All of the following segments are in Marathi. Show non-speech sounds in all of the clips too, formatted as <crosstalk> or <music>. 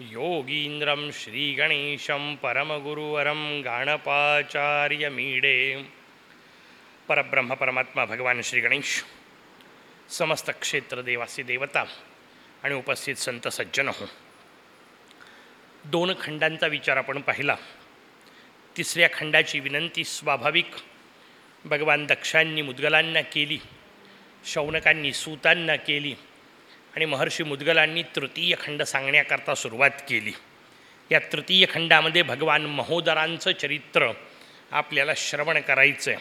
योगीन्द्रं श्रीगणेशं परमगुरुवरं गाणपाचार्यमीडे। परब्रह्म परमात्मा भगवान श्री गणेश समस्त क्षेत्र देवासी देवता आणि उपस्थित संत सज्जन हो दोन खंडांचा विचार आपण पाहिला। तिसऱ्या खंडाची विनंती स्वाभाविक। भगवान दक्षांनी मुद्गलांना केली शौनकांनी सूतांना केली आणि महर्षी मुद्गलांनी तृतीय खंड सांगण्याकरता सुरुवात केली. या तृतीय खंडामध्ये भगवान महोदरांचं चरित्र आपल्याला श्रवण करायचं आहे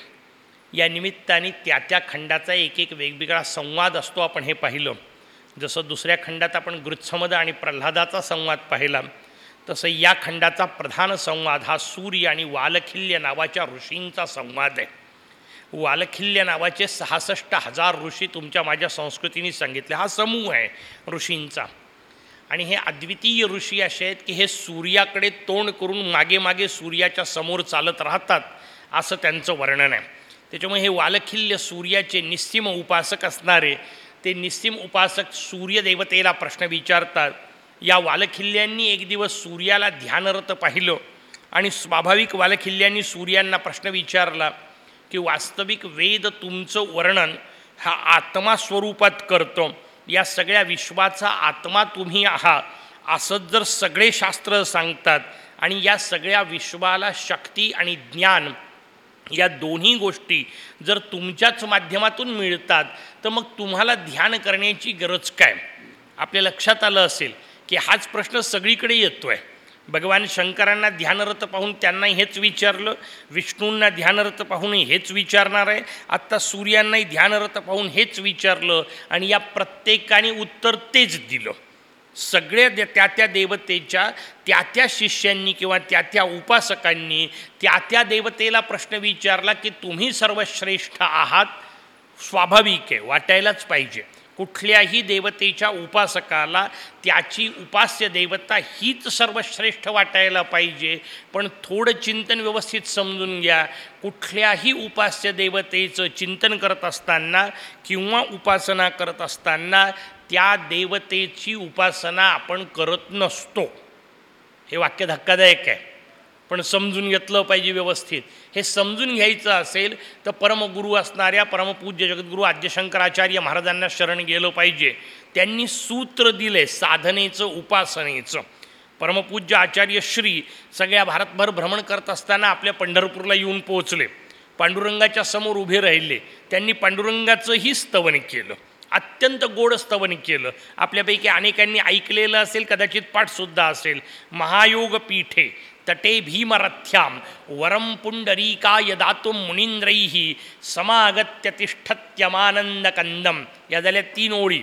या निमित्ताने त्या त्या खंडाचा एक एक वेगवेगळा संवाद असतो आपण हे पाहिलं. जसं दुसऱ्या खंडात आपण गृत्समद आणि प्रल्हादाचा संवाद पाहिला तसं या खंडाचा प्रधान संवाद हा सूर्य आणि वालखिल्य नावाच्या ऋषींचा संवाद आहे. वालखिल्य नावाचे सहासष्ट हजार ऋषी तुमच्या माझ्या संस्कृतीने सांगितले. हा समूह आहे ऋषींचा. आणि हे अद्वितीय ऋषी असे आहेत की हे सूर्याकडे तोंड करून मागे मागे सूर्याच्या समोर चालत राहतात असं त्यांचं वर्णन आहे. त्याच्यामुळे हे वालखिल्य सूर्याचे निस्सीम उपासक असणारे ते निस्सीम उपासक सूर्यदेवतेला प्रश्न विचारतात. या वालखिल्ल्यांनी एक दिवस सूर्याला ध्यानरत पाहिलं आणि स्वाभाविक वालखिल्ल्यांनी सूर्यांना प्रश्न विचारला की वास्तविक वेद तुमचं वर्णन हा आत्मा स्वरूपात करतो. या सगळ्या विश्वाचा आत्मा तुम्ही आहात. असंच जर सगळे शास्त्र सांगतात आणि या सगळ्या विश्वाला शक्ती आणि ज्ञान या दोन्ही गोष्टी जर तुमच्याच माध्यमातून मिळतात तर मग तुम्हाला ध्यान करण्याची गरज काय? आपल्या लक्षात आलं असेल की हाच प्रश्न सगळीकडे येतो आहे भगवान शंकरांना ध्यानरत पाहून त्यांना हेच विचारलं विष्णूंना ध्यानरत पाहून हेच विचारणार आहे आत्ता सूर्यांनाही ध्यानरत पाहून हेच विचारलं आणि या प्रत्येकाने उत्तर तेच दिलं. सगळ्या दे त्या त्या देवतेच्या त्या त्या शिष्यांनी किंवा त्या त्या उपासकांनी त्या त्या देवतेला प्रश्न विचारला की तुम्ही सर्वश्रेष्ठ आहात स्वाभाविक आहे वाटायलाच पाहिजे. कुठल्याही देवतेच्या उपासकाला त्याची उपास्य देवता हीच सर्वश्रेष्ठ वाटायला पाहिजे. पण थोडं चिंतन व्यवस्थित समजून घ्या. कुठल्याही उपास्य देवतेचं चिंतन करत असताना किंवा उपासना करत असताना त्या देवतेची उपासना आपण करत नसतो. हे वाक्य धक्कादायक आहे. पण समजून घेतलं पाहिजे व्यवस्थित. हे समजून घ्यायचं असेल तर परमगुरू असणाऱ्या परमपूज्य जगद्गुरू आद्यशंकराचार्य महाराजांना शरण गेलं पाहिजे. त्यांनी सूत्र दिले साधनेचं उपासनेचं. परमपूज्य आचार्य श्री सगळ्या भारतभर भ्रमण करत असताना आपल्या पंढरपूरला येऊन पोहोचले. पांडुरंगाच्या समोर उभे राहिले. त्यांनी पांडुरंगाचंही स्तवन केलं. अत्यंत गोड स्तवन केलं. आपल्यापैकी अनेकांनी ऐकलेलं असेल कदाचित पाठसुद्धा असेल. महायोग पीठे तटे भीमरथ्याम वरम पुंडरीकाय दातुम मुनींद्रैही समागत्य तिष्ठत्यमानंदकंदम या झाल्या तीन ओळी.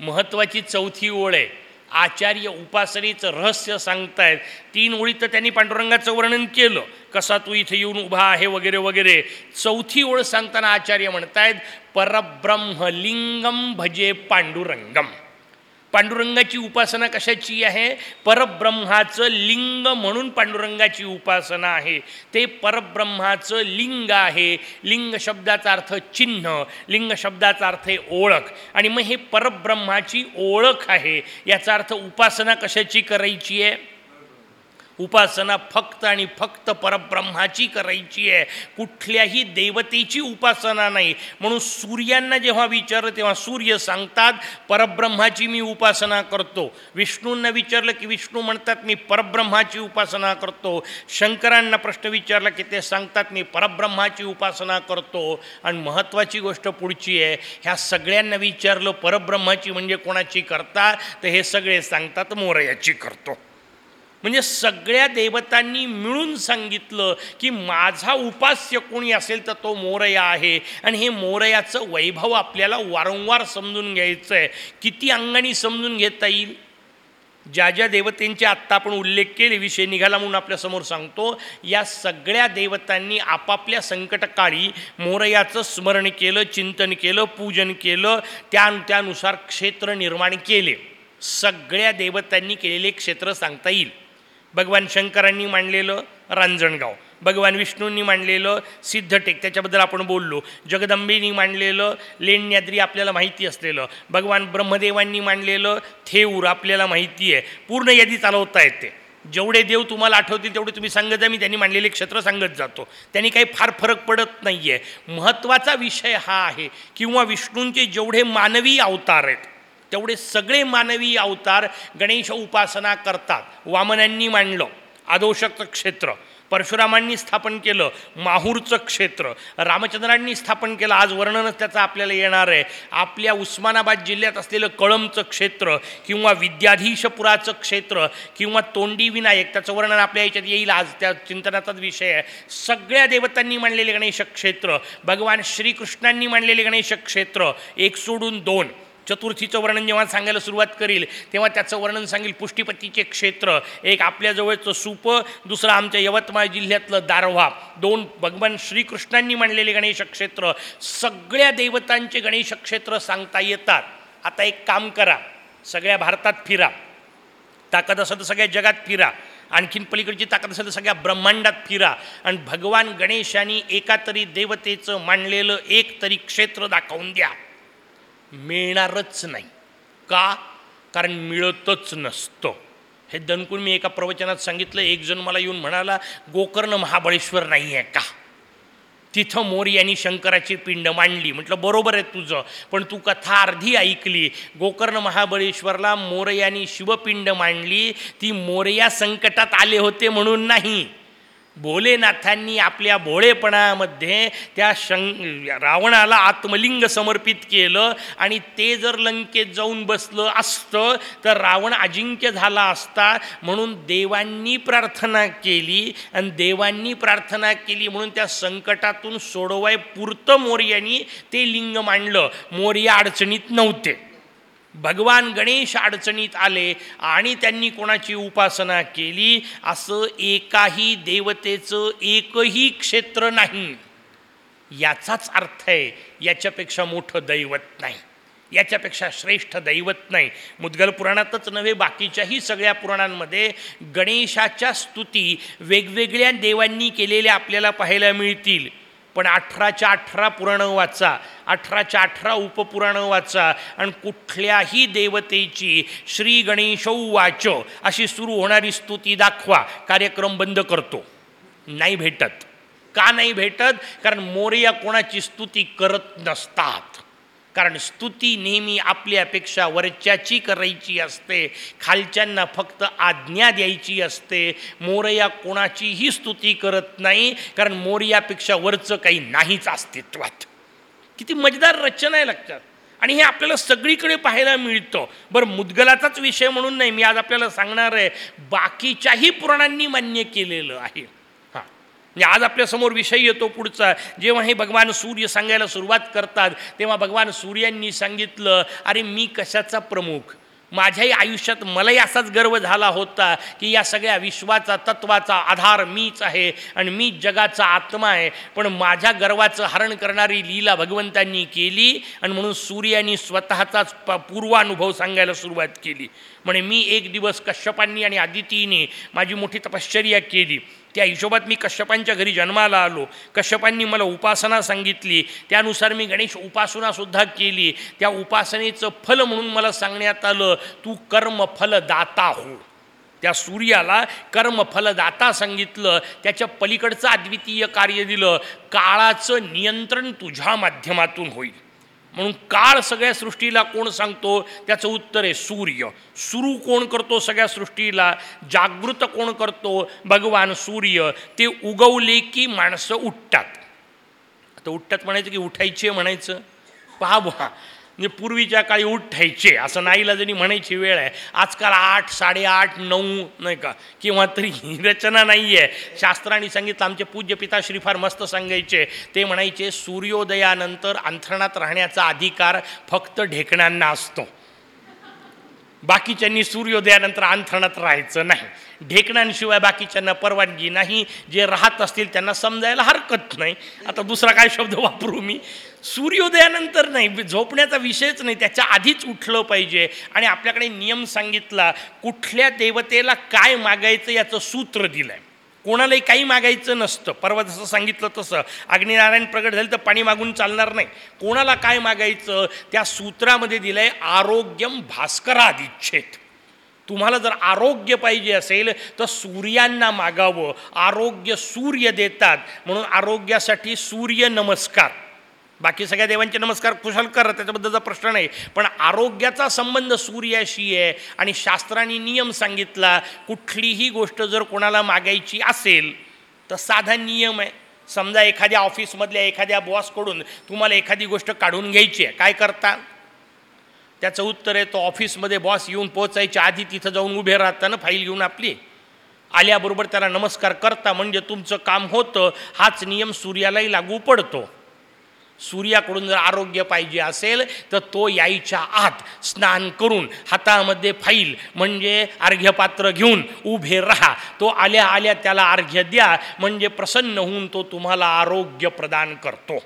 महत्त्वाची चौथी ओळ आहे. आचार्य उपासनेचं रहस्य सांगतायत. तीन ओळी तर त्यांनी पांडुरंगाचं वर्णन केलं. कसा तू इथे येऊन उभा आहे वगैरे वगैरे. चौथी ओळ सांगताना आचार्य म्हणतायत परब्रह्मलिंगम भजे पांडुरंगम. पांडुरंगाची उपासना कशाची आहे? परब्रह्माचं लिंग म्हणून पांडुरंगाची उपासना आहे. ते परब्रह्माचं लिंग आहे. लिंग शब्दाचा अर्थ चिन्ह लिंग शब्दाचा अर्थ आहे ओळख. आणि मग हे परब्रह्माची ओळख आहे. याचा अर्थ उपासना कशाची करायची आहे? उपासना फक्त आणि फक्त परब्रह्माची करायची आहे. कुठल्याही देवतेची उपासना नाही. म्हणून सूर्यांना जेव्हा विचारलं तेव्हा सूर्य सांगतात परब्रह्माची मी उपासना करतो. विष्णूंना विचारलं की विष्णू म्हणतात मी परब्रह्माची उपासना करतो. शंकरांना प्रश्न विचारला की ते सांगतात मी परब्रह्माची उपासना करतो. आणि महत्त्वाची गोष्ट पुढची आहे ह्या सगळ्यांना विचारलं परब्रह्माची म्हणजे कोणाची करता? तर हे सगळे सांगतात मोरयाची करतो. म्हणजे सगळ्या देवतांनी मिळून सांगितलं की माझा उपास्य कोणी असेल तर तो मोरया आहे. आणि हे मोरयाचं वैभव आपल्याला वारंवार समजून घ्यायचं आहे किती अंगाने समजून घेता येईल? ज्या ज्या देवतेंचे आत्ता आपण उल्लेख केले विषय निघाला म्हणून आपल्यासमोर सांगतो या सगळ्या देवतांनी आपापल्या संकटकाळी मोरयाचं स्मरण केलं चिंतन केलं पूजन केलं त्या त्यानुसार क्षेत्र निर्माण केले. सगळ्या देवतांनी केलेले क्षेत्र सांगता येईल. भगवान शंकरांनी मांडलेलं रांजणगाव भगवान विष्णूंनी मांडलेलं सिद्धटेक त्याच्याबद्दल आपण बोललो. जगदंबेनी मांडलेलं लेण्याद्री आपल्याला माहिती असलेलं भगवान ब्रह्मदेवांनी मांडलेलं थेऊर आपल्याला माहिती आहे. पूर्ण यादी चालवता येते. जेवढे देव तुम्हाला आठवतील तेवढे तुम्ही सांगत जा मी त्यांनी मांडलेले क्षेत्र सांगत जातो. त्यांनी काही फार फरक पडत नाही आहे महत्त्वाचा विषय हा आहे किंवा विष्णूंचे जेवढे मानवी अवतार आहेत तेवढे सगळे मानवी अवतार गणेश उपासना करतात. वामनांनी मांडलं आदोषकचं क्षेत्र. परशुरामांनी स्थापन केलं माहूरचं क्षेत्र. रामचंद्रांनी स्थापन केलं आज वर्णनच त्याचं आपल्याला येणार आहे. आपल्या उस्मानाबाद जिल्ह्यात असलेलं कळमचं क्षेत्र किंवा विद्याधीशपुराचं क्षेत्र किंवा तोंडी विनायक त्याचं वर्णन आपल्या याच्यात येईल आज. त्या चिंतनाचाच विषय आहे. सगळ्या देवतांनी मांडलेले गणेश क्षेत्र भगवान श्रीकृष्णांनी मांडलेले गणेश क्षेत्र एक सोडून दोन. चतुर्थीचं वर्णन जेव्हा सांगायला सुरुवात करील तेव्हा त्याचं वर्णन सांगेल पुष्टीपतीचे क्षेत्र. एक आपल्याजवळचं सूप दुसरं आमच्या यवतमाळ जिल्ह्यातलं दारव्हा. दोन भगवान श्रीकृष्णांनी मांडलेले गणेश क्षेत्र. सगळ्या देवतांचे गणेश क्षेत्र सांगता येतात. आता एक काम करा. सगळ्या भारतात फिरा. ताकद असं तर सगळ्या जगात फिरा. आणखीन पलीकडची ताकद असेल तर सगळ्या ब्रह्मांडात फिरा. आणि भगवान गणेशाने एका तरी देवतेचं मांडलेलं एक तरी क्षेत्र दाखवून द्या. मिळणारच नाही. का? कारण मिळतच नसतं. हे दणकून मी एका प्रवचनात सांगितलं एक जण मला येऊन म्हणाला गोकर्ण महाबळेश्वर नाही आहे का? तिथं मोरी यांनी शंकराची पिंड मांडली. म्हटलं बरोबर आहे तुझं पण तू कथा अर्धी ऐकली. गोकर्ण महाबळेश्वरला मोरयानी शिवपिंड मांडली. ती मोरया संकटात आले होते म्हणून नाही. भोलेनाथांनी आपल्या भोळेपणामध्ये त्या शं रावणाला आत्मलिंग समर्पित केलं आणि ते जर लंकेत जाऊन बसलं असतं तर रावण अजिंक्य झाला असता. म्हणून देवांनी प्रार्थना केली आणि देवांनी प्रार्थना केली म्हणून त्या संकटातून सोडवाय पुरतं मोर्यानी ते लिंग मांडलं. मोर्या अडचणीत नव्हते. भगवान गणेश अडचणीत आले आणि त्यांनी कोणाची उपासना केली? असं एकाही देवतेचं एकही क्षेत्र नाही. याचाच अर्थ आहे याच्यापेक्षा मोठं दैवत नाही. याच्यापेक्षा श्रेष्ठ दैवत नाही. मुद्गल पुराणातच नव्हे बाकीच्याही सगळ्या पुराणांमध्ये गणेशाच्या स्तुती वेगवेगळ्या देवांनी केलेल्या आपल्याला पाहायला मिळतील. पण अठराच्या अठरा पुराणं वाचा अठराच्या अठरा उपपुराणं वाचा आणि कुठल्याही देवतेची श्री गणेशौ वाच अशी सुरू होणारी स्तुती दाखवा कार्यक्रम बंद करतो. नाही भेटत. का नाही भेटत? कारण मोर्या कोणाची स्तुती करत नसतात. कारण स्तुती नेहमी आपल्यापेक्षा वरच्याची करायची असते. खालच्यांना फक्त आज्ञा द्यायची असते. मोरया कोणाचीही स्तुती करत नाही कारण मोरयापेक्षा वरचं काही नाहीच अस्तित्वात. किती मजेदार रचना आहे लक्षात. आणि हे आपल्याला सगळीकडे पाहायला मिळतं. बरं मुदगलाचाच विषय म्हणून नाही मी आज आपल्याला सांगणार आहे बाकीच्याही पुराणांनी मान्य केलेलं आहे. म्हणजे आज आपल्यासमोर विषय येतो पुढचा. जेव्हा हे भगवान सूर्य सांगायला सुरुवात करतात तेव्हा भगवान सूर्यांनी सांगितलं अरे मी कशाचा प्रमुख? माझ्याही आयुष्यात मलाही असाच गर्व झाला होता की या सगळ्या विश्वाचा तत्वाचा आधार मीच आहे आणि मी जगाचा आत्मा आहे. पण माझ्या गर्वाचं हरण करणारी लीला भगवंतांनी केली आणि म्हणून सूर्यानी स्वतःचाच प पूर्वानुभव सांगायला सुरुवात केली. म्हणे मी एक दिवस कश्यपांनी आणि आदितीने माझी मोठी तपश्चर्या केली. त्या हिशोबात मी कश्यपांच्या घरी जन्माला आलो. कश्यपांनी मला उपासना सांगितली. त्यानुसार मी गणेश उपासनासुद्धा केली. त्या उपासनेचं फल म्हणून मला सांगण्यात आलं तू कर्म हो. त्या सूर्याला कर्मफलदाता सांगितलं. त्याच्या पलीकडचं अद्वितीय कार्य दिलं. काळाचं नियंत्रण तुझ्या माध्यमातून होईल. म्हणून काळ सगळ्या सृष्टीला कोण सांगतो? त्याचं उत्तर आहे सूर्य. सुरू कोण करतो सगळ्या सृष्टीला? जागृत कोण करतो? भगवान सूर्य. ते उगवले की माणसं उठतात. आता उठतात म्हणायचं की उठायचे म्हणायचं? पहा बुवा. म्हणजे पूर्वीच्या काळी उठायचे असं नाईला जरी म्हणायची वेळ आहे आजकाल आठ साडेआठ नऊ नाही का किंवा तरी ही रचना नाही आहे शास्त्रांनी सांगितलं आमचे पूज्य पिता श्रीफार मस्त सांगायचे ते म्हणायचे सूर्योदयानंतर अंथरणात राहण्याचा अधिकार फक्त ढेकणांना असतो. बाकीच्यांनी सूर्योदयानंतर अंथरणात राहायचं नाही. ढेकणांशिवाय बाकीच्यांना परवानगी नाही. जे राहत असतील त्यांना समजायला हरकत नाही. आता दुसरा काय शब्द वापरू मी? सूर्योदयानंतर नाही झोपण्याचा विषयच नाही त्याच्या आधीच उठलं पाहिजे. आणि आपल्याकडे नियम सांगितला कुठल्या देवतेला काय मागायचं याचं सूत्र दिलं आहे कोणालाही काही मागायचं नसतं परवा जसं सांगितलं तसं. अग्निनारायण प्रगट झालं तर पाणी मागून चालणार नाही. कोणाला काय मागायचं त्या सूत्रामध्ये दिलं आहे आरोग्यम भास्करादिच्छेद. तुम्हाला जर आरोग्य पाहिजे असेल तर सूर्यांना मागावं. आरोग्य सूर्य देतात. म्हणून आरोग्यासाठी सूर्य नमस्कार. बाकी सगळ्या देवांचे नमस्कार कुशल करा त्याच्याबद्दलचा प्रश्न नाही पण आरोग्याचा संबंध सूर्याशी आहे आणि शास्त्रांनी नियम सांगितला कुठलीही गोष्ट जर कोणाला मागायची असेल तर साधा नियम आहे. समजा एखाद्या ऑफिसमधल्या एखाद्या बॉसकडून तुम्हाला एखादी गोष्ट काढून घ्यायची आहे काय करता? त्याचं उत्तर आहे तो ऑफिसमध्ये बॉस येऊन पोचायच्या आधी तिथं जाऊन उभे राहता ना फाईल घेऊन आपली. आल्याबरोबर त्याला नमस्कार करता म्हणजे तुमचं काम होतं हाच नियम सूर्यालाही लागू पडतो. सूर्याकडून जर आरोग्य पाहिजे असेल तर तो यायच्या आत स्नान करून हातामध्ये फाईल म्हणजे अर्घ्यपात्र घेऊन उभे राहा. तो आल्या आल्या त्याला अर्घ्य द्या म्हणजे प्रसन्न होऊन तो तुम्हाला आरोग्य प्रदान करतो.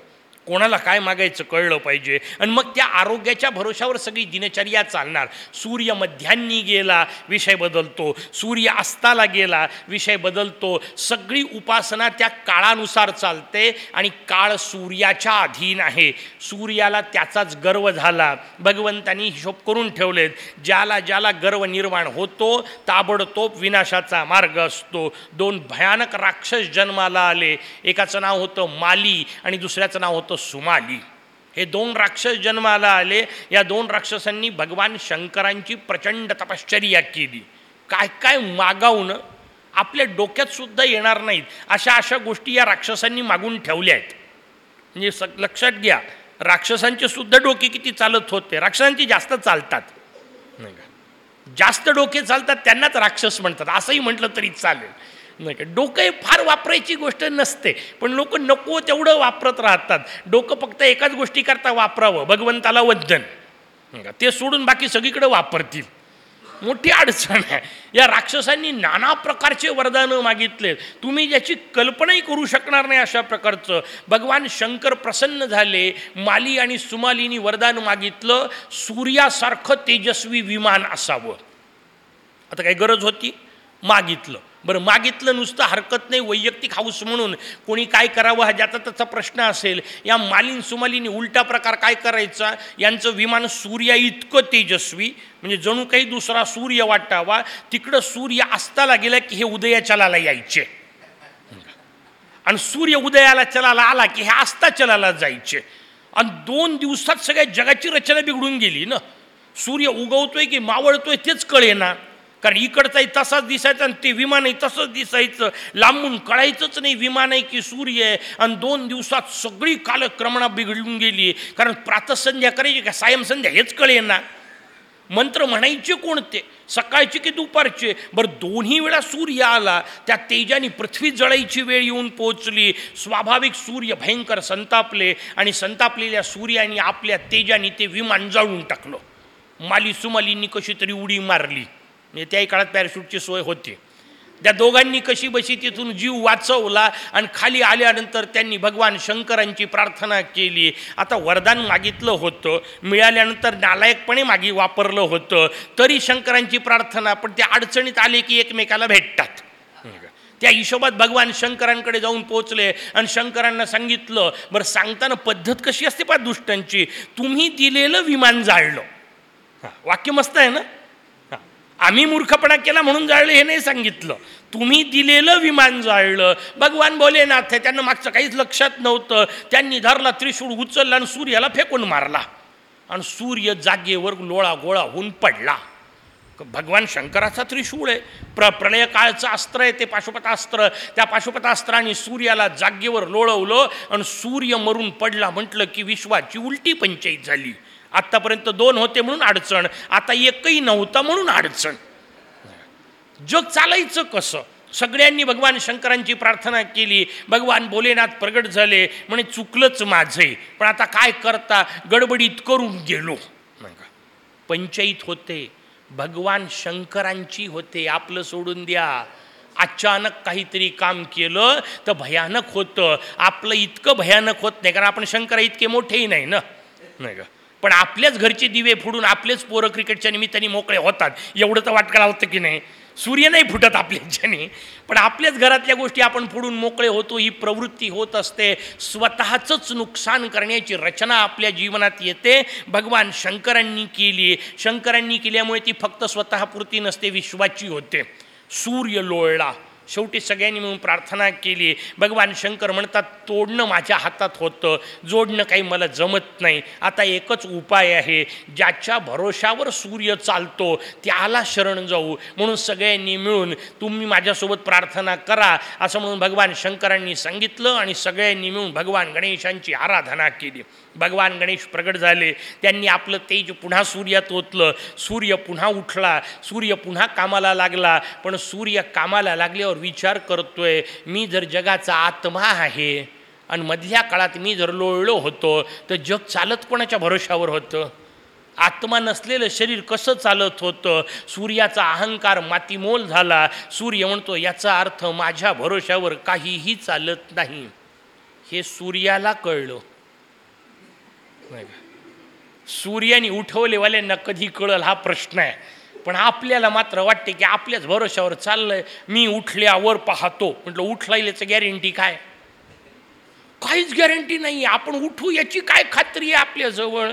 कोणाला काय मागायचं कळलं पाहिजे. आणि मग त्या आरोग्याच्या भरोशावर सगळी दिनचर्या चालणार. सूर्य मध्यान्नी गेला विषय बदलतो. सूर्य अस्ताला गेला विषय बदलतो. सगळी उपासना त्या काळानुसार चालते आणि काळ सूर्याच्या अधीन आहे. सूर्याला त्याचाच गर्व झाला. भगवंतांनी हिशोब करून ठेवलेत ज्याला ज्याला गर्व निर्माण होतो ताबडतोब विनाशाचा मार्ग असतो. दोन भयानक राक्षस जन्माला आले. एकाचं नाव होतं माली आणि दुसऱ्याचं नाव होतं सुमाली. हे दोन राक्षस जन्माला आले. या दोन राक्षसांनी भगवान शंकरांची प्रचंड तपश्चर्या केली. काय काय मागावणं आपल्या डोक्यातसुद्धा येणार नाहीत. अशा अशा गोष्टी या राक्षसांनी मागून ठेवल्या आहेत. म्हणजे स लक्षात घ्या. राक्षसांचे सुद्धा डोके किती चालत होते. राक्षसांची जास्त चालतात. नाही का? जास्त डोके चालतात त्यांनाच राक्षस म्हणतात. असंही म्हटलं तरी चालेल. नाही का? डोकं फार वापरायची गोष्ट नसते. पण लोक नको तेवढं वापरत राहतात. डोकं फक्त एकाच गोष्टीकरता वापरावं भगवंताला वंदन. का? ते सोडून बाकी सगळीकडे वापरतील. मोठी अडचण आहे. या राक्षसांनी नाना प्रकारचे वरदानं मागितले. तुम्ही ज्याची कल्पनाही करू शकणार नाही अशा प्रकारचं. भगवान शंकर प्रसन्न झाले. माली आणि सुमालीनी वरदान मागितलं. सूर्यासारखं तेजस्वी विमान असावं. आता काही गरज होती? मागितलं. बरं मागितलं नुसतं हरकत नाही वैयक्तिक हाऊस म्हणून. कोणी काय करावं हा ज्याचा त्याचा प्रश्न असेल या मालिन सुमालीने उलटा प्रकार काय करायचा? यांचं विमान सूर्या इतकं तेजस्वी म्हणजे जणू काही दुसरा सूर्य वाटावा तिकडं सूर्य अस्ताला गेला की हे उदयाचलाला यायचे. आणि सूर्य उदयाला चलाला आला की हे आस्ता चलाला जायचे. आणि दोन दिवसात सगळ्या जगाची रचना बिघडून गेली ना. सूर्य उगवतोय की मावळतोय तेच कळे ना कारण इकडचाही तसाच दिसायचा आणि ते विमानही तसंच दिसायचं. लांबून कळायचंच नाही विमान आहे की सूर्य आहे. आणि दोन दिवसात सगळी कालक्रमणा बिघडून गेली कारण प्रातसंध्या करायची का सायंसंध्या हेच कळे ना मंत्र म्हणायचे कोणते? सकाळचे की दुपारचे? बरं दोन्ही वेळा सूर्य आला त्या तेजाने पृथ्वी जळायची वेळ येऊन पोचली स्वाभाविक सूर्य भयंकर संतापले आणि संतापलेल्या सूर्याने आपल्या तेजाने ते विमान जाळून टाकलं. माली सुमालींनी कशी तरी उडी मारली. म्हणजे त्याही काळात पॅराशूटची सोय होती. त्या दोघांनी कशी बशी तिथून जीव वाचवला आणि खाली आल्यानंतर त्यांनी भगवान शंकरांची प्रार्थना केली. आता वरदान मागितलं होतं मिळाल्यानंतर नालायकपणे मागे वापरलं होतं तरी शंकरांची प्रार्थना पण त्या अडचणीत आले की एकमेकाला भेटतात. त्या हिशोबात भगवान शंकरांकडे जाऊन पोचले आणि शंकरांना सांगितलं बरं सांगताना पद्धत कशी असते पा दुष्टांची. तुम्ही दिलेलं विमान जाळलं. हां वाक्य मस्त आहे ना? आम्ही मूर्खपणा केला म्हणून जाळलं हे नाही सांगितलं. तुम्ही दिलेलं विमान जाळलं. भगवान भोलेनाथ त्यांना मागचं काहीच लक्षात नव्हतं. त्यांनी धरला त्रिशूळ उचलला आणि सूर्याला फेकून मारला. आणि सूर्य जागेवर लोळा गोळा होऊन पडला. भगवान शंकराचा त्रिशूळ आहे. प्र प्रलयकाळचं अस्त्र आहे ते पाशुपतास्त्र त्या पाशुपतास्त्राने सूर्याला जागेवर लोळवलं आणि सूर्य मरून पडला. म्हटलं की विश्वाची उलटी पंचायत झाली. आत्तापर्यंत दोन होते म्हणून अडचण आता एकही नव्हता म्हणून अडचण. जग चालायचं कसं? सगळ्यांनी भगवान शंकरांची प्रार्थना केली भगवान भोलेनाथ प्रगट झाले म्हणे चुकलंच माझे पण आता काय करता? गडबडीत करून गेलो. पंचायत होते. भगवान शंकरांची होते आपलं सोडून द्या. अचानक काहीतरी काम केलं तर भयानक होतं. आपलं इतकं भयानक होत नाही कारण आपण शंकरा इतके मोठेही नाही ना? नाही का? पण आपल्याच घरचे दिवे फुडून आपलेच पोरं क्रिकेटच्या निमित्ताने मोकळे होतात. एवढं तर वाटकळा होतं की नाही? सूर्य नाही फुटत आपल्याच्याने. पण आपल्याच घरातल्या गोष्टी आपण फोडून मोकळे होतो ही प्रवृत्ती होत असते. स्वतःचंच नुकसान करण्याची रचना आपल्या जीवनात येते. भगवान शंकरांनी केली. शंकरांनी केल्यामुळे ती फक्त स्वतःपुरती नसते विश्वाची होते. सूर्य लोळला. शेवटी सगळ्यांनी मिळून प्रार्थना केली. भगवान शंकर म्हणतात तोडणं माझ्या हातात होतं. जोडणं काही मला जमत नाही. आता एकच उपाय आहे. ज्याच्या भरोशावर सूर्य चालतो त्याला शरण जाऊ. म्हणून सगळ्यांनी मिळून तुम्ही माझ्यासोबत प्रार्थना करा. असं म्हणून भगवान शंकरांनी सांगितलं आणि सगळ्यांनी मिळून भगवान गणेशांची आराधना केली. भगवान गणेश प्रगट झाले. त्यांनी आपलं तेज पुन्हा सूर्यात ओतलं. सूर्य पुन्हा उठला. सूर्य पुन्हा कामाला लागला. पण सूर्य कामाला लागल्यावर विचार करतोय मी जर जगाचा आत्मा आहे आणि मधल्या काळात मी जर लोळलो होतो तर जग चालत कोणाच्या भरोशावर होतं? आत्मा नसलेलं शरीर कसं चालत होतं? सूर्याचा अहंकार मातीमोल झाला. सूर्य म्हणतो याचा अर्थ माझ्या भरोशावर काहीही चालत नाही. हे सूर्याला कळलं. नाही. का सूर्याने उठवलेवाल्यांना कधी कळल हा प्रश्न आहे. पण आपल्याला मात्र वाटते की आपल्याच भरोशावर चाललंय. मी उठल्यावर पाहतो. म्हटलं उठलायल्याचं गॅरंटी काय? काहीच गॅरंटी नाही. आपण उठू याची काय खात्री आहे आपल्याजवळ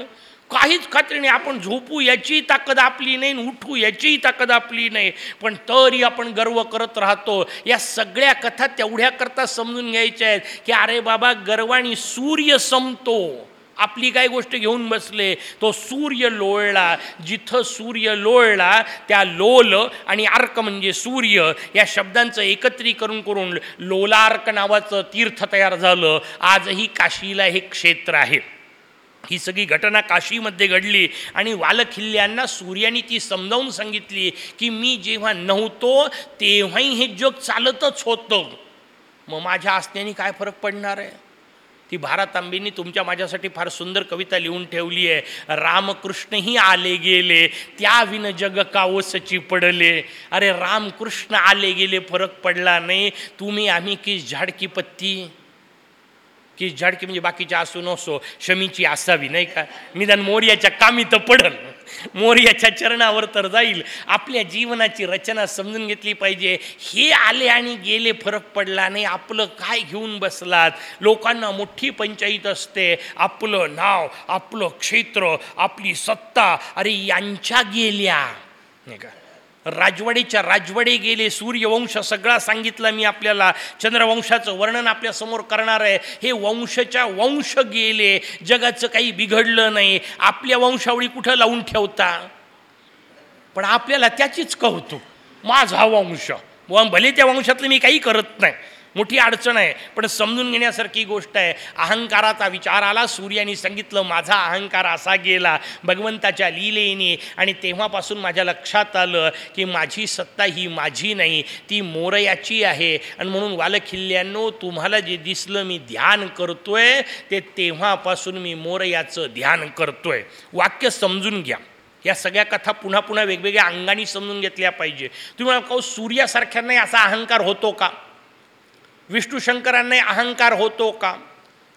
काहीच खात्री नाही. आपण झोपू याची ताकद आपली नाही उठू याचीही ताकद आपली नाही. पण तरी आपण गर्व करत राहतो. या सगळ्या कथा तेवढ्याकरता समजून घ्यायच्या आहेत की अरे बाबा गर्वाणी सूर्य संपतो. आपली काय गोष्ट घेऊन बसले तो सूर्य लोळला. जिथं सूर्य लोळला त्या लोल आणि अर्क म्हणजे सूर्य या शब्दांचं एकत्रीकरण करून लोलार्क नावाचं तीर्थ तयार झालं. आजही काशीला हे क्षेत्र आहे. ही सगळी घटना काशीमध्ये घडली आणि वालखिल्ल्यांना सूर्याने ती समजावून सांगितली की मी जेव्हा नव्हतो तेव्हाही हे जग चालतच होतं. मग माझ्या असण्याने काय फरक पडणार आहे? ती भारत तुमच्या माझ्यासाठी फार सुंदर कविता लिहून ठेवली आहे. रामकृष्णही आले गेले त्या विन जग कावसची पडले. अरे रामकृष्ण आले गेले फरक पडला नाही. तुम्ही आम्ही की झाडकी पत्ती? की झडकी म्हणजे बाकीच्या असू नसो शमीची असावी नाही का? निदान मोर्याच्या कामी तर पडन. मोर्याच्या चरणावर तर जाईल. आपल्या जीवनाची रचना समजून घेतली पाहिजे. हे आले आणि गेले फरक पडला नाही. आपलं काय घेऊन बसलात? लोकांना मोठी पंचायत असते. आपलं नाव आपलं क्षेत्र आपली सत्ता अरे यांच्या गेल्या. नाही का? राजवाडीच्या राजवाडे गेले सूर्यवंश सगळा सांगितला मी आपल्याला. चंद्रवंशाचं वर्णन आपल्यासमोर करणार आहे. हे वंशच्या वंश गेले जगाचं काही बिघडलं नाही. आपल्या वंशावळी कुठं लावून ठेवता? पण आपल्याला त्याचीच कौतुक. माझा वंश. भले त्या वंशातलं मी काही करत नाही. मोठी अडचण आहे. पण समजून घेण्यासारखी गोष्ट आहे. अहंकाराचा विचार आला सूर्याने सांगितलं माझा अहंकार असा गेला भगवंताच्या लिलेने. आणि तेव्हापासून माझ्या लक्षात आलं की माझी सत्ता ही माझी नाही ती मोरयाची आहे. आणि म्हणून वालखिल्ल्यांनो तुम्हाला जे दिसलं मी ध्यान करतोय ते तेव्हापासून मी मोरयाचं ध्यान करतोय. वाक्य समजून घ्या. या सगळ्या कथा पुन्हा पुन्हा वेगवेगळ्या अंगाने समजून घेतल्या पाहिजे. तुम्ही मला सूर्यासारख्या नाही असा अहंकार होतो का? विष्णू शंकरांनाही अहंकार होतो का?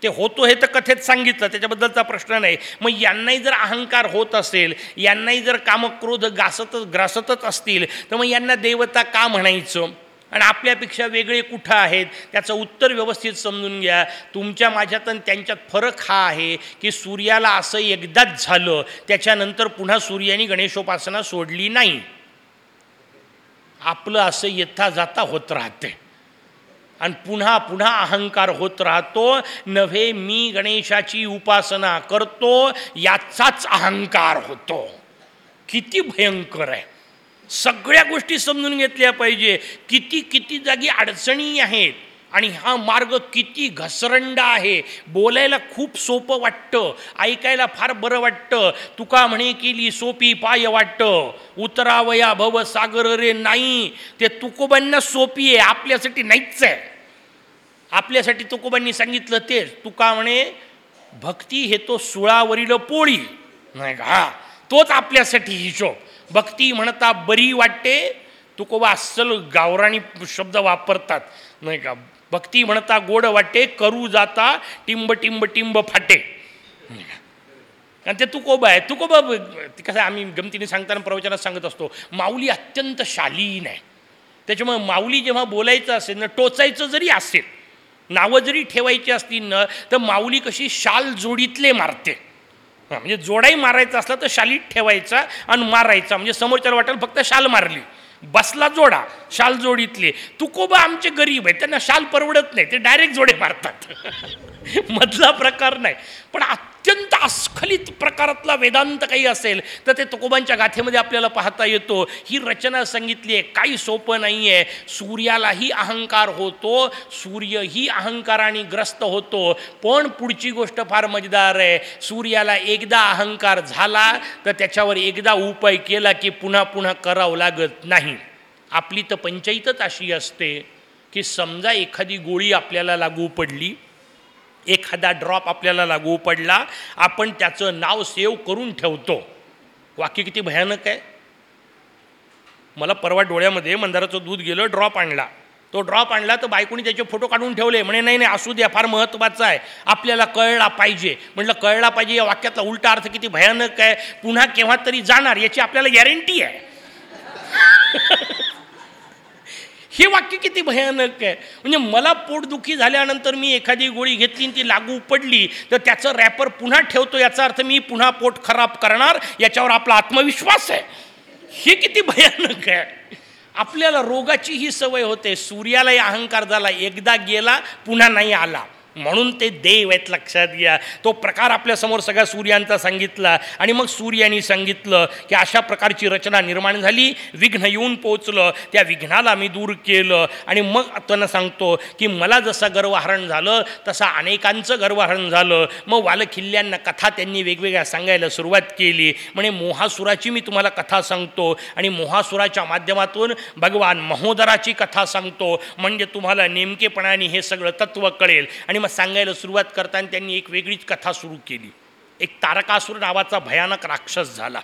ते होतो हे तर कथेत सांगितलं त्याच्याबद्दलचा प्रश्न नाही. मग यांनाही जर अहंकार होत असेल यांनाही जर कामक्रोध गासतच ग्रासतच असतील तर मग यांना देवता का म्हणायचं? आणि आपल्यापेक्षा वेगळे कुठं आहेत? त्याचं उत्तर व्यवस्थित समजून घ्या. तुमच्या माझ्यात आणि त्यांच्यात फरक हा आहे की सूर्याला असं एकदाच झालं त्याच्यानंतर पुन्हा सूर्याने गणेशोपासना सोडली नाही. आपलं असं येता जाता होत राहते. आणि पुन्हा पुन्हा अहंकार होत राहतो. नव्हे मी गणेशाची उपासना करतो याचाच अहंकार होतो. किती भयंकर आहे. सगळ्या गोष्टी समजून घेतल्या पाहिजे. किती किती जागी अडचणी आहेत. आणि हा मार्ग किती घसरंडा आहे. बोलायला खूप सोपं वाटतं. ऐकायला फार बरं वाटतं. तुका म्हणे केली सोपी पाय वाटतं. उतरावया भव सागर रे नाही. ते तुकोबांना सोपी आहे. आपल्यासाठी नाहीच आहे. आपल्यासाठी तुकोबांनी सांगितलं तेच. तुका म्हणे भक्ती हे तो सुळावरील पोळी. नाही का? हा. तोच आपल्यासाठी हिशोब. भक्ती म्हणता बरी वाटते तुकोबा अस्सल गावराणी शब्द वापरतात. नाही का? भक्ती म्हणता गोड वाटे करू जाता टिंब टिंब टिंब फाटे. कारण ते तुकोबा आहे. तुकोबा कसं आम्ही गमतीने सांगताना प्रवचनात सांगत असतो माऊली अत्यंत शालीन आहे. त्याच्यामुळे माऊली जेव्हा बोलायचं असेल ना टोचायचं जरी असेल नावं जरी ठेवायची असतील ना तर माऊली कशी शाल जोडीतले मारते. म्हणजे जोडाही मारायचा असला तर शालीत ठेवायचा आणि मारायचा. म्हणजे समोरच्याला वाटेल फक्त शाल मारली. बसला जोडा शाल जोडीतले. तुकोबा आमचे गरीब आहेत त्यांना शाल परवडत नाही ते डायरेक्ट जोडे मारतात. <laughs> मधला प्रकार नाही. पण अत्यंत अस्खलित प्रकारातला वेदांत काही असेल तर ते तुकोबांच्या गाथेमध्ये आपल्याला पाहता येतो. ही रचना सांगितली आहे काही सोपं नाही आहे सूर्यालाही अहंकार होतो सूर्यही अहंकाराने ग्रस्त होतो. पण पुढची गोष्ट फार मजेदार आहे. सूर्याला एकदा अहंकार झाला तर त्याच्यावर एकदा उपाय केला की पुन्हा पुन्हा करावं लागत नाही. आपली तर पंचायतच अशी असते की समजा एखादी गोळी आपल्याला लागू पडली एखादा ड्रॉप आपल्याला लागू पडला आपण त्याचं नाव सेव्ह करून ठेवतो. वाक्य किती भयानक आहे? मला परवा डोळ्यामध्ये मंदाराचं दूध गेलं ड्रॉप आणला. तो ड्रॉप आणला तर बायकोनी त्याचे फोटो काढून ठेवले. म्हणे नाही नाही असू द्या फार महत्त्वाचं आहे. आपल्याला कळला पाहिजे. म्हटलं कळला पाहिजे या वाक्यातला उलटा अर्थ किती भयानक आहे. पुन्हा केव्हा तरी जाणार याची आपल्याला गॅरंटी आहे. <laughs> हे वाक्य किती भयानक आहे. म्हणजे मला पोटदुखी झाल्यानंतर मी एखादी गोळी घेतली आणि ती लागू पडली तर त्याचं रॅपर पुन्हा ठेवतो याचा अर्थ मी पुन्हा पोट खराब करणार याच्यावर आपला आत्मविश्वास आहे. हे किती भयानक आहे. आपल्याला रोगाची ही सवय होते. सूर्यालाही अहंकार झाला एकदा गेला पुन्हा नाही आला. म्हणून ते देव आहेत लक्षात घ्या. तो प्रकार आपल्यासमोर सगळ्या सूर्यांचा सांगितला आणि मग सूर्यानी सांगितलं की अशा प्रकारची रचना निर्माण झाली. विघ्न येऊन पोचलं त्या विघ्नाला मी दूर केलं. आणि मग त्यांना सांगतो की मला जसं गर्वहरण झालं तसं अनेकांचं गर्वहरण झालं. मग वालखिल्ल्यांना कथा त्यांनी वेगवेगळ्या सांगायला सुरुवात केली. म्हणे मोहासुराची मी तुम्हाला कथा सांगतो आणि मोहासुराच्या माध्यमातून भगवान महोदराची कथा सांगतो. म्हणजे तुम्हाला नेमकेपणाने हे सगळं तत्त्व कळेल. आणि मग सांगायला सुरुवात करताना त्यांनी एक वेगळीच कथा सुरू केली. एक तारकासूर नावाचा भयानक राक्षस झाला.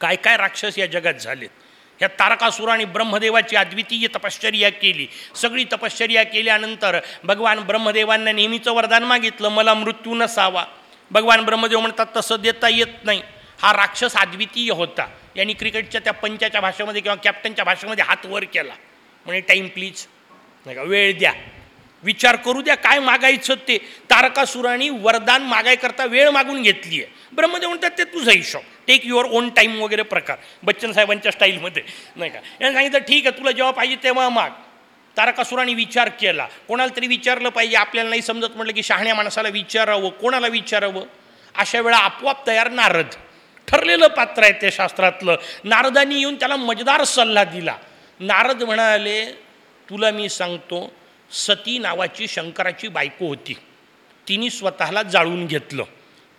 काय काय राक्षस या जगात झालेत? ह्या तारकासुराने ब्रह्मदेवाची अद्वितीय तपश्चर्या केली. सगळी तपश्चर्या केल्यानंतर भगवान ब्रह्मदेवांना नेहमीचं वरदान मागितलं मला मृत्यू नसावा. भगवान ब्रह्मदेव म्हणतात तसं देता येत नाही. हा राक्षस अद्वितीय होता. यांनी क्रिकेटच्या त्या पंचाच्या भाषेमध्ये किंवा कॅप्टनच्या भाषेमध्ये हात वर केला. म्हणजे टाईम प्लीज नाही का वेळ द्या. विचार करू द्या काय मागायचं ते. तारकासुराने वरदान मागायकरता वेळ मागून घेतली आहे ब्रह्मदेव म्हणतात ते तुझा हिशोब. टेक युअर ओन टाईम वगैरे प्रकार. बच्चन साहेबांच्या स्टाईलमध्ये नाही का? याने सांगितलं ठीक आहे तुला जेव्हा पाहिजे तेव्हा माग. तारकासुराने विचार केला. कोणाला तरी विचारलं पाहिजे आपल्याला नाही समजत म्हटलं की शहाण्या माणसाला विचारावं कोणाला विचारावं? अशा वेळा आपोआप तयार नारद. ठरलेलं पात्र आहे ते शास्त्रातलं. नारदांनी येऊन त्याला मजेदार सल्ला दिला. नारद म्हणाले तुला मी सांगतो सती नावाची शंकराची बायको होती. तिने स्वतःला जाळून घेतलं.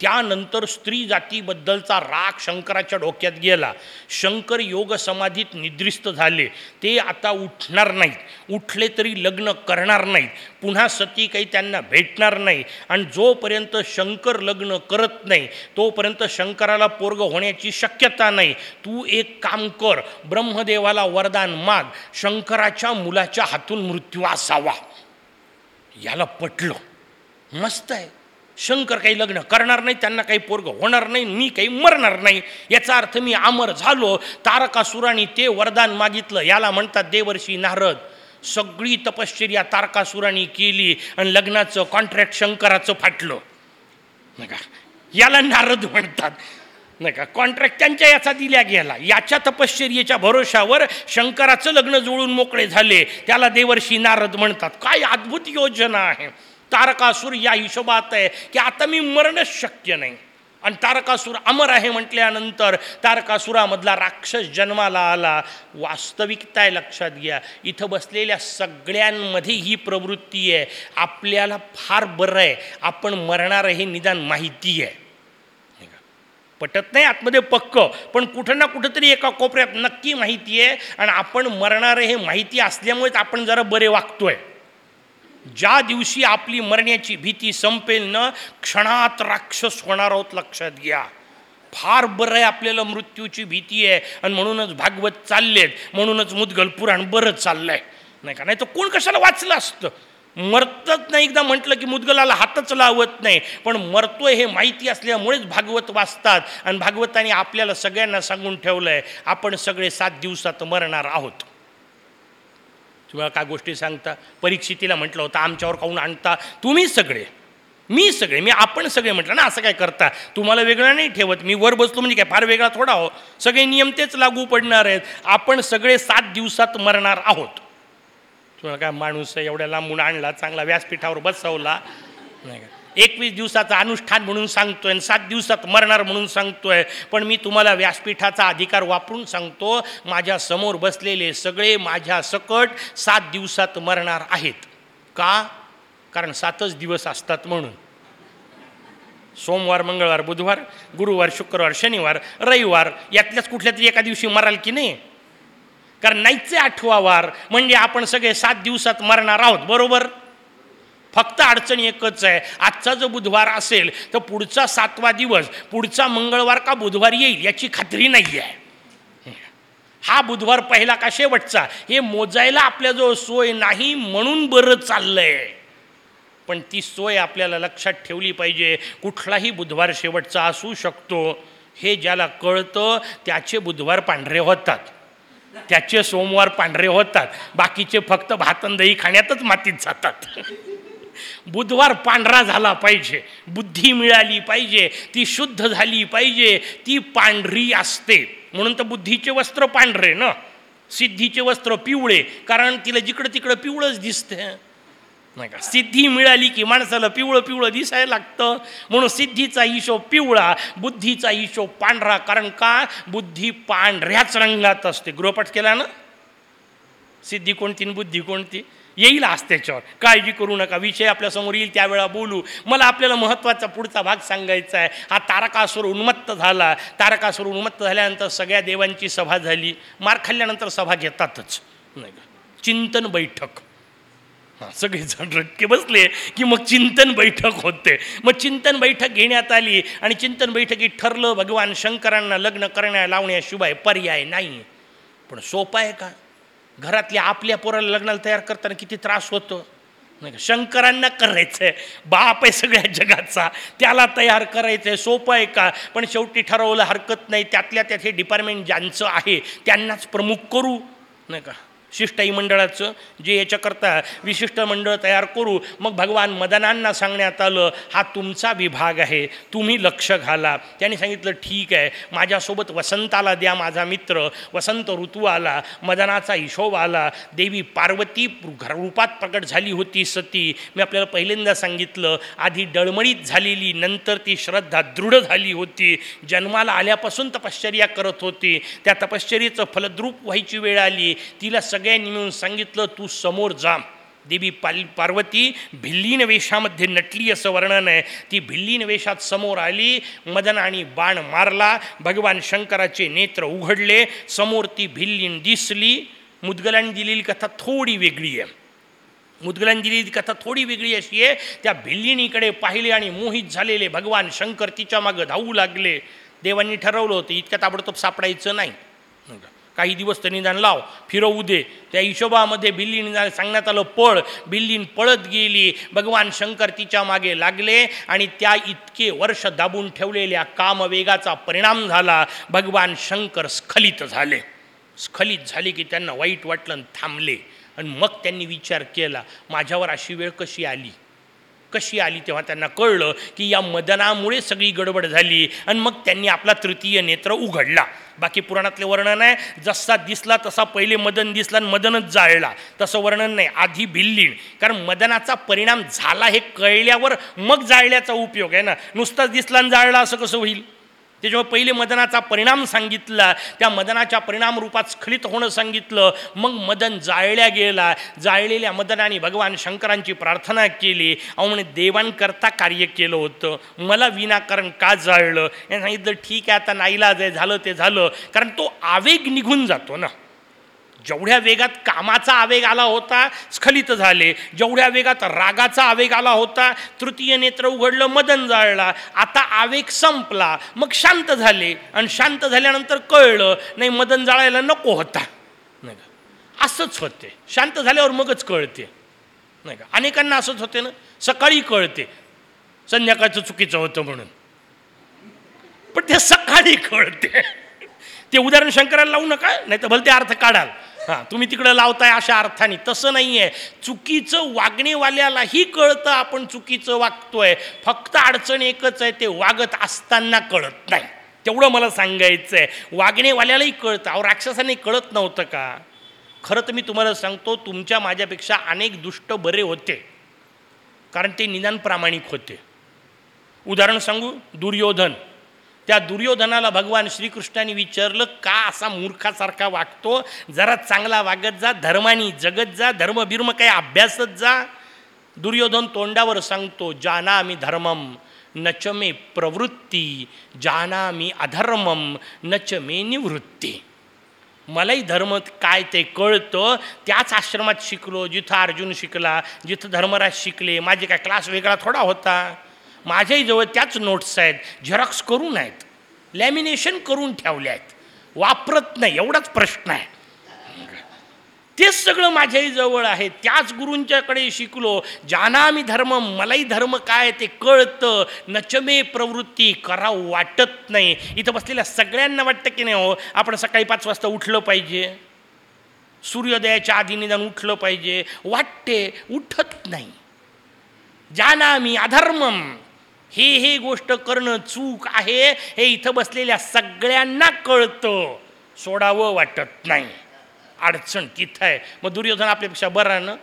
त्यानंतर स्त्री जातीबद्दलचा राग शंकराच्या डोक्यात गेला. शंकर योग समाधीत निद्रिस्त झाले. ते आता उठणार नाहीत. उठले तरी लग्न करणार नाहीत. पुन्हा सती काही त्यांना भेटणार नाही. आणि जोपर्यंत शंकर लग्न करत नाही तोपर्यंत शंकराला पोरग होण्याची शक्यता नाही. तू एक काम कर. ब्रह्मदेवाला वरदान माग. शंकराच्या मुलाच्या हातून मृत्यू असावा. याला पटलं. मस्त आहे. शंकर काही लग्न करणार नाही त्यांना काही पोरग होणार नाही मी काही मरणार नाही. याचा अर्थ मी अमर झालो. तारकासुराने ते वरदान मागितलं. याला म्हणतात देवर्षी नारद. सगळी तपश्चर्या तारकासुराने केली आणि लग्नाचं कॉन्ट्रॅक्ट शंकराचं फाटलं. नका. याला नारद म्हणतात. नाही का कॉन्ट्रॅक्ट त्यांच्या याचा दिल्या गेला. याच्या तपश्चर्येच्या भरोशावर शंकराचं लग्न जुळून मोकळे झाले. त्याला देवर्षी नारद म्हणतात. काय अद्भुत योजना आहे. तारकासूर या हिशोबात आहे की आता मी मरणच शक्य नाही. आणि तारकासूर अमर आहे म्हटल्यानंतर तारकासुरामधला राक्षस जन्माला आला. वास्तविकता आहे लक्षात घ्या. इथं बसलेल्या सगळ्यांमध्ये ही प्रवृत्ती आहे. आपल्याला फार बरं आहे. आपण मरणार हे निदान माहिती आहे. का? पटत नाही आतमध्ये पक्क पण कुठं ना कुठंतरी एका कोपऱ्यात नक्की माहिती आहे. आणि आपण मरणारं हे माहिती असल्यामुळेच आपण जरा बरे वागतोय. ज्या दिवशी आपली मरण्याची भीती संपेल न क्षणात राक्षस होणार आहोत लक्षात घ्या. फार बरं आहे आपल्याला मृत्यूची भीती आहे आणि म्हणूनच भागवत चाललेत म्हणूनच मुदगल पुराण बरं चाललं आहे नाही का? नाही तर कोण कशाला वाचलं असतं? मरतच नाही. एकदा म्हटलं की मुदगलाला हातच लावत नाही. पण मरतोय हे माहिती असल्यामुळेच भागवत वाचतात आणि भागवताने आपल्याला सगळ्यांना सांगून ठेवलं आहे आपण सगळे सात दिवसात मरणार आहोत. तुम्हाला काय गोष्टी सांगता? परीक्षितीला म्हटलं होतं आमच्यावर काहून आणता? तुम्ही सगळे मी सगळे मी आपण सगळे म्हटलं ना असं काय करता? तुम्हाला वेगळं नाही ठेवत. मी वर बसलो म्हणजे काय फार वेगळा थोडा हो सगळे नियम तेच लागू पडणार आहेत. आपण सगळे सात दिवसात मरणार आहोत. तुम्हाला काय माणूस एवढ्या लांबून आणला चांगला व्यासपीठावर बसवला? नाही का? एकवीस दिवसाचं अनुष्ठान म्हणून सांगतोय आणि सात दिवसात मरणार म्हणून सांगतोय. पण मी तुम्हाला व्यासपीठाचा अधिकार वापरून सांगतो माझ्यासमोर बसलेले सगळे माझ्या सकट सात दिवसात मरणार आहेत. का? कारण सातच दिवस असतात म्हणून. सोमवार मंगळवार बुधवार गुरुवार शुक्रवार शनिवार रविवार यातल्याच कुठल्या तरी एका दिवशी मराल की नाही? कारण नाहीचे आठवा वार. म्हणजे आपण सगळे सात दिवसात मरणार आहोत बरोबर? फक्त अडचण एकच आहे. आजचा जो बुधवार असेल तर पुढचा सातवा दिवस पुढचा मंगळवार का बुधवार येईल याची खात्री नाही आहे हा बुधवार पहिला का शेवटचा हे मोजायला आपल्याजवळ सोय नाही म्हणून बरं चाललंय. पण ती सोय आपल्याला लक्षात ठेवली पाहिजे. कुठलाही बुधवार शेवटचा असू शकतो. हे ज्याला कळतं त्याचे बुधवार पांढरे होतात. त्याचे सोमवार पांढरे होतात. बाकीचे फक्त भातन दही खाण्यातच मातीत जातात. बुधवार पांढरा झाला पाहिजे. बुद्धी मिळाली पाहिजे. ती शुद्ध झाली पाहिजे. ती पांढरी असते. म्हणून तर बुद्धीचे वस्त्र पांढरे ना? सिद्धीचे वस्त्र पिवळे. कारण तिला जिकडं तिकडं पिवळंच दिसते नाही का? सिद्धी मिळाली की माणसाला पिवळं पिवळं दिसायला लागतं. म्हणून सिद्धीचा हिशोब पिवळा बुद्धीचा हिशोब पांढरा. कारण का? बुद्धी पांढऱ्याच रंगात असते. गृहपाठ केला ना? सिद्धी कोणती आणि बुद्धी कोणती? येईल आज त्याच्यावर. काळजी करू नका. विषय आपल्यासमोर येईल त्यावेळा बोलू. मला आपल्याला महत्त्वाचा पुढचा भाग सांगायचा आहे. हा तारकासूर उन्मत्त झाला. तारकासूर उन्मत्त झाल्यानंतर सगळ्या देवांची सभा झाली. मार खाल्ल्यानंतर सभा घेतातच. नाही का? चिंतन बैठक. हां सगळेजण रटके बसले की मग चिंतन बैठक होते. मग चिंतन बैठक घेण्यात आली आणि चिंतन बैठकीत ठरलं भगवान शंकरांना लग्न करण्या लावण्याशिवाय पर्याय नाही. पण सोपा आहे का? घरातल्या आपल्या पोराला लग्नाला तयार करताना किती त्रास होतो? नाही का? शंकरांना करायचं आहे बाप आहे सगळ्या जगाचा. त्याला तयार करायचं आहे सोपं आहे का? पण शेवटी ठरवलं हरकत नाही. त्यातल्या त्यात हे डिपार्टमेंट ज्यांचं आहे त्यांनाच प्रमुख करू. नाही का? शिष्टाई मंडळाचं जे याच्याकरता विशिष्ट मंडळ तयार करू मग भगवान मदनांना सांगण्यात आलं हा तुमचा विभाग आहे तुम्ही लक्ष घाला. त्यांनी सांगितलं ठीक आहे माझ्यासोबत वसंताला द्या माझा मित्र वसंत ऋतू आला मदनाचा हिशोब आला देवी पार्वती रूपात प्रकट झाली होती सती. मी आपल्याला पहिल्यांदा सांगितलं आधी डळमळीत झालेली नंतर ती श्रद्धा दृढ झाली होती. जन्माला आल्यापासून तपश्चर्या करत होती. त्या तपश्चर्येचं फलद्रूप व्हायची वेळ आली. तिला सगळ्यांनी मिळून सांगितलं तू समोर जा. देवी पाल पार्वती भिल्लीन वेशामध्ये नटली असं वर्णन आहे. ती भिल्लीन वेशात समोर आली मदन आणि बाण मारला भगवान शंकराचे नेत्र उघडले समोर ती भिल्लीन दिसली. मुदगलांनी दिलेली कथा थोडी वेगळी आहे. मुदगलांनी दिलेली कथा थोडी वेगळी अशी आहे. त्या भिल्लीनीकडे पाहिले आणि मोहित झालेले भगवान शंकर तिच्या मागं धावू लागले. देवांनी ठरवलं होतं इतक्या ताबडतोब सापडायचं नाही. काही दिवस तर निदान लाव फिरवू दे. त्या हिशोबामध्ये बिल्लीन सांगण्यात आलं पळ. बिल्लीन पळत गेली. भगवान शंकर तिच्यामागे लागले आणि त्या इतके वर्ष दाबून ठेवलेल्या कामवेगाचा परिणाम झाला. भगवान शंकर स्खलित झाले. स्खलित झाले की त्यांना वाईट वाटलं आणि थांबले. आणि मग त्यांनी विचार केला माझ्यावर अशी वेळ कशी आली? कशी आली तेव्हा त्यांना कळलं की या मदनामुळे सगळी गडबड झाली आणि मग त्यांनी आपला तृतीय नेत्र उघडला. बाकी पुराणातले वर्णन आहे जसा दिसला तसा पहिले मदन दिसला आणि मदनच जाळला. तसं वर्णन नाही आधी भिल्लीण. कारण मदनाचा परिणाम झाला हे कळल्यावर मग जाळल्याचा उपयोग आहे ना. नुसताच दिसला आणि जाळला असं कसं होईल? त्याच्यामुळे पहिले मदनाचा परिणाम सांगितला त्या मदनाच्या परिणाम रूपात स्खलित होणं सांगितलं मग मदन जाळल्या गेला. जाळलेल्या मदनाने भगवान शंकरांची प्रार्थना केली. अहो म्हणे देवांकरता कार्य केलं होतं. मला विनाकारण का जाळलं? हे सांगितलं ठीक आहे आता नाईलाज आहे झालं ते झालं. कारण तो आवेग निघून जातो ना. जेवढ्या वेगात कामाचा आवेग आला होता स्खलित झाले. जेवढ्या वेगात रागाचा आवेग आला होता तृतीय नेत्र उघडलं मदन जाळला. आता आवेग संपला. मग शांत झाले. आणि शांत झाल्यानंतर कळलं नाही मदन जाळायला नको होता. नाही का? असंच होते. शांत झाल्यावर मगच कळते. नाही का? अनेकांना असंच होते ना? सकाळी कळते. संध्याकाळचं चुकीचं होतं म्हणून. पण ते सकाळी कळते. ते उदाहरण शंकराला लावू नका नाही तर भलते अर्थ काढाल. हां तुम्ही तिकडं लावताय अशा अर्थाने. तसं नाही आहे चुकीचं वागणेवाल्यालाही कळतं आपण चुकीचं वागतोय. फक्त अडचण एकच आहे ते वागत असताना कळत नाही. तेवढं मला सांगायचं आहे वागणेवाल्यालाही कळतं. अहो राक्षसाने कळत नव्हतं का? खरं तर मी तुम्हाला सांगतो तुमच्या माझ्यापेक्षा अनेक दुष्ट बरे होते. कारण ते निदान प्रामाणिक होते. उदाहरण सांगू? दुर्योधन. त्या दुर्योधनाला भगवान श्रीकृष्णाने विचारलं का असा मूर्खासारखा वागतो? जरा चांगला वागत जा धर्मानी जगत जा धर्म बिर्म काही अभ्यासत जा. दुर्योधन तोंडावर सांगतो जाना मी धर्मम नच मे प्रवृत्ती जाना मी अधर्मम नच मे निवृत्ती. मलाही धर्म काय ते कळतं. त्याच आश्रमात शिकलो जिथं अर्जुन शिकला जिथं धर्मराज शिकले माझे काय क्लास वेगळा थोडा होता. माझ्याही जवळ त्याच नोट्स आहेत झेरॉक्स करून आहेत लॅमिनेशन करून ठेवले आहेत वापरत नाही एवढाच प्रश्न आहे. तेच सगळं माझ्याही जवळ आहे त्याच गुरूंच्याकडे शिकलो जानामी धर्म मलाही धर्म काय ते कळतं नचमे प्रवृत्ती करावं वाटत नाही. इथं बसलेल्या सगळ्यांना वाटतं की नाही हो आपण सकाळी पाच वाजता उठलं पाहिजे. सूर्योदयाच्या आधी निदान उठलं पाहिजे. वाटते उठत नाही. जानामी अधर्मम हे हे गोष्ट करणं चूक आहे हे इथं बसलेल्या सगळ्यांना कळतं. सोडावं वाटत नाही. अडचण तिथं आहे. मग दुर्योधन आपल्यापेक्षा बरा ना?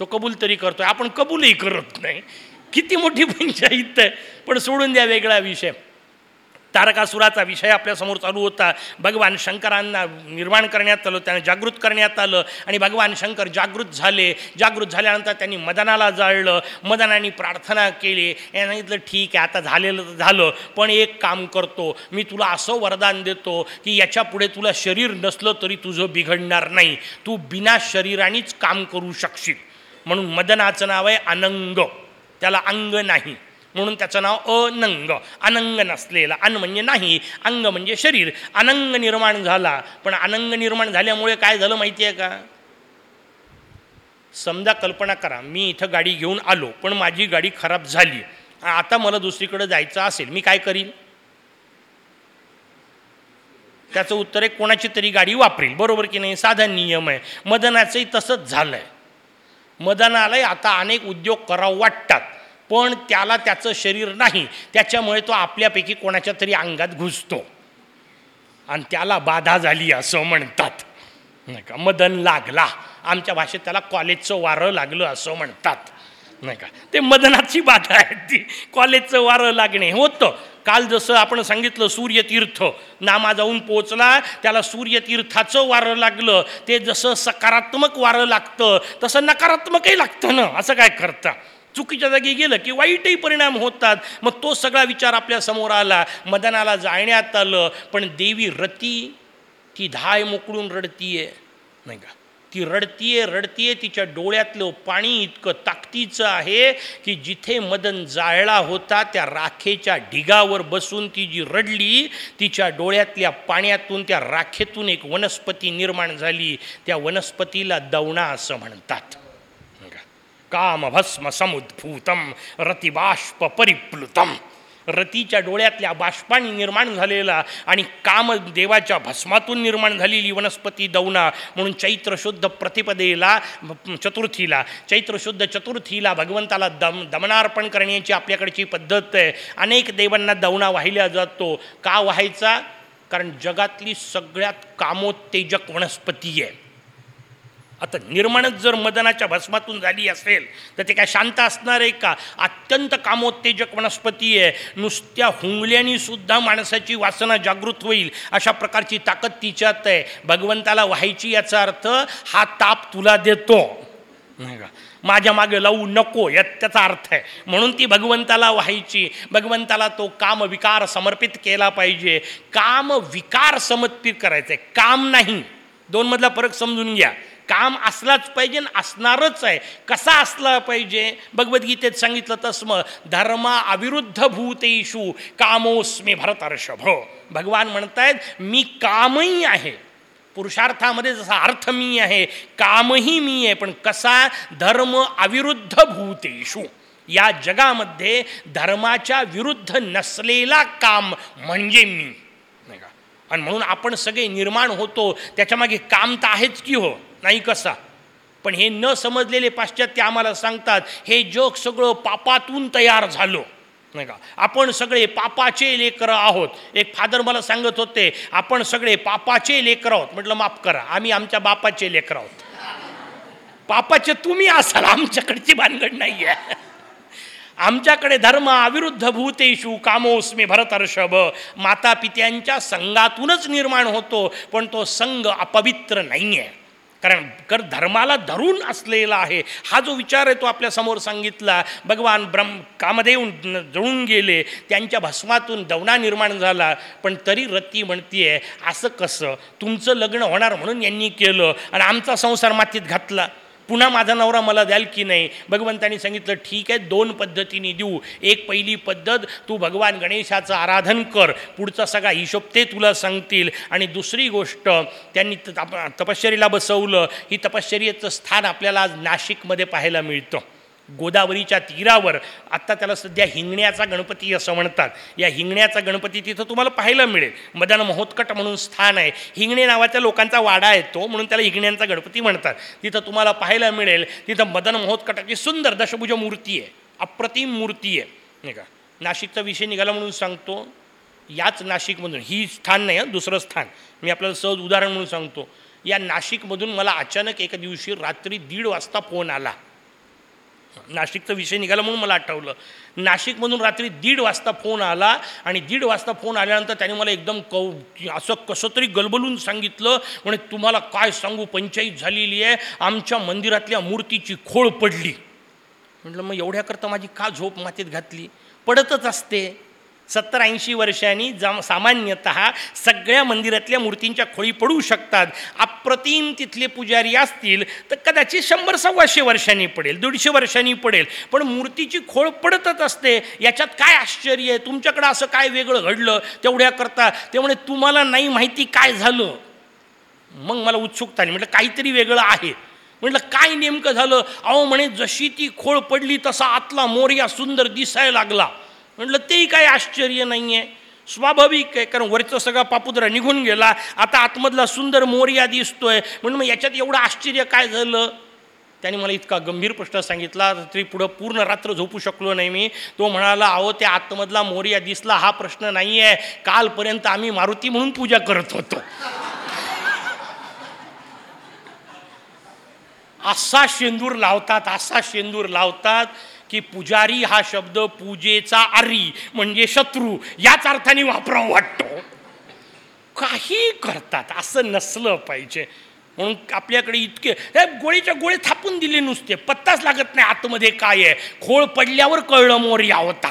तो कबूल तरी करतोय. आपण कबूलही करत नाही. किती मोठी <laughs> पंचायत आहे. पण सोडून द्या वेगळा विषय. तारकासुराचा विषय आपल्यासमोर चालू होता. भगवान शंकरांना निर्माण करण्यात आलं त्यांना जागृत करण्यात आलं आणि भगवान शंकर जागृत झाले. जागृत झाल्यानंतर त्यांनी मदनाला जाळलं. मदनाने प्रार्थना केली. यांनी सांगितलं ठीक आहे आता झालेलं तर झालं पण एक काम करतो. मी तुला असं वरदान देतो की याच्यापुढे तुला शरीर नसलं तरी तुझं बिघडणार नाही. तू बिना शरीरानेच काम करू शकशील. म्हणून मदनाचं नाव आहे अनंग. त्याला अंग नाही. म्हणून त्याचं नाव अनंग. अनंग नसलेला. अन म्हणजे नाही अंग म्हणजे शरीर. अनंग निर्माण झाला. पण अनंग निर्माण झाल्यामुळे काय झालं माहिती आहे का? समजा कल्पना करा मी इथं गाडी घेऊन आलो पण माझी गाडी खराब झाली. आता मला दुसरीकडे जायचं असेल मी काय करीन? त्याचं उत्तर आहे कोणाची तरी गाडी वापरेल. बरोबर की नाही? साधा नियम आहे. मदनाचंही तसंच झालं आहे मदनालाही आता अनेक उद्योग करावं वाटतात. पण त्याला त्याचं शरीर नाही. त्याच्यामुळे तो आपल्यापैकी कोणाच्या तरी अंगात घुसतो. आणि त्याला बाधा झाली असं म्हणतात. नाही का? मदन लागला. आमच्या भाषेत त्याला कॉलेजचं वारं लागलं असं म्हणतात. नाही का? ते मदनाची बाधा आहे ती. कॉलेजचं वारं लागणे होतं. काल जसं आपण सांगितलं सूर्यतीर्थ नामा जाऊन पोचला त्याला सूर्यतीर्थाचं वारं लागलं. ते जसं सकारात्मक वारं लागतं तसं नकारात्मकही लागतं ना? असं काय करता? चुकीच्या जागी गेलं की वाईटही परिणाम होतात. मग तो सगळा विचार आपल्यासमोर आला. मदनाला जाळण्यात आलं. पण देवी रती ती धाय मोकळून रडतीये. नाही का? ती रडतीये रडतीये. तिच्या डोळ्यातलं पाणी इतकं ताकदीचं आहे की जिथे मदन जाळला होता त्या राखेच्या ढिगावर बसून ती जी रडली तिच्या डोळ्यातल्या पाण्यातून त्या राखेतून एक वनस्पती निर्माण झाली. त्या वनस्पतीला दवणा असं म्हणतात. कामभस्म समुद्भूतम रतिबाष्प परिप्लुतम रतीच्या डोळ्यातल्या बाष्पाने निर्माण झालेला आणि कामदेवाच्या भस्मातून निर्माण झालेली वनस्पती दौना म्हणून चैत्र शुद्ध प्रतिपदेला चतुर्थीला चैत्र शुद्ध चतुर्थीला भगवंताला दम दमनार्पण करण्याची आपल्याकडची पद्धत आहे. अनेक देवांना दौना वाहिल्या जातो. का व्हायचा? कारण जगातली सगळ्यात कामोत्तेजक वनस्पती आहे. आता निर्माणच जर मदनाच्या भस्मातून झाली असेल तर ते काय शांत असणार आहे का? अत्यंत कामोत्तेजक वनस्पती आहे. नुसत्या हुंगल्यानी सुद्धा माणसाची वासना जागृत होईल अशा प्रकारची ताकद तिच्यात आहे. भगवंताला व्हायची याचा अर्थ हा ताप तुला देतो. नाही का? माझ्या मागे लावू नको यात त्याचा अर्थ आहे. म्हणून ती भगवंताला व्हायची. भगवंताला तो काम विकार समर्पित केला पाहिजे. काम विकार समर्पित करायचं आहे काम नाही. दोनमधला फरक समजून घ्या. काम असलाच पाहिजे आणि असणारच आहे. कसा असला पाहिजे? भगवद्गीतेत सांगितलं तस्म धर्मा अविरुद्ध भूतेषु कामोस्मी भरतर्षभ. भगवान म्हणतायत मी कामही आहे. पुरुषार्थामध्ये जसा अर्थ मी आहे कामही मी आहे पण कसा? धर्म अविरुद्ध भूतेषु. या जगामध्ये धर्माच्या विरुद्ध नसलेला काम म्हणजे मी. नाही का? आणि म्हणून आपण सगळे निर्माण होतो. त्याच्यामागे काम तर आहेच की हो? नाही कसा. पण हे न समजलेले पाश्चात्य आम्हाला सांगतात हे जग सगळं पापातून तयार झालो. नाही का? आपण सगळे पापाचे लेकरं आहोत. एक फादर मला सांगत होते आपण सगळे पापाचे लेकरं आहोत. म्हटलं माफ करा आम्ही आमच्या बापाचे लेकरं आहोत. पापाचे तुम्ही असाल आमच्याकडची भानगड नाही आहे आमच्याकडे धर्म अविरुद्ध भूतेषु कामोस्मी भरतर्षभ. माता पित्यांच्या संघातूनच निर्माण होतो पण तो संघ अपवित्र नाही आहे कारण कर धर्माला धरून असलेला आहे. हा जो विचार आहे तो आपल्यासमोर सांगितला. भगवान ब्रह्म कामदेव जळून गेले. त्यांच्या भस्मातून दवना निर्माण झाला. पण तरी रती म्हणतीये असं कसं? तुमचं लग्न होणार म्हणून यांनी केलं. आणि आमचा संसार मातीत घातला. पुन्हा माझा नवरा मला द्याल की नाही? भगवंतानी सांगितलं ठीक आहे दोन पद्धतीने देऊ. एक पहिली पद्धत तू भगवान गणेशाचं आराधन कर. पुढचा सगळा हिशोब ते तुला सांगतील. आणि दुसरी गोष्ट त्यांनी तप तपश्चरीला बसवलं. ही तपश्चर्याचं स्थान आपल्याला आज नाशिकमध्ये पाहायला मिळतं. गोदावरीच्या तीरावर. आत्ता त्याला सध्या हिंगण्याचा गणपती असं म्हणतात. या हिंगण्याचा गणपती तिथं तुम्हाला पाहायला मिळेल. मदन महोत्कट म्हणून स्थान आहे. हिंगणे नावाच्या लोकांचा वाडा आहे तो म्हणून त्याला हिंगण्यांचा गणपती म्हणतात. तिथं तुम्हाला पाहायला मिळेल तिथं मदन महोत्कटाची सुंदर दशभुज मूर्ती आहे. अप्रतिम मूर्ती आहे. नाही का नाशिकचा विषय निघाला म्हणून सांगतो. याच नाशिकमधून ही स्थान नाही हं दुसरं स्थान. मी आपल्याला सहज उदाहरण म्हणून सांगतो. या नाशिकमधून मला अचानक एका दिवशी रात्री दीड वाजता फोन आला. नाशिकचा विषय निघाला म्हणून मला आठवलं. नाशिकमधून रात्री दीड वाजता फोन आला आणि दीड वाजता फोन आल्यानंतर त्याने मला एकदम कौ असं कसं तरी गलबलून सांगितलं म्हणे तुम्हाला काय सांगू? पंचायत झालेली आहे. आमच्या मंदिरातल्या मूर्तीची खोळ पडली. म्हटलं मग एवढ्याकरता माझी का झोप मातीत घातली? पडतच असते. सत्तर ऐंशी वर्षांनी जम सामान्यतः सगळ्या मंदिरातल्या मूर्तींच्या खोळी पडू शकतात. अप्रतिम तिथले पुजारी असतील तर कदाचित शंभर सव्वाशे वर्षांनी पडेल दीडशे वर्षांनी पडेल. पण मूर्तीची खोळ पडतच असते. याच्यात काय आश्चर्य आहे? तुमच्याकडं असं काय वेगळं घडलं तेवढ्याकरता? त्यामुळे तुम्हाला नाही माहिती काय झालं. मग मला उत्सुकता नाही म्हटलं काहीतरी वेगळं आहे. म्हटलं काय नेमकं झालं? अहो म्हणे जशी ती खोळ पडली तसा आतला मोर्या सुंदर दिसायला लागला. म्हटलं तेही काही आश्चर्य नाही आहे स्वाभाविक आहे कारण वरचं सगळा पापुद्रा निघून गेला. आता आतमधला सुंदर मोर्या दिसतोय. म्हणून मग याच्यात एवढं आश्चर्य काय झालं? त्याने मला इतका गंभीर प्रश्न सांगितला तरी पुढं पूर्ण रात्र झोपू शकलो नाही मी. तो म्हणाला अहो त्या आतमधला मोर्या दिसला हा प्रश्न नाही आहे कालपर्यंत आम्ही मारुती म्हणून पूजा करत होतो. असा शेंदूर लावतात असा शेंदूर लावतात. की पुजारी हा शब्द पूजेचा आरी म्हणजे शत्रू याच अर्थाने वापरावा वाटतो. काही करतात असं नसलं पाहिजे. म्हणून आपल्याकडे इतके हे गोळीच्या गोळे थापून दिले नुसते पत्ताच लागत नाही आतमध्ये काय आहे. खोळ पडल्यावर कळलं मोर या होता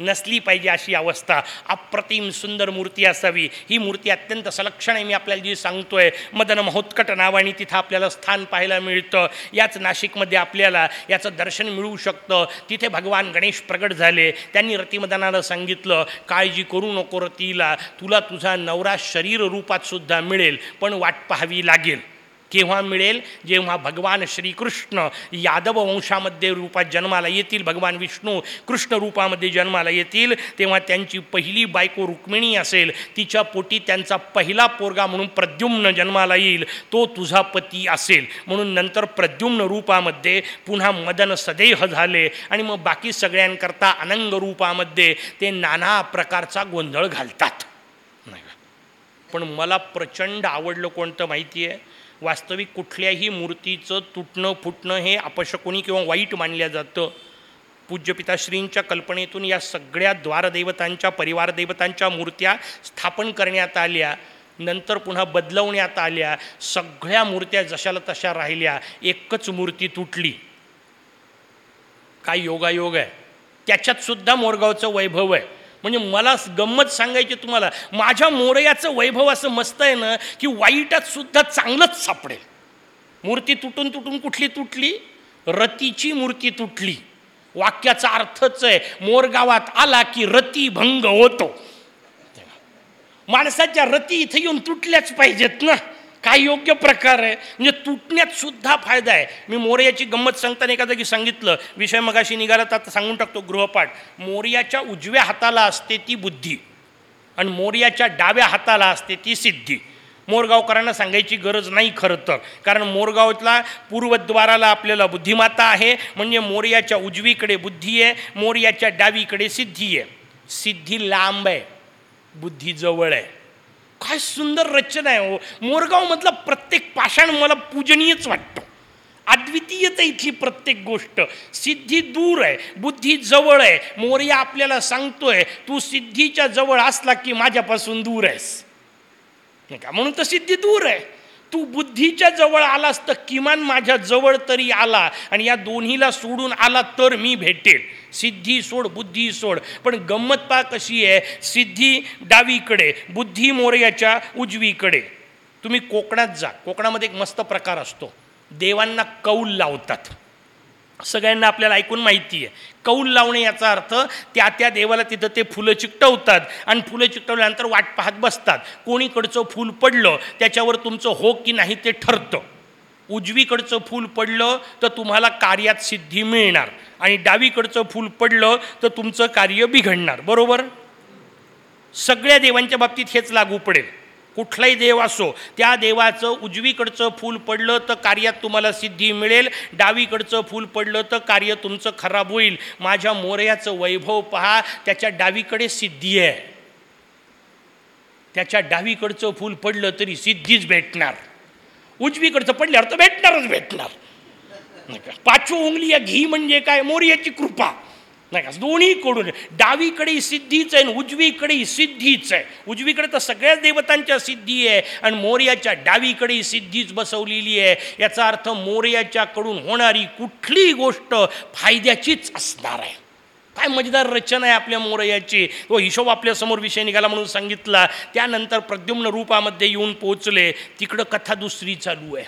नसली पाहिजे अशी अवस्था. अप्रतिम सुंदर मूर्ती असावी. ही मूर्ती अत्यंत सलक्षण आहे मी आपल्याला जी सांगतोय. मदन महोत्कट नावाने तिथं आपल्याला स्थान पाहायला मिळतं. याच नाशिकमध्ये आपल्याला याचं दर्शन मिळू शकतं. तिथे भगवान गणेश प्रगट झाले. त्यांनी रतिमदनाला सांगितलं काळजी करू नको रतीला. तुला तुझा नवरा शरीर रूपात सुद्धा मिळेल पण वाट पाहावी लागेल. केव्हा मिळेल? जेव्हा भगवान श्रीकृष्ण यादव वंशामध्ये रूपात जन्माला येतील भगवान विष्णू कृष्ण रूपामध्ये जन्माला येतील तेव्हा त्यांची पहिली बायको रुक्मिणी असेल. तिच्या पोटी त्यांचा पहिला पोरगा म्हणून प्रद्युम्न जन्माला येईल. तो तुझा पती असेल. म्हणून नंतर प्रद्युम्न रूपामध्ये पुन्हा मदन सदेह झाले. आणि मग बाकी सगळ्यांकरता अनंग रूपामध्ये ते नाना प्रकारचा गोंधळ घालतात. नाही पण मला प्रचंड आवडलं कोणतं माहिती आहे वास्तविक कुठल्याही मूर्तीचं तुटणं फुटणं हे अपशकुनी किंवा वाईट मानलं जातं. पूज्यपिताश्रींच्या कल्पनेतून या सगळ्या द्वारदैवतांच्या परिवारदैवतांच्या मूर्त्या स्थापन करण्यात आल्या. नंतर पुन्हा बदलवण्यात आल्या. सगळ्या मूर्त्या जशाला तशा राहिल्या. एकच मूर्ती तुटली. काय योगायोग आहे? त्याच्यातसुद्धा मोरगावचं वैभव आहे. म्हणजे मला गंमत सांगायची तुम्हाला माझ्या मोरयाचं वैभव असं मस्त आहे ना की वाईटात सुद्धा चांगलंच सापडेल. मूर्ती तुटून तुटून कुठली तुटली? रतीची मूर्ती तुटली. वाक्याचा अर्थच आहे मोरगावात आला की रती भंग होतो. माणसाच्या रती इथे येऊन तुटल्याच पाहिजेत ना. काय योग्य प्रकार आहे? म्हणजे तुटण्यात सुद्धा फायदा आहे. मी मोर्याची गंमत सांगताना एका जागी सांगितलं. विषय मगाशी निघाला तर सांगून टाकतो गृहपाठ. मोर्याच्या उजव्या हाताला असते ती बुद्धी आणि मोर्याच्या डाव्या हाताला असते ती सिद्धी. मोरगावकरांना सांगायची गरज नाही खरं तर. कारण मोरगावला पूर्वद्वाराला आपल्याला बुद्धिमाता आहे. म्हणजे मोर्याच्या उजवीकडे बुद्धी आहे मोर्याच्या डावीकडे सिद्धी आहे. सिद्धी लांब आहे बुद्धी जवळ आहे. काय सुंदर रचना आहे हो. मोरगावमधला प्रत्येक पाषाण मला पूजनीयच वाटतो. अद्वितीयता इथली प्रत्येक गोष्ट. सिद्धी दूर आहे बुद्धी जवळ आहे. मोर्या आपल्याला सांगतोय तू सिद्धीच्या जवळ असला की माझ्यापासून दूर आहेस. नाही का? म्हणून तर सिद्धी दूर आहे. तू बुद्धीच्या जवळ आलास तर किमान माझ्या जवळ तरी आला आणि या दोन्हीला सोडून आला तर मी भेटेल. सिद्धी सोड बुद्धी सोड. पण गंमत पा कशी आहे. सिद्धी डावीकडे बुद्धी मोर्याच्या उजवीकडे. तुम्ही कोकणात जा. कोकणामध्ये एक मस्त प्रकार असतो. देवांना कौल लावतात. सगळ्यांना आपल्याला ऐकून माहिती आहे. कौल लावणे याचा अर्थ त्या त्या देवाला तिथं ते फुलं चिकटवतात आणि फुलं चिकटवल्यानंतर वाट पाहत बसतात. कोणीकडचं फूल पडलं त्याच्यावर तुमचं हो की नाही ते ठरतं. उजवीकडचं फूल पडलं तर तुम्हाला कार्यात सिद्धी मिळणार. आणि डावीकडचं फूल पडलं तर तुमचं कार्य बिघडणार. बरोबर? सगळ्या देवांच्या बाबतीत हेच लागू पडेल. कुठलाही देव असो त्या देवाचं उजवीकडचं फूल पडलं तर कार्यात तुम्हाला सिद्धी मिळेल. डावीकडचं फूल पडलं तर कार्य तुमचं खराब होईल. माझ्या मोर्याचं वैभव पहा त्याच्या डावीकडे सिद्धी आहे. त्याच्या डावीकडचं फूल पडलं तरी सिद्धीच भेटणार. उजवीकडचं पडल्यावर तर भेटणारच भेटणार. नाही का? पाचवं उंगली या घी म्हणजे काय? मोर्याची कृपा. नाही का? दोन्हीकडून. डावीकडे सिद्धीच आहे आणि उजवीकडे सिद्धीच आहे. उजवीकडे तर सगळ्याच देवतांच्या सिद्धी आहे आणि मोर्याच्या डावीकडे सिद्धीच बसवलेली आहे. याचा अर्थ मोर्याच्याकडून होणारी कुठलीही गोष्ट फायद्याचीच असणार आहे. काय मजेदार रचना आहे आपल्या मोरयाची तो हिशोब आपल्यासमोर विषय निघाला म्हणून सांगितला. त्यानंतर प्रद्युम्न रूपामध्ये येऊन पोचले तिकडं कथा दुसरी चालू आहे.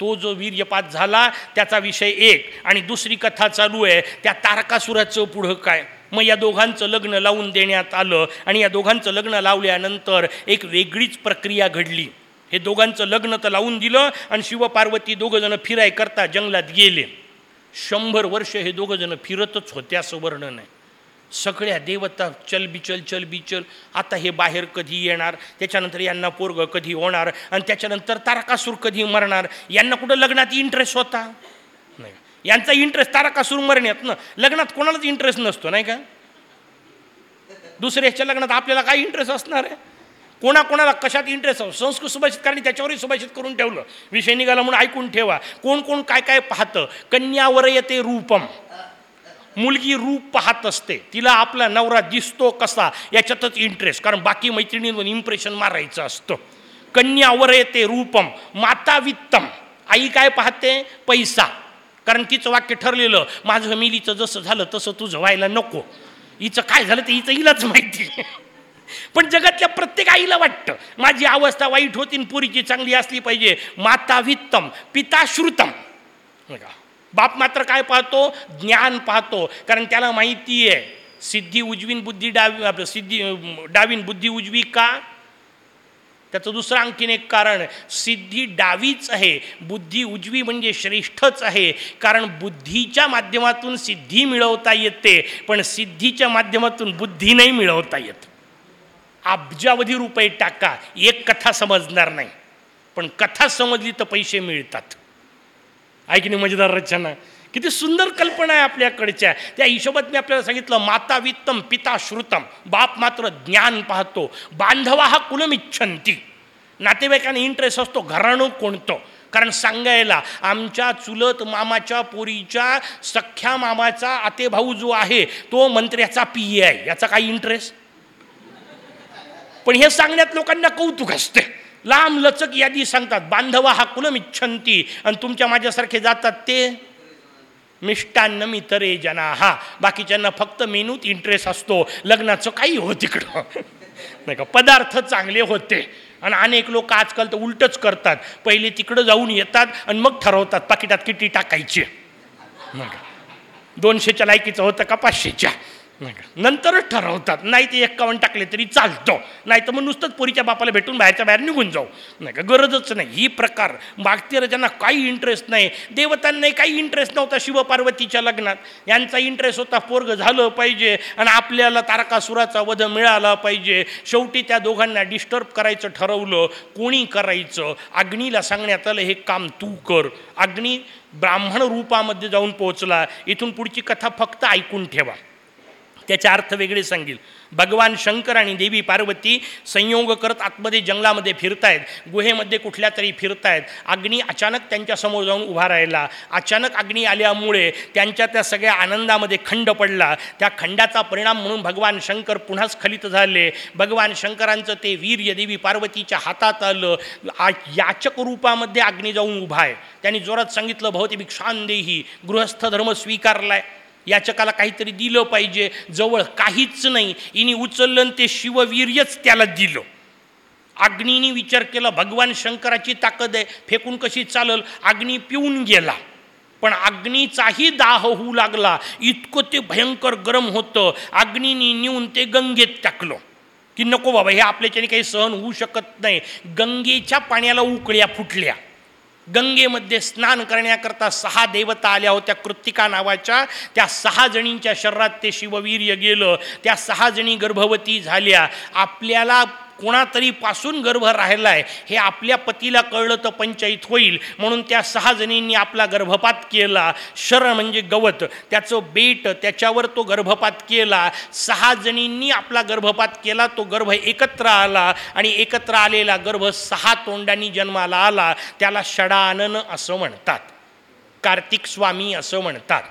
तो जो वीर्यपात झाला त्याचा विषय एक. आणि दुसरी कथा चालू आहे. त्या तारकासुराचं पुढं काय? मग या दोघांचं लग्न लावून देण्यात आलं. आणि या दोघांचं लग्न लावल्यानंतर एक वेगळीच प्रक्रिया घडली. हे दोघांचं लग्न तर लावून दिलं. आणि शिवपार्वती दोघंजणं फिराय करता जंगलात गेले. शंभर वर्ष हे दोघं जण फिरतच होते असं वर्णन आहे. सगळ्या देवता चल बिचल चल बिचल. आता हे बाहेर कधी येणार? त्याच्यानंतर यांना पोरग कधी होणार? आणि त्याच्यानंतर तारकासूर कधी मरणार? यांना कुठं लग्नात इंटरेस्ट होता? नाही. यांचा इंटरेस्ट तारकासूर मरण्यात ना. लग्नात कोणालाच इंटरेस्ट नसतो नाही का? दुसऱ्याच्या लग्नात आपल्याला काय इंटरेस्ट असणार आहे? कोणाकोणाला कशात इंटरेस्ट असतो संस्कृत सुभाषितकारांनी कारण त्याच्यावरही सुभाषित करून ठेवलं. विषय निघाला म्हणून ऐकून ठेवा. कोण कोण काय काय पाहतं? कन्यावर येते रूपम. मुलगी रूप पाहत असते. तिला आपला नवरा दिसतो कसा? याच्यातच इंटरेस्ट कारण बाकी मैत्रिणींवर इम्प्रेशन मारायचं असतं. कन्यावर येते रूपम. माता वित्तम. आई काय पाहते? पैसा. कारण तिचं वाक्य ठरलेलं माझं मिलीचं जसं झालं तसं तुझं व्हायला नको. हिचं काय झालं ते हिचं हिलाच माहिती. पण जगातल्या प्रत्येक आईला वाटतं माझी अवस्था वाईट होती पुरीची चांगली असली पाहिजे. माता वित्तम पिता श्रुतम. बाप मात्र काय पाहतो? ज्ञान पाहतो. कारण त्याला माहिती आहे सिद्धी उजवीन बुद्धी डावी सिद्धी डावीन बुद्धी उजवी का? त्याचं दुसरं आणखीन एक कारण सिद्धी डावीच आहे बुद्धी उजवी म्हणजे श्रेष्ठच आहे. कारण बुद्धीच्या माध्यमातून सिद्धी मिळवता येते पण सिद्धीच्या माध्यमातून बुद्धी नाही मिळवता येत. अब्जावधी रुपये टाका एक कथा समजणार नाही. पण कथा समजली तर पैसे मिळतात. ऐकणे मजेदार रचना. किती सुंदर कल्पना आहे आपल्याकडच्या. त्या हिशोबात मी आपल्याला सांगितलं माता वित्तम पिता श्रुतम. बाप मात्र ज्ञान पाहतो. बांधवा हा कुलमिच्छंती. नातेवाईकांना इंटरेस्ट असतो घराणं कोणतं? कारण सांगायला आमच्या चुलत मामाच्या पोरीच्या सख्ख्या मामाचा आतेभाऊ जो आहे तो मंत्र्याचा पी ए आहे. याचा काही इंटरेस्ट पण हे सांगण्यात लोकांना कौतुक असते. लांब लचक यादी सांगतात बांधवा हा कुलम इच्छंती आणि तुमच्या माझ्यासारखे जातात ते? मिष्टान्न मितरे जना. हा बाकीच्यांना फक्त मेनूत इंटरेस्ट असतो. लग्नाचं काही हो तिकडं. <laughs> नाही का पदार्थ चांगले होते. आणि अनेक लोक आजकाल तर उलटच करतात. पहिले तिकडं जाऊन येतात आणि मग ठरवतात पाकिटात किती टाकायचे? नाही का? दोनशेच्या लायकीचं होतं का पाचशेच्या? नाही का? नंतरच ठरवतात. नाही ते एक्कावन्न टाकले तरी चालतं. नाही तर मग नुसतंच पोरीच्या बापाला भेटून बाहेरच्या बाहेर निघून जाऊ. नाही का? गरजच नाही. ही प्रकार. मागती ज्यांना काही इंटरेस्ट नाही देवतांनाही काही इंटरेस्ट नव्हता शिवपार्वतीच्या लग्नात. यांचा इंटरेस्ट होता पोरग झालं पाहिजे आणि आपल्याला तारकासुराचा वध मिळाला पाहिजे. शेवटी त्या दोघांना डिस्टर्ब करायचं ठरवलं. कोणी करायचं? अग्नीला सांगण्यात आलं हे काम तू कर. अग्नी ब्राह्मण रूपामध्ये जाऊन पोहोचला. इथून पुढची कथा फक्त ऐकून ठेवा. त्याचे अर्थ वेगळे सांगेल. भगवान शंकर आणि देवी पार्वती संयोग करत आतमध्ये जंगलामध्ये फिरतायत. गुहेमध्ये कुठल्या तरी फिरतायत. अग्नी अचानक त्यांच्यासमोर जाऊन उभा राहिला. अचानक अग्नी आल्यामुळे त्यांच्या त्या सगळ्या आनंदामध्ये खंड पडला. त्या खंडाचा परिणाम म्हणून भगवान शंकर पुन्हा स्खलित झाले. भगवान शंकरांचं ते वीर्य देवी पार्वतीच्या हातात आलं. आ याचक रूपामध्ये अग्नी जाऊन उभा आहे. त्यांनी जोरात सांगितलं भवती भिक्षान देही. गृहस्थ धर्म स्वीकारलाय. याचकाला काहीतरी दिलं पाहिजे. जवळ काहीच नाही. इनी उचललं ते शिववीर्यच त्याला दिलं. अग्नीने विचार केला भगवान शंकराची ताकद आहे. फेकून कशी चालल? अग्नी पिऊन गेला. पण अग्नीचाही दाह होऊ लागला. इतकं ते भयंकर गरम होतं. अग्नीने नेऊन ते गंगेत टाकलं. की नको बाबा हे आपल्याच्याने काही सहन होऊ शकत नाही. गंगेच्या पाण्याला उकळ्या फुटल्या. गंगेमध्ये स्नान करण्याकरता सहा देवता आल्या होत्या कृत्तिका नावाच्या. त्या सहा जणींच्या शरीरात ते शिववीर्य गेलं. त्या सहा जणी गर्भवती झाल्या. आपल्याला कोणातरी पासून गर्भ आहे हे आपल्या पतीला कळलं तर पंचायत होईल. म्हणून त्या सहा जणींनी आपला गर्भपात केला. शर म्हणजे गवत. त्याचं बेट त्याच्यावर तो गर्भपात केला. सहा जणींनी आपला गर्भपात केला तो गर्भ एकत्र आला आणि एकत्र आलेला गर्भ सहा तोंडांनी जन्माला आला. त्याला षडानन असं म्हणतात. कार्तिक स्वामी असं म्हणतात.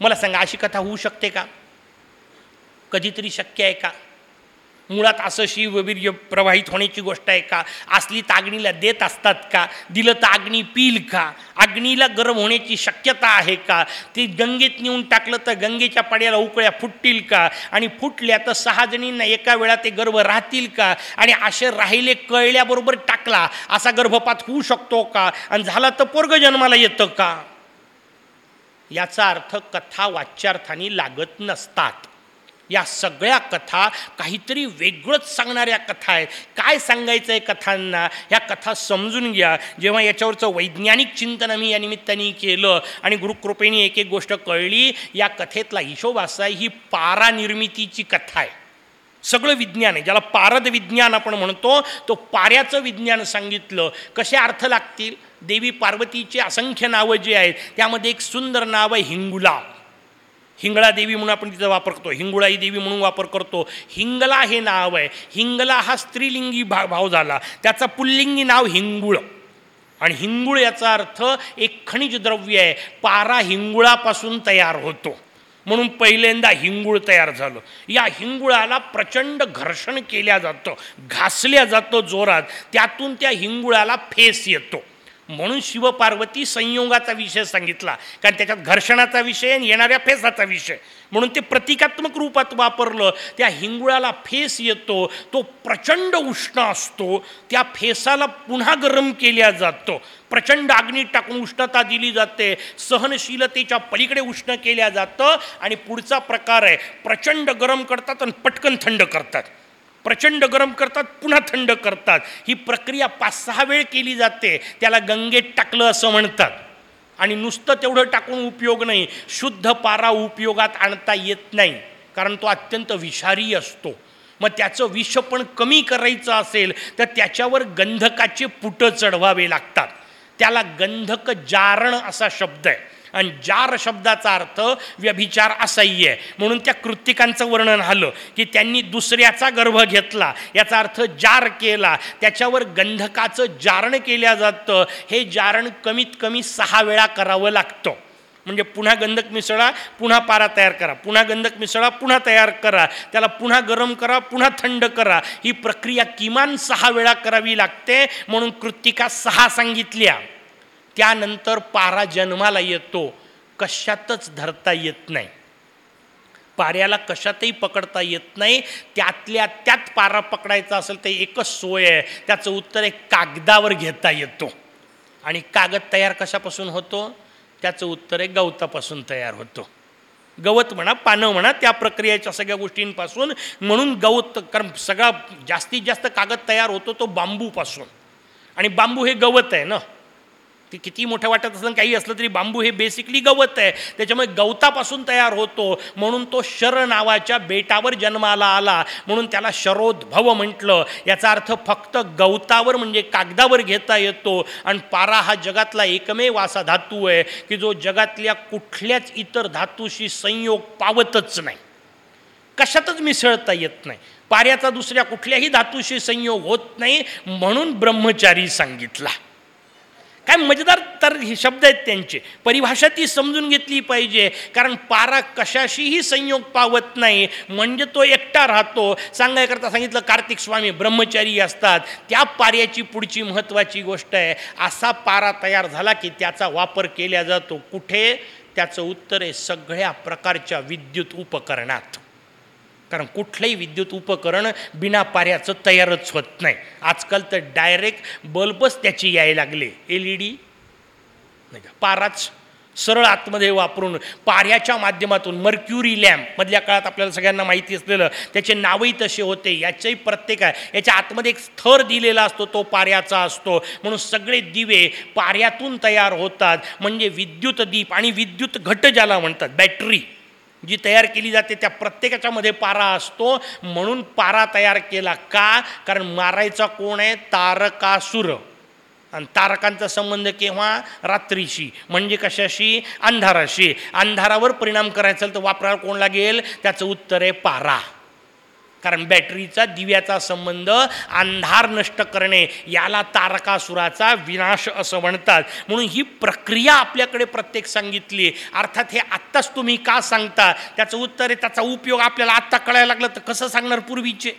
मला सांगा अशी कथा होऊ शकते का? कधीतरी शक्य आहे का? मुळात असं शिववीर्य प्रवाहित होण्याची गोष्ट आहे का? असली तागणीला देत असतात का? दिलं तर अग्नी पील का? अग्नीला गरम होण्याची शक्यता आहे का? ते गंगेत नेऊन टाकलं तर गंगेच्या पाड्याला उकळ्या फुटतील का? आणि फुटल्या तर सहा जणींना एका वेळा ते गर्भ राहतील का? आणि असे राहिले कळल्याबरोबर टाकला असा गर्भपात होऊ शकतो का? आणि झाला तर पोरग जन्माला येतं का? याचा अर्थ कथा वाच्यार्थाने लागत नसतात. या सगळ्या कथा काहीतरी वेगळंच सांगणाऱ्या कथा आहेत. काय सांगायचं आहे कथांना? ह्या कथा समजून घ्या. जेव्हा याच्यावरचं वैज्ञानिक चिंतन आम्ही या निमित्ताने केलं आणि गुरुकृपेने एक एक गोष्ट कळली या कथेतला हिशोब असा ही पारानिर्मितीची कथा आहे. सगळं विज्ञान आहे. ज्याला पारद विज्ञान आपण म्हणतो तो पाऱ्याचं विज्ञान सांगितलं. कसे अर्थ लागतील? देवी पार्वतीचे असंख्य नावं जी आहेत त्यामध्ये एक सुंदर नाव आहे हिंगुला हिंगळा देवी म्हणून आपण तिचा वापर करतो हिंगुळाई देवी म्हणून वापर करतो. हिंगला हे नाव आहे. हिंगला हा स्त्रीलिंगी भा भाव झाला. त्याचा पुल्लिंगी नाव हिंगुळ. आणि हिंगुळ याचा अर्थ एक खनिज द्रव्य आहे. पारा हिंगुळापासून तयार होतो. म्हणून पहिल्यांदा हिंगुळ तयार झालं. या हिंगुळाला प्रचंड घर्षण केल्या जातं घासल्या जातं जोरात. त्यातून त्या हिंगुळाला फेस येतो. म्हणून शिवपार्वती संयोगाचा विषय सांगितला. कारण त्याच्यात घर्षणाचा विषय आणि येणाऱ्या फेसाचा विषय. म्हणून ते प्रतिकात्मक रूपात वापरलं त्या हिंगुळाला फेस येतो तो प्रचंड उष्ण असतो त्या फेसाला पुन्हा गरम केल्या जातो. प्रचंड अग्नीत टाकून उष्णता दिली जाते सहनशीलतेच्या पलीकडे उष्ण केल्या जातं आणि पुढचा प्रकार आहे प्रचंड गरम करतात आणि पटकन थंड करतात. प्रचंड गरम करतात पुन्हा थंड करतात. ही प्रक्रिया पाच सहा वेळ केली जाते. त्याला गंगेत टाकलं असं म्हणतात. आणि नुसतं तेवढं टाकून उपयोग नाही. शुद्ध पारा उपयोगात आणता येत नाही. कारण तो अत्यंत विषारी असतो. मग त्याचं विष पण कमी करायचं असेल तर त्याच्यावर गंधकाचे पुटं चढवावे लागतात. त्याला गंधक जारण असा शब्द आहे. आणि जार शब्दाचा अर्थ व्यभिचार असाही आहे म्हणून त्या कृतिकांचं वर्णन आलं की त्यांनी दुसऱ्याचा गर्भ घेतला. याचा अर्थ जार केला. त्याच्यावर गंधकाचं जारण केल्या जातं. हे जारण कमीत कमी सहा वेळा करावं लागतं. म्हणजे पुन्हा गंधक मिसळा पुन्हा पारा तयार करा. पुन्हा गंधक मिसळा पुन्हा तयार करा. त्याला पुन्हा गरम करा पुन्हा थंड करा. ही प्रक्रिया किमान सहा वेळा करावी लागते. म्हणून कृतिका सहा सांगितल्या. त्यानंतर पारा जन्माला येतो. कशातच धरता येत नाही. पाऱ्याला कशातही पकडता येत नाही. त्यातल्या त्यात पारा पकडायचा असेल तर एकच सोय आहे. त्याचं उत्तर एक कागदावर घेता येतो. आणि कागद तयार कशापासून होतो? त्याचं उत्तर आहे गवतापासून तयार होतो. गवत म्हणा पानं म्हणा त्या प्रक्रियेच्या सगळ्या गोष्टींपासून. म्हणून गवत कारण सगळा जास्तीत जास्त कागद तयार होतो तो बांबूपासून. आणि बांबू हे गवत आहे ना? की किती मोठं वाटत असलं काही असलं तरी बांबू हे बेसिकली गवत आहे. त्याच्यामुळे गवतापासून तयार होतो. म्हणून तो शर नावाच्या बेटावर जन्माला आला. म्हणून त्याला शरोद्भव म्हटलं. याचा अर्थ फक्त गवतावर म्हणजे कागदावर घेता येतो. आणि पारा हा जगातला एकमेव असा धातू आहे की जो जगातल्या कुठल्याच इतर धातूशी संयोग पावतच नाही. कशातच मिसळता येत नाही. पाऱ्याचा दुसऱ्या कुठल्याही धातूशी संयोग होत नाही म्हणून ब्रह्मचारी सांगितला. काय मजेदार तर हे शब्द आहेत त्यांचे. परिभाषा ती समजून घेतली पाहिजे. कारण पारा कशाशीही संयोग पावत नाही. म्हणजे तो एकटा राहतो. सांगायकरता सांगितलं कार्तिक स्वामी ब्रह्मचारी असतात. त्या पाऱ्याची पुढची महत्त्वाची गोष्ट आहे. असा पारा तयार झाला की त्याचा वापर केला जातो. कुठे? त्याचं उत्तर आहे सगळ्या प्रकारच्या विद्युत उपकरणात. कारण कुठलंही विद्युत उपकरण बिना पाऱ्याचं तयारच होत नाही. आजकाल तर डायरेक्ट बल्बच त्याची यायला लागले. एल ई डी नाही का? पाराच सरळ आतमध्ये वापरून पाऱ्याच्या माध्यमातून मर्क्युरी लॅम्प मधल्या काळात आपल्याला सगळ्यांना माहिती असलेलं त्याचे नावही तसे होते. याचेही प्रत्येक आहे. याच्या आतमध्ये एक थर दिलेला असतो तो पाऱ्याचा असतो. म्हणून सगळे दिवे पाऱ्यातून तयार होतात. म्हणजे विद्युत दीप आणि विद्युत घट ज्याला म्हणतात बॅटरी जी तयार केली जाते त्या प्रत्येकाच्यामध्ये पारा असतो. म्हणून पारा तयार केला का? कारण मारायचा कोण आहे? तारकासुर. आणि तारकांचा संबंध केव्हा? रात्रीशी. म्हणजे कशाशी? अंधाराशी. अंधारावर परिणाम करायचा तर वापरायला कोण लागेल? त्याचं उत्तर आहे पारा. कारण बॅटरीचा दिव्याचा संबंध अंधार नष्ट करणे याला तारकासुराचा विनाश असं म्हणतात. म्हणून ही प्रक्रिया आपल्याकडे प्रत्येक सांगितली अर्थात हे आत्ताच तुम्ही का सांगता? त्याचं उत्तर आहे त्याचा उपयोग आपल्याला आत्ता कळायला लागला तर कसं सांगणार पूर्वीचे?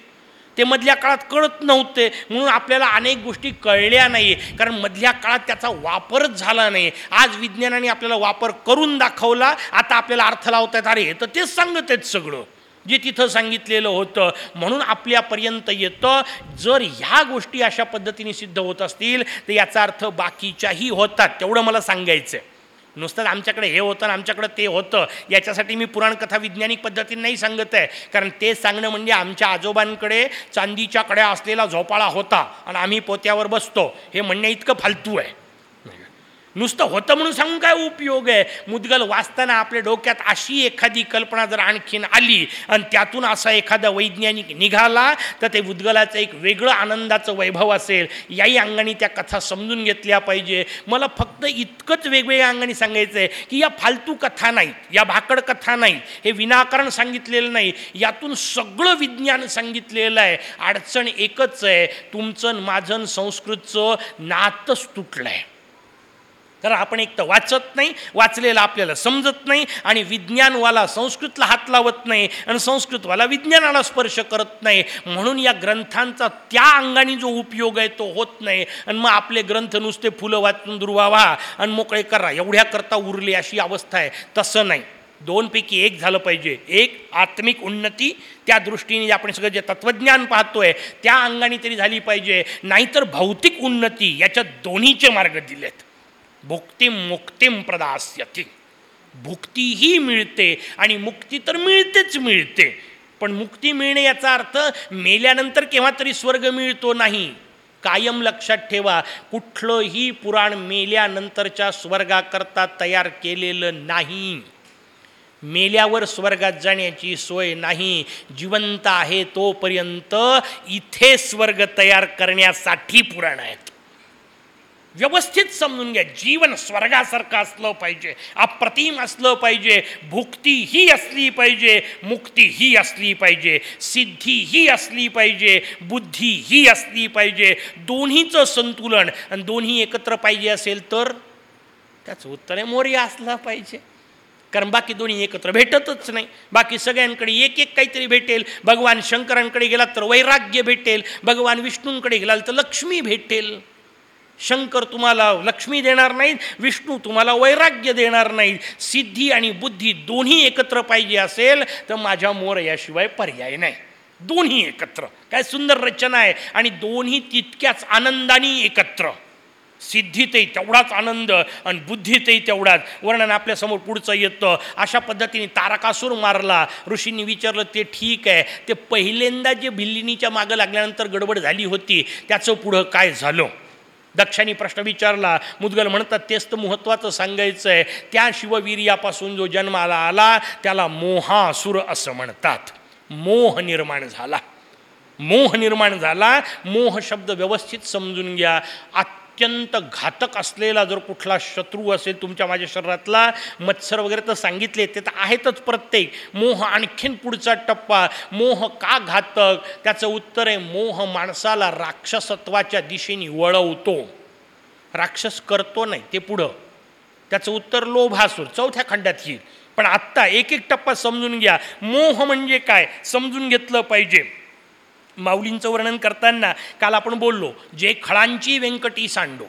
ते मधल्या काळात कळत नव्हते. म्हणून आपल्याला अनेक गोष्टी कळल्या नाही कारण मधल्या काळात त्याचा वापरच झाला नाही आज विज्ञानाने आपल्याला वापर करून दाखवला. आता आपल्याला अर्थ लावतात अरे तर तेच सांगत आहेत सगळं. जे तिथं सांगितलेलं होतं म्हणून आपल्यापर्यंत येतं. जर ह्या गोष्टी अशा पद्धतीने सिद्ध होत असतील तर याचा अर्थ बाकीच्याही होतात तेवढं मला सांगायचं आहे नुसतंच आमच्याकडे हे होतं आणि आमच्याकडे ते होतं याच्यासाठी मी पुराणकथा वैज्ञानिक पद्धतीने नाही सांगत आहे. कारण ते सांगणं म्हणजे आमच्या आजोबांकडे चांदीच्या कड्या असलेला झोपाळा होता आणि आम्ही पोत्यावर बसतो. हे म्हणणे इतकं फालतू आहे. नुसतं होतं म्हणून सांगून काय उपयोग आहे? मुदगल वाचताना आपल्या डोक्यात अशी एखादी कल्पना जर आणखीन आली आणि त्यातून असा एखादा वैज्ञानिक निघाला तर ते मुदगलाचं एक वेगळं आनंदाचं वैभव असेल. याही अंगाने त्या कथा समजून घेतल्या पाहिजे. मला फक्त इतकंच वेगवेगळ्या अंगाने सांगायचं आहे की या फालतू कथा नाहीत या भाकड कथा नाहीत. हे विनाकारण सांगितलेलं नाही. यातून सगळं विज्ञान सांगितलेलं आहे. अडचण एकच आहे तुमचं माझं संस्कृतचं नातच तुटलं आहे कारण आपण एक तर वाचत नाही वाचलेलं आपल्याला समजत नाही आणि विज्ञानवाला संस्कृतला हात लावत नाही आणि संस्कृतवाला विज्ञानाला स्पर्श करत नाही. म्हणून या ग्रंथांचा त्या अंगाने जो उपयोग आहे तो होत नाही. आणि मग आपले ग्रंथ नुसते फुलं वाचून दुर्वावा आणि मोकळे करा एवढ्याकरता उरले अशी अवस्था आहे. तसं नाही. दोनपैकी एक झालं पाहिजे. एक आत्मिक उन्नती त्या दृष्टीने आपण सगळं जे तत्त्वज्ञान पाहतोय त्या अंगाने तरी झाली पाहिजे. नाहीतर भौतिक उन्नती याच्यात दोन्हीचे मार्ग दिलेत. भुक्तिम मुक्तीम प्रदास्यती. भुक्तीही मिळते आणि मुक्ती तर मिळतेच मिळते. पण मुक्ती मिळणे याचा अर्थ मेल्यानंतर केव्हा तरी स्वर्ग मिळतो नाही. कायम लक्षात ठेवा कुठलंही पुराण मेल्यानंतरच्या स्वर्गाकरता तयार केलेलं नाही. मेल्यावर स्वर्गात जाण्याची सोय नाही. जिवंत आहे तोपर्यंत इथे स्वर्ग तयार करण्यासाठी पुराण आहेत. व्यवस्थित समजून घ्या. जीवन स्वर्गासारखं असलं पाहिजे अप्रतिम असलं पाहिजे भुक्ती ही असली पाहिजे मुक्ती ही असली पाहिजे सिद्धी ही असली पाहिजे बुद्धी ही असली पाहिजे दोन्हीचं संतुलन. आणि दोन्ही एकत्र पाहिजे असेल तर त्याचं उत्तर आहे मोर्या असला पाहिजे. कारण बाकी दोन्ही एकत्र भेटतच नाही. बाकी सगळ्यांकडे एक एक काहीतरी भेटेल. भगवान शंकरांकडे गेलात तर वैराग्य भेटेल. भगवान विष्णूंकडे गेलात तर लक्ष्मी भेटेल. शंकर तुम्हाला लक्ष्मी देणार नाहीत विष्णू तुम्हाला वैराग्य देणार नाहीत. सिद्धी आणि बुद्धी दोन्ही एकत्र पाहिजे असेल तर माझ्या मोर याशिवाय पर्याय नाही. दोन्ही एकत्र. काय सुंदर रचना आहे. आणि दोन्ही तितक्याच आनंदाने एकत्र. सिद्धीतही तेवढाच आनंद आणि बुद्धीतही तेवढाच. वर्णन आपल्यासमोर पुढचं येतं. अशा पद्धतीने तारकासूर मारला. ऋषींनी विचारलं ते ठीक आहे. ते पहिल्यांदा जे भिल्लिनीच्या मागं लागल्यानंतर गडबड झाली होती त्याचं पुढं काय झालं? दक्षाने प्रश्न विचारला मुदगल म्हणतात तेच तर महत्त्वाचं सांगायचं आहे त्या शिववीर्यापासून जो जन्माला आला त्याला मोहासुर असं म्हणतात. मोह निर्माण झाला. मोह निर्माण झाला. मोह शब्द व्यवस्थित समजून घ्या. अत्यंत घातक असलेला जर कुठला शत्रू असेल तुमच्या माझ्या शरीरातला मत्सर वगैरे तर सांगितले ते तर आहेतच प्रत्येक. मोह आणखीन पुढचा टप्पा. मोह का घातक? त्याचं उत्तर आहे मोह माणसाला राक्षसत्वाच्या दिशेने वळवतो. राक्षस करतो नाही ते पुढं. त्याचं उत्तर लोभासूर चौथ्या खंडात येईल. पण आत्ता एक एक टप्पा समजून घ्या. मोह म्हणजे काय? समजून घेतलं पाहिजे. माऊलींचं वर्णन करताना काल आपण बोललो जे खळांची व्यंकटी सांडो.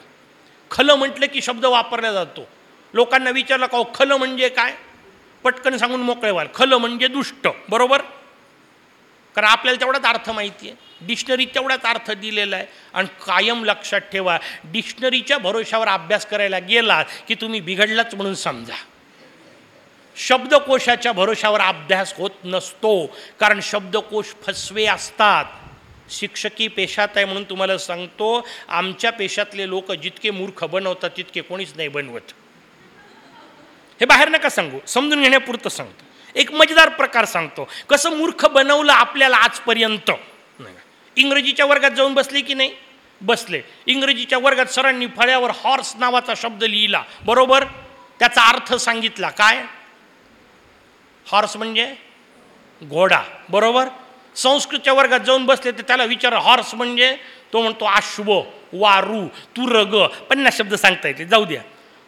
खलं म्हटलं की शब्द वापरला जातो. लोकांना विचारलं का खलं म्हणजे काय? पटकन सांगून मोकळे व्हाल. खलं म्हणजे दुष्ट. बरोबर? कारण आपल्याला तेवढाच अर्थ माहिती आहे. डिक्शनरी तेवढाच अर्थ दिलेला आहे. आणि कायम लक्षात ठेवा डिक्शनरीच्या भरोशावर अभ्यास करायला गेला की तुम्ही बिघडलाच म्हणून समजा. शब्दकोशाच्या भरोशावर अभ्यास होत नसतो. कारण शब्दकोश फसवे असतात. शिक्षकी पेशात आहे म्हणून तुम्हाला सांगतो आमच्या पेशातले लोक जितके मूर्ख बनवतात तितके कोणीच नाही बनवत. हे बाहेर नका सांगू समजून घेण्यापुरतं सांगतो. एक मजेदार प्रकार सांगतो कसं मूर्ख बनवलं आपल्याला आजपर्यंत? इंग्रजीच्या वर्गात जाऊन बसले की नाही? बसले. इंग्रजीच्या वर्गात सरांनी फळ्यावर हॉर्स नावाचा शब्द लिहिला. बरोबर? त्याचा अर्थ सांगितला. काय? हॉर्स म्हणजे घोडा. बरोबर? संस्कृतच्या वर्गात जाऊन बसले तर त्याला विचार हॉर्स म्हणजे तो म्हणतो अश्व वारू तुरग पन्नास शब्द सांगता येते. जाऊ द्या.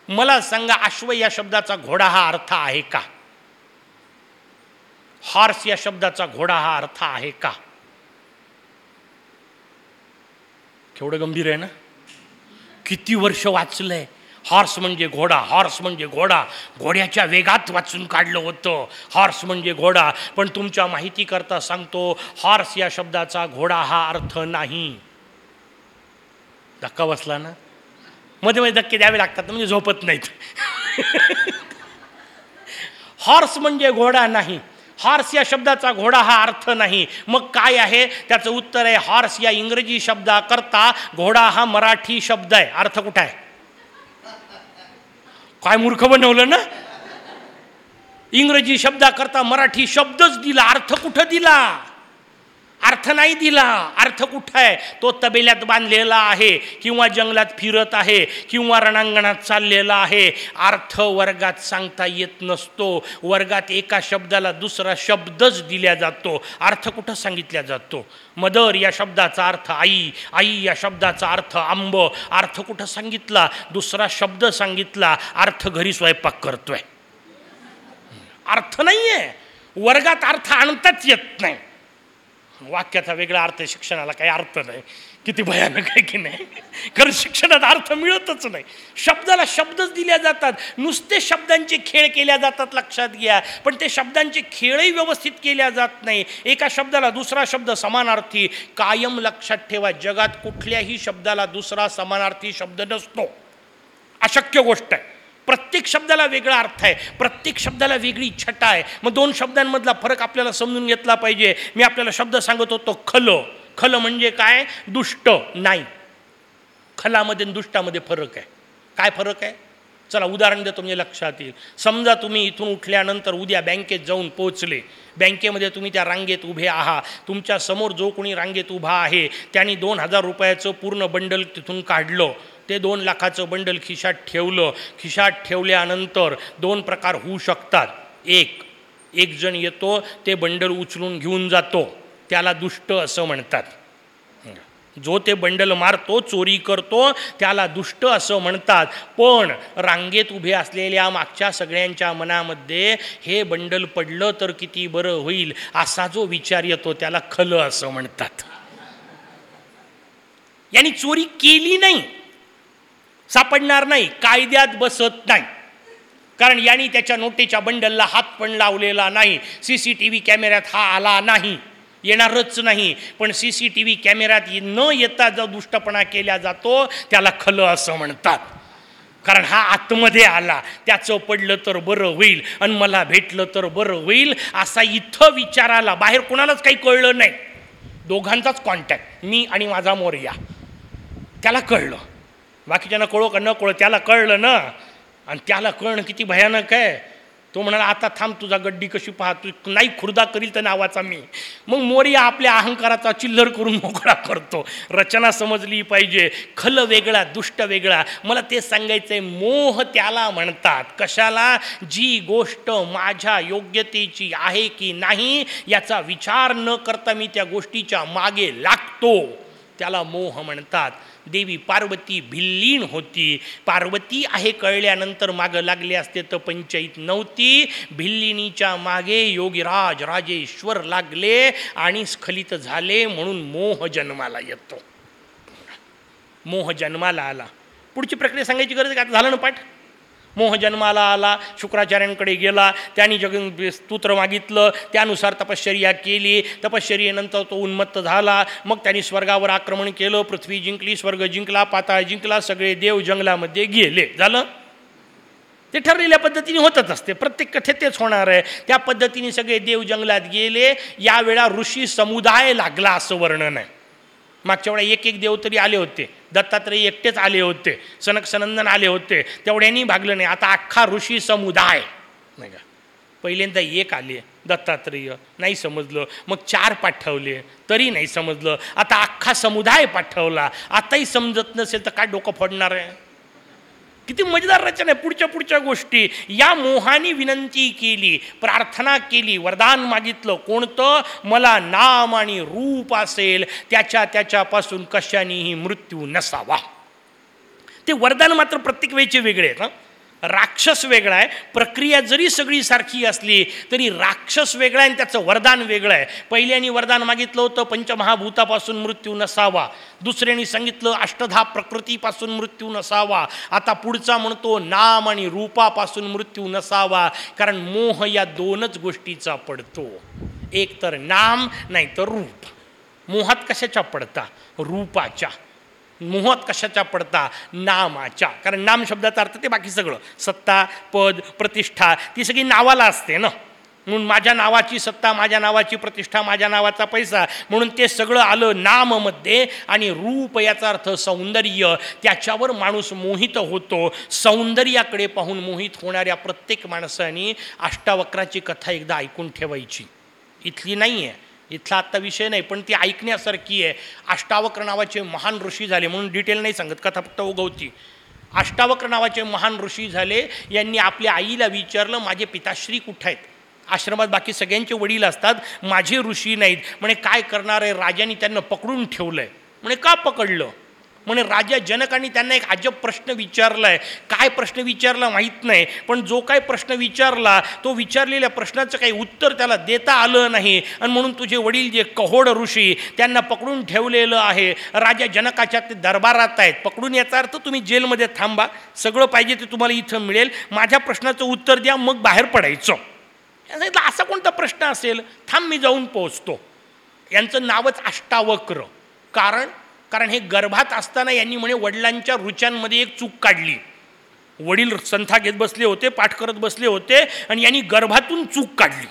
मला सांगा अश्व या शब्दाचा घोडा हा अर्थ आहे का? हॉर्स या शब्दाचा घोडा हा अर्थ आहे का? केवढं गंभीर आहे ना? किती वर्ष वाचलंय? हॉर्स म्हणजे घोडा हॉर्स म्हणजे घोडा. घोड्याच्या वेगात वाचून काढलं होतं. हॉर्स म्हणजे घोडा. पण तुमच्या माहितीकरता सांगतो हॉर्स या शब्दाचा घोडा हा अर्थ नाही. धक्का बसला ना? मध्ये मध्ये धक्के द्यावे लागतात म्हणजे झोपत नाहीत. <laughs> हॉर्स म्हणजे घोडा नाही. हॉर्स या शब्दाचा घोडा हा अर्थ नाही. मग काय आहे? त्याचं उत्तर आहे हॉर्स या इंग्रजी शब्दाकरता घोडा हा मराठी शब्द आहे. अर्थ कुठं आहे? काय मूर्ख बनवलं ना? इंग्रजी शब्दाकरता मराठी शब्दच दिला अर्थ कुठं दिला? अर्थ नाही दिला. अर्थ कुठं आहे? तो तबेल्यात बांधलेला आहे किंवा जंगलात फिरत आहे किंवा रणांगणात चाललेला आहे. अर्थ वर्गात सांगता येत नसतो. वर्गात एका शब्दाला दुसरा शब्दच दिला जातो. अर्थ कुठं सांगितला जातो? मदर या शब्दाचा अर्थ आई आई या शब्दाचा अर्थ आंब. अर्थ कुठं सांगितला? दुसरा शब्द सांगितला अर्थ घरी स्वयंपाक करतोय. अर्थ नाही आहे वर्गात अर्थ आणताच येत नाही. वाक्याचा वेगळा अर्थ शिक्षणाला काही अर्थ नाही. किती भयानक आहे की नाही? कारण शिक्षणात अर्थ मिळतच नाही. शब्दाला शब्दच दिल्या जातात. नुसते शब्दांचे खेळ केल्या जातात लक्षात घ्या. पण ते शब्दांचे खेळही व्यवस्थित केल्या जात नाही. एका शब्दाला दुसरा शब्द समानार्थी. कायम लक्षात ठेवा जगात कुठल्याही शब्दाला दुसरा समानार्थी शब्द नसतो. अशक्य गोष्ट आहे. प्रत्येक शब्दाला वेगळा अर्थ आहे. प्रत्येक शब्दाला वेगळी छटा आहे. मग दोन शब्दांमधला फरक आपल्याला समजून घेतला पाहिजे. मी आपल्याला शब्द सांगत होतो खल. खल म्हणजे काय? दुष्ट. नाही. खलामध्ये आणि दुष्टामध्ये फरक आहे. काय फरक आहे? चला उदाहरण देतो म्हणजे लक्षात येईल. समजा तुम्ही इथून उठल्यानंतर उद्या बँकेत जाऊन पोहोचले. बँकेमध्ये तुम्ही त्या रांगेत उभे आहात. तुमच्यासमोर जो कोणी रांगेत उभा आहे त्यांनी दोन हजार रुपयाचं पूर्ण बंडल तिथून काढलं. ते दोन लाखाचं बंडल खिशात ठेवलं. खिशात ठेवल्यानंतर दोन प्रकार होऊ शकतात. एक एक जण येतो ते बंडल उचलून घेऊन जातो. त्याला दुष्ट असं म्हणतात. जो ते बंडल मारतो चोरी करतो त्याला दुष्ट असं म्हणतात. पण रांगेत उभे असलेल्या मागच्या सगळ्यांच्या मनामध्ये हे बंडल पडलं तर किती बरं होईल असा जो विचार येतो त्याला खल असं म्हणतात. यांनी चोरी केली नाही. सापडणार नाही कायद्यात बसत नाही. कारण यांनी त्याच्या नोटेच्या बंडलला हात पण लावलेला नाही सी सी टी व्ही कॅमेऱ्यात हा आला नाही येणारच नाही. पण सी सी टी व्ही कॅमेऱ्यात न येता जो दुष्टपणा केला जातो त्याला खलं असं म्हणतात. कारण हा आतमध्ये आला त्याचं पडलं तर बरं होईल आणि मला भेटलं तर बरं होईल असा इथं विचार आला बाहेर कोणालाच काही कळलं नाही. दोघांचाच कॉन्टॅक्ट मी आणि माझा मोर्या. त्याला कळलं. बाकीच्यांना कळो का न कळो त्याला कळलं ना. आणि त्याला कळणं किती भयानक आहे. तो म्हणाला आता थांब तुझा गड्डी कशी पाहा तू नाही खुर्दा करील तर नावाचा मी. मग मोर्या आपल्या अहंकाराचा चिल्लर करून मोकळा करतो. रचना समजली पाहिजे. खल वेगळा दुष्ट वेगळा. मला ते सांगायचं आहे मोह त्याला म्हणतात. कशाला? जी गोष्ट माझ्या योग्यतेची आहे की नाही याचा विचार न करता मी त्या गोष्टीच्या मागे लागतो. त्याला मोह म्हणतात. देवी पार्वती भिल्लीन होती. पार्वती आहे कळल्यानंतर मागं लागले असते तर पंचायत नव्हती. भिल्लिणीच्या मागे योगीराज राजेश्वर लागले आणि स्खलित झाले म्हणून मोह जन्माला येतो. मोह जन्माला आला. पुढची प्रक्रिया सांगायची गरज का? झालं ना पाठ? मोह जन्माला आला शुक्राचार्यांकडे गेला त्यांनी जग स्तोत्र मागितलं त्यानुसार तपश्चर्या केली. तपश्चर्येनंतर तो उन्मत्त झाला. मग त्यांनी स्वर्गावर आक्रमण केलं पृथ्वी जिंकली स्वर्ग जिंकला पाताळ जिंकला सगळे देव जंगलामध्ये गेले. झालं? ते ठरलेल्या पद्धतीने होतच असते. प्रत्येक कथेत तेच होणार आहे. त्या पद्धतीने सगळे देव जंगलात गेले. यावेळा ऋषी समुदाय लागला असं वर्णन आहे. मागच्या वेळा एक एक देव तरी आले होते. दत्तात्रय एकटेच आले होते सनक सनंदन आले होते तेवढ्यांनी भागलं नाही. आता अख्खा ऋषी समुदाय नाही का? पहिल्यांदा एक आले दत्तात्रेय नाही समजलं. मग चार पाठवले तरी नाही समजलं. आता अख्खा समुदाय पाठवला. आताही समजत नसेल तर काय डोकं फोडणार आहे? किती मजेदार रचना आहे पुढच्या पुढच्या गोष्टी. या मोहाने विनंती केली प्रार्थना केली वरदान मागितलं. कोणतं? मला नाम आणि रूप असेल त्याच्या त्याच्यापासून कशानेही मृत्यू नसावा. ते वरदान मात्र प्रत्येक वेळेचे वेगळे आहेत राक्षस वेगळा आहे. प्रक्रिया जरी सगळी सारखी असली तरी राक्षस वेगळा आहे आणि त्याचं वरदान वेगळं आहे. पहिल्यानी वरदान मागितलं होतं पंचमहाभूतापासून मृत्यू नसावा. दुसऱ्याने सांगितलं अष्टधा प्रकृतीपासून मृत्यू नसावा. आता पुढचा म्हणतो नाम आणि रूपापासून मृत्यू नसावा. कारण मोह या दोनच गोष्टीचा पडतो. एक तर नाम नाही तर रूप. मोहात कशाच्या पडता? रूपाच्या. मोहत कशाच्या पडता? नामाच्या. कारण नाम शब्दाचा अर्थ ते बाकी सगळं. सत्ता पद प्रतिष्ठा ती सगळी नावाला असते ना. म्हणून माझ्या नावाची सत्ता माझ्या नावाची प्रतिष्ठा माझ्या नावाचा पैसा म्हणून ते सगळं आलं नाममध्ये आणि रूप याचा अर्थ सौंदर्य. त्याच्यावर माणूस मोहित होतो. सौंदर्याकडे पाहून मोहित होणाऱ्या प्रत्येक माणसाने अष्टावक्राची कथा एकदा ऐकून ठेवायची. इथली नाही आहे इथला आत्ता विषय नाही पण ती ऐकण्यासारखी आहे. अष्टावक्र नावाचे महान ऋषी झाले म्हणून डिटेल नाही सांगत कथा फक्त उगवती. अष्टावक्र नावाचे महान ऋषी झाले यांनी आपल्या आईला विचारलं माझे पिताश्री कुठं आहेत? आश्रमात बाकी सगळ्यांचे वडील असतात माझे ऋषी नाहीत. म्हणे काय करणार आहे? राजाने त्यांना पकडून ठेवलं आहे म्हणे का पकडलं? म्हणे राजा जनकाने त्यांना एक अजब प्रश्न विचारला आहे काय प्रश्न विचारला माहीत नाही पण जो काय प्रश्न विचारला तो विचारलेल्या प्रश्नाचं काही उत्तर त्याला देता आलं नाही. आणि म्हणून तुझे वडील जे कहोड ऋषी त्यांना पकडून ठेवलेलं आहे. राजा जनकाच्या ते दरबारात आहेत. पकडून याचा अर्थ तुम्ही जेलमध्ये थांबा. सगळं पाहिजे ते तुम्हाला इथं मिळेल. माझ्या प्रश्नाचं उत्तर द्या मग बाहेर पडायचं. सांगितलं असा कोणता प्रश्न असेल? थांब मी जाऊन पोहोचतो. यांचं नावच अष्टावक्र. कारण कारण हे गर्भात असताना यांनी म्हणे वडिलांच्या रुच्यांमध्ये एक चूक काढली. वडील संथा घेत बसले होते पाठ करत बसले होते आणि यांनी गर्भातून चूक काढली.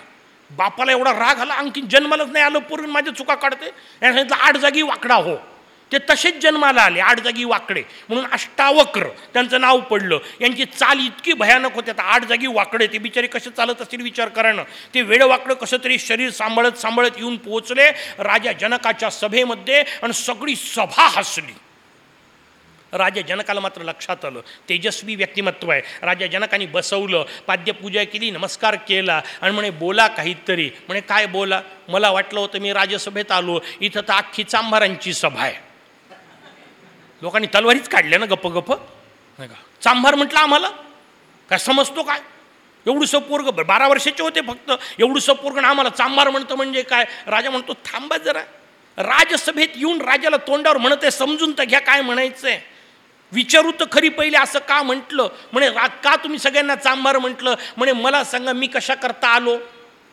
बापाला एवढा राग आला आणखी जन्मालाच नाही आलं पूर्ण माझ्या चुका काढते. यांनी सांगितलं आठ जागी वाकडा हो. ते तसेच जन्माला आले आठ जागी वाकडे. म्हणून अष्टावक्र त्यांचं नाव पडलं. यांची चाल इतकी भयानक होते आता आठ जागी वाकडे ते बिचारे कसे चालत असतील विचार करणं. ते वेळ वाकडं कसं तरी शरीर सांभाळत सांभाळत येऊन पोहोचले राजा जनकाच्या सभेमध्ये आणि सगळी सभा हसली. राजा जनकाला मात्र लक्षात आलं तेजस्वी व्यक्तिमत्व आहे. राजा जनकाने बसवलं पाद्यपूजा केली नमस्कार केला आणि म्हणे बोला काहीतरी. म्हणे काय बोला? मला वाटलं होतं मी राजसभेत आलो. इथं तर अख्खी चांभारांची सभा आहे. लोकांनी तलवारीच काढल्या ना गप्प गप्प? नाही का? चांभार म्हटलं आम्हाला? काय समजतो काय? एवढंसं पोरग बारा वर्षाचे होते फक्त. एवढंसं पोरगण आम्हाला चांभार म्हणतं म्हणजे काय? राजा म्हणतो थांबा जरा. राजसभेत येऊन राजाला तोंडावर म्हणत आहे समजून तर घ्या काय म्हणायचं आहे विचारू तर खरी पहिले असं का म्हटलं? म्हणे रा का तुम्ही सगळ्यांना चांभार म्हटलं? म्हणे मला सांगा मी कशा करता आलो?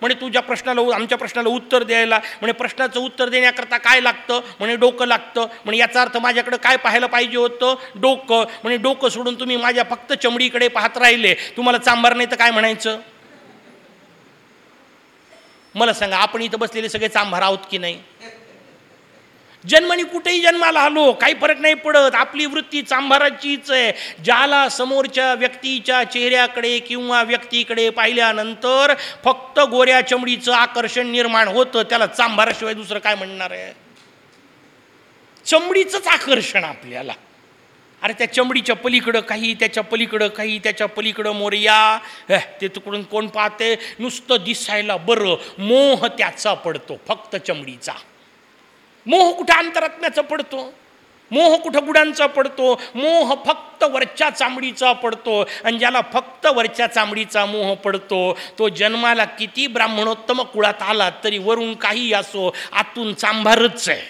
म्हणे तुझ्या प्रश्नाला आमच्या प्रश्नाला उत्तर द्यायला म्हणे प्रश्नाचं उत्तर देण्याकरता काय लागतं? म्हणे डोकं लागतं. म्हणे याचा अर्थ माझ्याकडं काय पाहायला पाहिजे होतं? डोकं. म्हणे डोकं सोडून तुम्ही माझ्या फक्त चमडीकडे पाहत राहिले. तुम्हाला चांबार नाही तर काय म्हणायचं? मला सांगा आपण इथं बसलेले सगळे चांभार आहोत की नाही? जन्मनी कुठेही जन्माला आलो काही फरक नाही पडत. आपली वृत्ती चांभाराचीच आहे. ज्याला समोरच्या व्यक्तीच्या चेहऱ्याकडे किंवा व्यक्तीकडे पाहिल्यानंतर फक्त गोऱ्या चमडीचं आकर्षण निर्माण होतं त्याला चांभाराशिवाय दुसरं काय म्हणणार आहे? चमडीचंच आकर्षण आपल्याला. अरे त्या चमडीच्या पलीकडं काही त्याच्या पलीकडं काही त्याच्या पलीकडं मोर्या. ते तिकडून कोण पाहते? नुसतं दिसायला बरं. मोह त्याचा पडतो फक्त चमडीचा. मोह कुठं अंतरात्म्याचा पडतो? मोह कुठं गुडांचा पडतो? मोह फक्त वरच्या चांबडीचा पडतो. आणि ज्याला फक्त वरच्या चांबडीचा मोह पडतो तो जन्माला किती ब्राह्मणोत्तम कुळात आला तरी वरून काही असो आतून चांभारच आहे.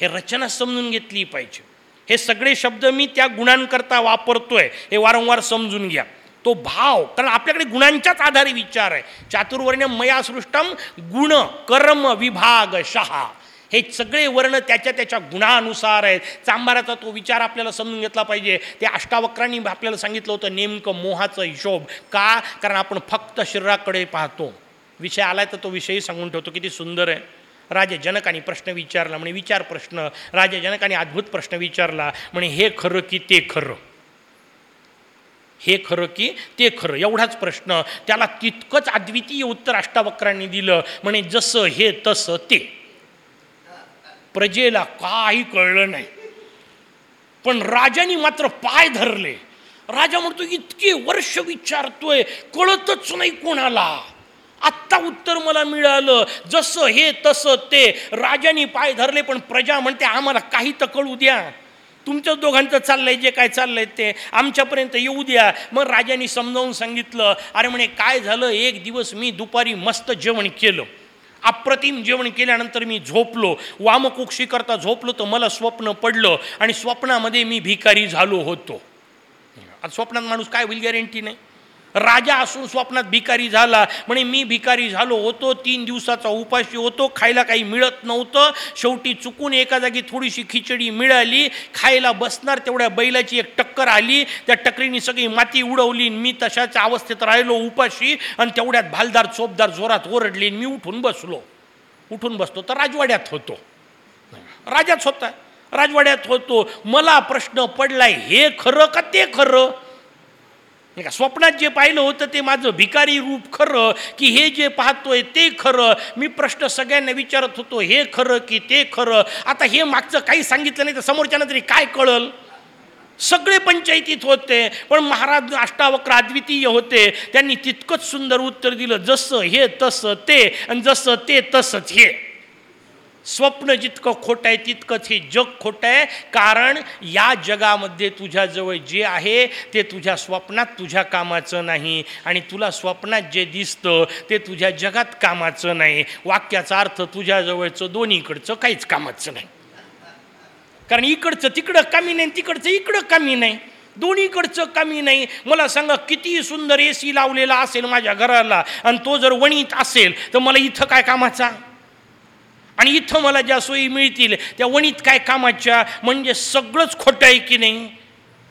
हे रचना समजून घेतली पाहिजे. हे सगळे शब्द मी त्या गुणांकरता वापरतोय हे वारंवार समजून घ्या. तो भाव कारण आपल्याकडे गुणांच्याच आधारे विचार आहे. चातुर्वर्ण्य मयासृष्टम गुण कर्म विभाग शहा. हे सगळे वर्ण त्याच्या त्याच्या गुणानुसार आहेत. चांबाराचा तो विचार आपल्याला समजून घेतला पाहिजे. ते अष्टावक्रांनी आपल्याला सांगितलं होतं नेमकं मोहाचं हिशोब का? कारण आपण फक्त शरीराकडे पाहतो. विषय आलाय तर तो विषयही सांगून ठेवतो. किती सुंदर आहे. राजा जनकाने प्रश्न विचारला म्हणे विचार प्रश्न. राजा जनकाने अद्भुत प्रश्न विचारला म्हणे हे खरं की ते खरं? हे खरं की ते खरं? एवढाच प्रश्न. त्याला तितकंच अद्वितीय उत्तर अष्टावक्रांनी दिलं. म्हणे जसं हे तसं ते. प्रजेला काही कळलं नाही. पण राजाने मात्र पाय धरले. राजा म्हणतो इतके वर्ष विचारतोय कळतच नाही कोणाला. आत्ता उत्तर मला मिळालं जसं हे तसं ते. राजानी पाय धरले पण प्रजा म्हणते आम्हाला काही तर कळू द्या. तुमच्या दोघांचं चाललंय जे काय चाललंय ते आमच्यापर्यंत येऊ द्या. मग राजानी समजावून सांगितलं अरे म्हणे काय झालं? एक दिवस मी दुपारी मस्त जेवण केलं. अप्रतिम जेवण केल्यानंतर मी झोपलो. वामकुक्षी करता झोपलो तर मला स्वप्न पडलं आणि स्वप्नामध्ये मी भिकारी झालो होतो. स्वप्नात माणूस काय होईल गॅरंटी नाही. राजा असून स्वप्नात भिकारी झाला. म्हणे मी भिकारी झालो होतो तीन दिवसाचा उपाशी होतो खायला काही मिळत नव्हतं. शेवटी चुकून एका जागी थोडीशी खिचडी मिळाली. खायला बसणार तेवढ्या बैलाची एक टक्कर आली. त्या टक्करीने सगळी माती उडवली मी तशाच अवस्थेत राहिलो उपाशी आणि तेवढ्यात भालदार चोपदार जोरात ओरडली मी उठून बसलो. उठून बसतो तर राजवाड्यात होतो. राजाच होता. राजवाड्यात होतो. मला प्रश्न पडलाय हे खरं का ते खरं? नाही का? स्वप्नात जे पाहिलं होतं ते माझं भिकारी रूप खरं की हे जे पाहतोय ते खरं. मी प्रश्न सगळ्यांना विचारत होतो हे खरं की ते खरं? आता हे मागचं काही सांगितलं नाही तर समोरच्यानं तरी काय कळल? सगळे पंचायतीत होते पण महाराज अष्टावक्र अद्वितीय होते. त्यांनी तितकंच सुंदर उत्तर दिलं जसं हे तसं ते आणि जसं ते तसंच हे. स्वप्न जितकं खोटं आहे तितकंच हे जग खोटं आहे. कारण या जगामध्ये तुझ्याजवळ जे आहे ते तुझ्या स्वप्नात तुझ्या कामाचं नाही. आणि तुला स्वप्नात जे दिसतं ते तुझ्या जगात कामाचं नाही. वाक्याचा अर्थ तुझ्याजवळचं दोन्हीकडचं काहीच कामाचं नाही. कारण इकडचं तिकडं कमी नाही तिकडचं इकडं कमी नाही. दोन्हीकडचं कमी नाही. मला सांगा किती सुंदर ए सी लावलेला असेल माझ्या घराला आणि तो जर वणीत असेल तर मला इथं काय कामाचा आणि इथं मला ज्या सोयी मिळतील त्या वणीत काय कामाच्या म्हणजे सगळंच खोटं आहे की नाही?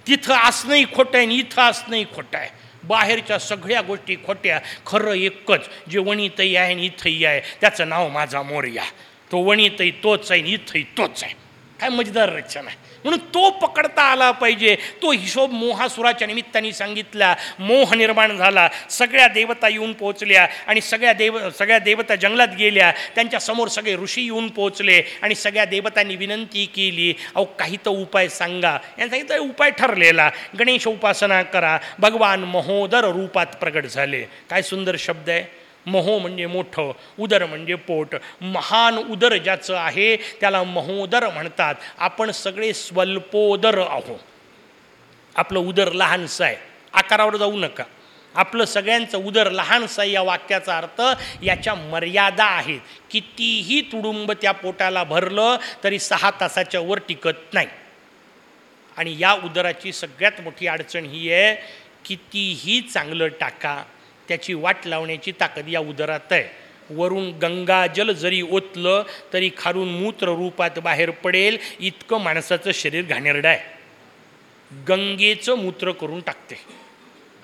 तिथं असणंही खोटं आहे आणि इथं असणंही खोटं आहे. बाहेरच्या सगळ्या गोष्टी खोट्या खरं एकच जे वणीतही आहे आणि इथंही आहे त्याचं नाव माझा मोरया. तो वणीतही तोच आहे आणि इथंही तोच आहे. काय मजेदार रचना आहे. म्हणून तो पकडता आला पाहिजे. तो हिशोब मोहासुराच्या निमित्ताने सांगितला. मोह निर्माण झाला. सगळ्या देवता येऊन पोहोचल्या आणि सगळ्या देव सगळ्या देवता जंगलात गेल्या. त्यांच्यासमोर सगळे ऋषी येऊन पोहोचले आणि सगळ्या देवतांनी विनंती केली अहो काही तर उपाय सांगा. यांनी सांगितलं उपाय ठरलेला. गणेश उपासना करा. भगवान महोदर रूपात प्रगट झाले. काय सुंदर शब्द आहे. महो म्हणजे मोठं उदर म्हणजे पोट. महान उदर ज्याचं आहे त्याला महोदर म्हणतात. आपण सगळे स्वल्पोदर आहो. आपलं उदर लहानसं आहे. आकारावर जाऊ नका. आपलं सगळ्यांचं उदर लहानसं आहे या वाक्याचा अर्थ याच्या मर्यादा आहेत. कितीही तुडुंब त्या पोटाला भरलं तरी सहा तासाच्या वर टिकत नाही. आणि या उदराची सगळ्यात मोठी अडचण ही आहे कितीही चांगलं टाका त्याची वाट लावण्याची ताकद या उदरात आहे. वरून गंगाजल जरी ओतलं तरी खालून मूत्र रूपात बाहेर पडेल इतकं माणसाचं शरीर घाणेरडं आहे. गंगेचं मूत्र करून टाकते.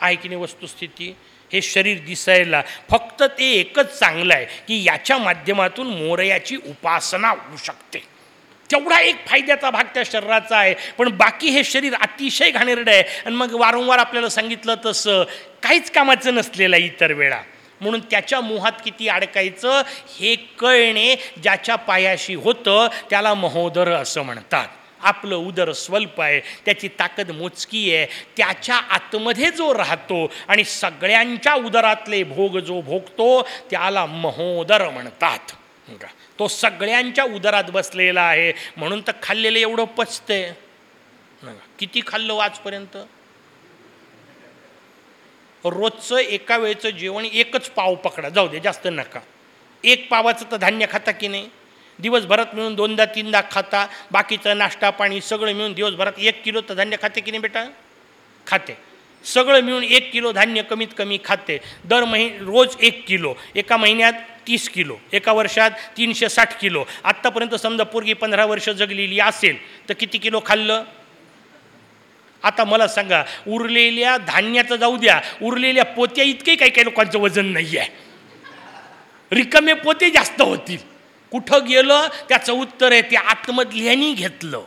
आहे की नाही वस्तुस्थिती? हे शरीर दिसायला फक्त ते एकच चांगलं आहे की याच्या माध्यमातून मोरयाची उपासना होऊ शकते. तेवढा एक फायद्याचा भाग त्या शरीराचा आहे. पण बाकी हे शरीर अतिशय घाणेरडं आहे. आणि मग वारंवार आपल्याला सांगितलं तसं काहीच कामाचं नसलेलं इतर वेळा. म्हणून त्याच्या मोहात किती अडकायचं हे कळणे ज्याच्या पायाशी होतं त्याला महोदर असं म्हणतात. आपलं उदर स्वल्प आहे त्याची ताकद मोजकी आहे त्याच्या आतमध्ये जो राहतो आणि सगळ्यांच्या उदरातले भोग जो भोगतो त्याला महोदर म्हणतात. का तो सगळ्यांच्या उदरात बसलेला आहे. म्हणून तर खाल्लेलं एवढं पचते किती खाल्लं आजपर्यंत रोजचं एका वेळचं जेवण एकच पाव पकडा. जाऊ दे जास्त नका. एक पावाचं तर धान्य खाता की नाही? दिवसभरात मिळून दोनदा तीनदा खाता. बाकीचं नाश्ता पाणी सगळं मिळून दिवसभरात एक किलो तर धान्य खाते की नाही बेटा? खाते. सगळं मिळून एक किलो धान्य कमीत कमी खाते. दर महि रोज एक किलो एका महिन्यात तीस किलो एका वर्षात तीनशे साठ किलो. आत्तापर्यंत समजा पोरगी पंधरा वर्ष जगलेली असेल तर किती किलो खाल्लं? आता मला सांगा उरलेल्या धान्याचं जाऊ द्या उरलेल्या पोत्या इतके काही काही लोकांचं वजन नाही आहे रिकामे पोते जास्त होतील. कुठं गेलं? त्याचं उत्तर आहे ते आतमधल्यानी घेतलं.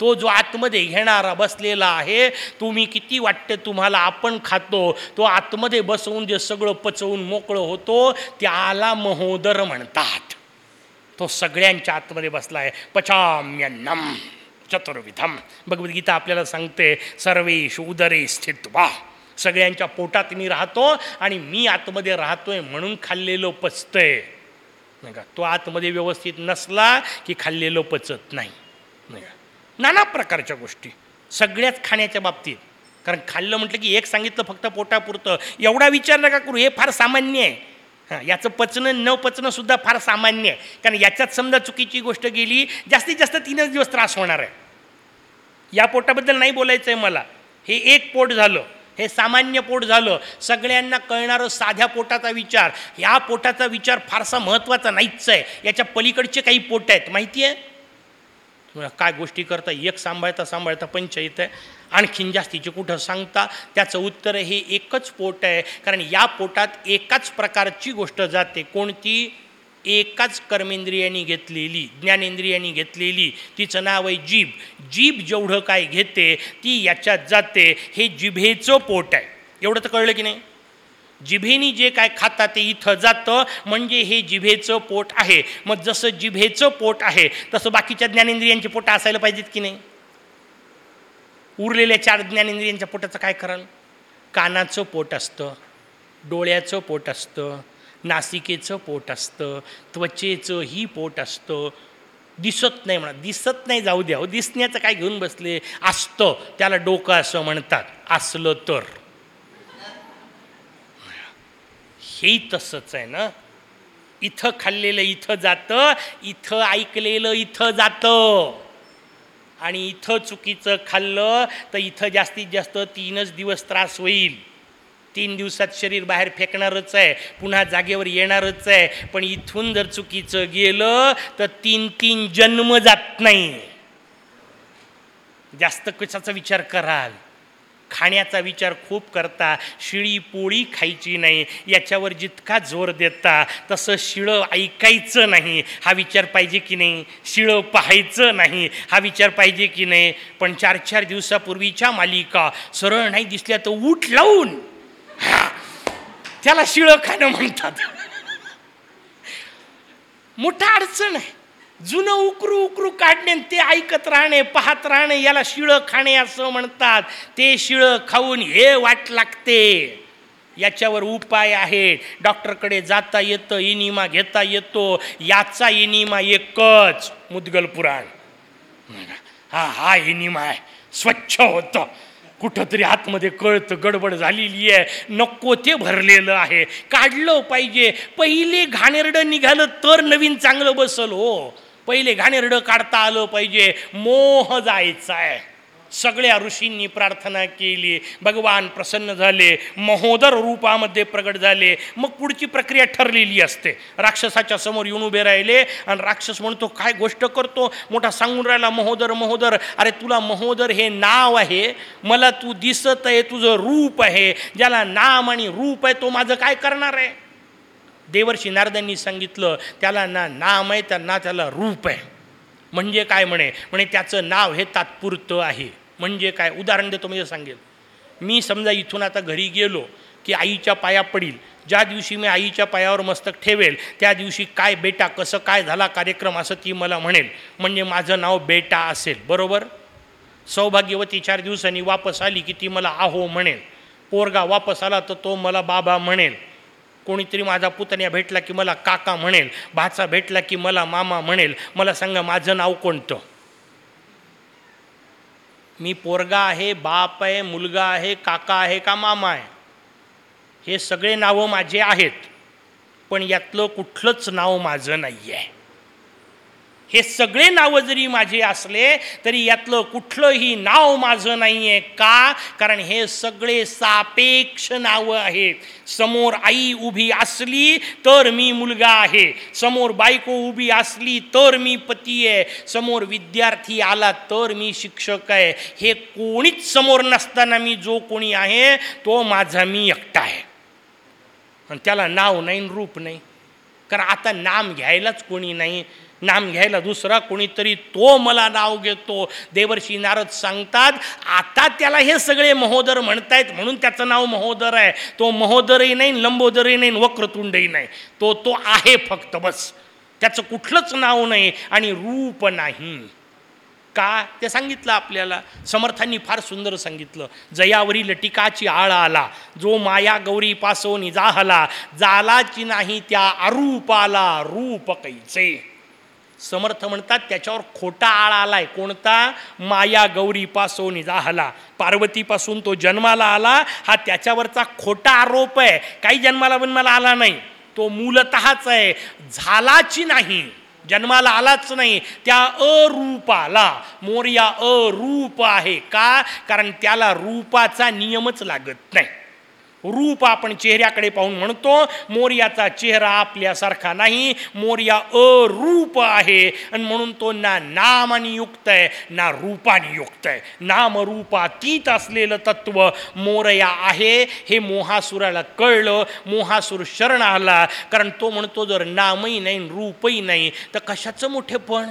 तो जो आतमध्ये घेणारा बसलेला आहे तुम्ही किती वाटते तुम्हाला आपण खातो? तो आतमध्ये बसवून जे सगळं पचवून मोकळं होतो त्याला महोदर म्हणतात. तो सगळ्यांच्या आतमध्ये बसला आहे पचाम्यन्नम चतुर्विधम. भगवद्गीता आपल्याला सांगते सर्वेश उदरे स्थित्वा. सगळ्यांच्या पोटात मी राहतो आणि मी आतमध्ये राहतोय म्हणून खाल्लेलो पचतंय. नाही का? तो आतमध्ये व्यवस्थित नसला की खाल्लेलो पचत नाही. नाही का? नाना प्रकारच्या गोष्टी. सगळ्याच खाण्याच्या बाबतीत. कारण खाल्लं म्हटलं की एक सांगितलं फक्त पोटापुरतं. एवढा विचार नका करू हे फार सामान्य आहे. हां याचं पचणं न पचणंसुद्धा फार सामान्य आहे. कारण याच्यात समजा चुकीची गोष्ट गेली जास्तीत जास्त तीनच दिवस त्रास होणार आहे. या पोटाबद्दल नाही बोलायचं आहे मला. हे एक पोट झालं हे सामान्य पोट झालं. सगळ्यांना कळणारं साध्या पोटाचा विचार. ह्या पोटाचा विचार फारसा महत्त्वाचा नाहीच आहे. याच्या पलीकडचे काही पोट आहेत माहिती आहे? काय गोष्टी करता एक सांभाळता सांभाळता पंचायत आहे आणखीन जास्तीचे कुठं सांगता त्याचं उत्तर हे एकच पोट आहे. कारण या पोटात एकाच प्रकारची गोष्ट जाते. कोणती? एकाच कर्मेंद्रियानी घेतलेली ज्ञानेंद्रियानी घेतलेली. तिचं नाव आहे जीभ. जीभ जेवढं काय घेते ती याच्यात जाते. हे जिभेचं पोट आहे. एवढं तर कळलं की नाही? जिभेनी जे काय खाता ते इथं जातं. म्हणजे हे जिभेचं पोट आहे. मग जसं जिभेचं पोट आहे तसं बाकीच्या ज्ञानेंद्रियांची पोटं असायला पाहिजेत की नाही? उरलेल्या चार ज्ञानेंद्रियांच्या पोटाचं काय कराल? कानाचं पोट असतं डोळ्याचं पोट असतं नासिकेचं पोट असतं त्वचेचं ही पोट असतं. दिसत नाही म्हणा दिसत नाही जाऊ द्या. हो, दिसण्याचं काय घेऊन बसले? असतं त्याला डोकं असं म्हणतात. असलं तर. हेही तसंच आहे ना इथं खाल्लेलं इथं जातं इथं ऐकलेलं इथं जातं. आणि इथं चुकीचं खाल्लं तर इथं जास्तीत जास्त तीनच दिवस त्रास होईल. तीन दिवसात शरीर बाहेर फेकणारच आहे पुन्हा जागेवर येणारच आहे. पण इथून जर चुकीचं गेलं तर तीन तीन जन्म जात नाही. जास्त कशाचा विचार कराल? खाण्याचा विचार खूप करता शिळी पोळी खायची नाही याच्यावर जितका जोर देता तसं शिळं ऐकायचं नाही. हा विचार पाहिजे की नाही? शिळं पाहायचं नाही. हा विचार पाहिजे की नाही? पण चार चार दिवसापूर्वीच्या मालिका सरळ नाही दिसल्या तर ऊट लावून. त्याला शिळं खाणं म्हणतात. मोठा अडचण आहे. जुनं उकरू उकरू काढणे ते ऐकत राहणे पाहत राहणे याला शिळं खाणे असं म्हणतात. ते शिळं खाऊन हे वाट लागते. याच्यावर उपाय आहेत. डॉक्टरकडे जाता येतं इनिमा घेता येतो. याचा इनिमा एकच मुदगल पुराण. हा हा इनिमा आहे. स्वच्छ होतं. कुठंतरी आतमध्ये कळतं गडबड झालेली आहे. नको ते भरलेलं आहे. काढलं पाहिजे. पहिले घाणेरडं निघालं तर नवीन चांगलं बसल हो. पहिले घाणेरडं काढता आलं पाहिजे. मोह जायचा आहे सगळ्या ऋषींनी प्रार्थना केली. भगवान प्रसन्न झाले. महोदर रूपामध्ये प्रगट झाले. मग पुढची प्रक्रिया ठरलेली असते. राक्षसाच्या समोर येऊन उभे राहिले आणि राक्षस म्हणतो काय गोष्ट करतो? मोठा सांगून राहिला महोदर महोदर अरे तुला महोदर हे नाव आहे. मला तू दिसत आहे तुझं रूप आहे. ज्याला नाम आणि रूप आहे तो माझं काय करणार आहे? देवर्षी नारदांनी सांगितलं त्याला ना नाम आहे तर ना त्याला रूप आहे. म्हणजे काय म्हणे? म्हणे त्याचं नाव हे तात्पुरतं आहे. म्हणजे काय? उदाहरण देतो म्हणजे सांगेल. मी समजा इथून आता घरी गेलो की आईच्या पाया पडील. ज्या दिवशी मी आईच्या पायावर मस्तक ठेवेल त्या दिवशी काय बेटा कसं काय झाला कार्यक्रम असं ती मला म्हणेल. म्हणजे माझं नाव बेटा असेल. बरोबर? सौभाग्यवती चार दिवसांनी वापस आली की ती मला आहो म्हणेल. पोरगा वापस आला तर तो मला बाबा म्हणेल. कोणीतरी माझा पुतण्या भेटला की मला काका म्हणेल भाचा भेटला की मला मामा म्हणेल मला सांगा माझं नाव कोणतं? मी पोरगा आहे बाप आहे मुलगा आहे काका आहे का मामा आहे? हे सगळे नावं माझे आहेत पण यातलं कुठलंच नाव माझं नाही आहे हे सगळे नावं जरी माझे असले तरी यातलं कुठलंही नाव माझं नाही आहे का? कारण हे सगळे सापेक्ष नावं आहेत. समोर आई उभी असली तर मी मुलगा आहे. समोर बायको उभी असली तर मी पती आहे. समोर विद्यार्थी आला तर मी शिक्षक आहे. हे कोणीच समोर नसताना मी जो कोणी आहे तो माझा मी एकटा आहे. आणि त्याला नाव नाही रूप नाही. कारण आता नाम घ्यायलाच कोणी नाही. नाम घ्यायला दुसरा कोणीतरी तो मला नाव घेतो. देवर्षी नारद सांगतात आता त्याला हे सगळे महोदर म्हणतायत म्हणून त्याचं नाव महोदर आहे. तो महोदरही नाही लंबोदरही नाही वक्रतुंडही नाही. तो तो आहे फक्त बस. त्याचं कुठलंच नाव नाही आणि रूप नाही. का? ते सांगितलं आपल्याला. समर्थांनी फार सुंदर सांगितलं. जयावरील टीकाची आळ आला. जो माया गौरी पासोनी जाहला. जालाची नाही त्या अरूपाला रूप कैसे? समर्थ म्हणतात त्याच्यावर खोटा आळ आलाय. कोणता? माया गौरी पासोनी जाहला पार्वतीपासून तो जन्माला आला. हा त्याच्यावरचा खोटा आरोप आहे. काही जन्माला बनमाला आला नाही. तो मूलतःच आहे. झालाची नाही. जन्माला आलाच नाही. त्या अरूपाला. मोर्या अरूप आहे का? कारण त्याला रूपाचा नियमच लागत नाही. रूप आपण चेहऱ्याकडे पाहून म्हणतो मोर्याचा चेहरा आपल्यासारखा नाही मोर्या अरूप आहे. आणि म्हणून तो ना नामाने युक्त आहे ना रूपाने युक्त आहे. नाम रूपातीत असलेलं तत्व मोरया आहे हे मोहासुराला कळलं मोहासूर शरण आला. कारण तो म्हणतो जर नामही नाही रूपही नाही तर कशाचं मोठेपण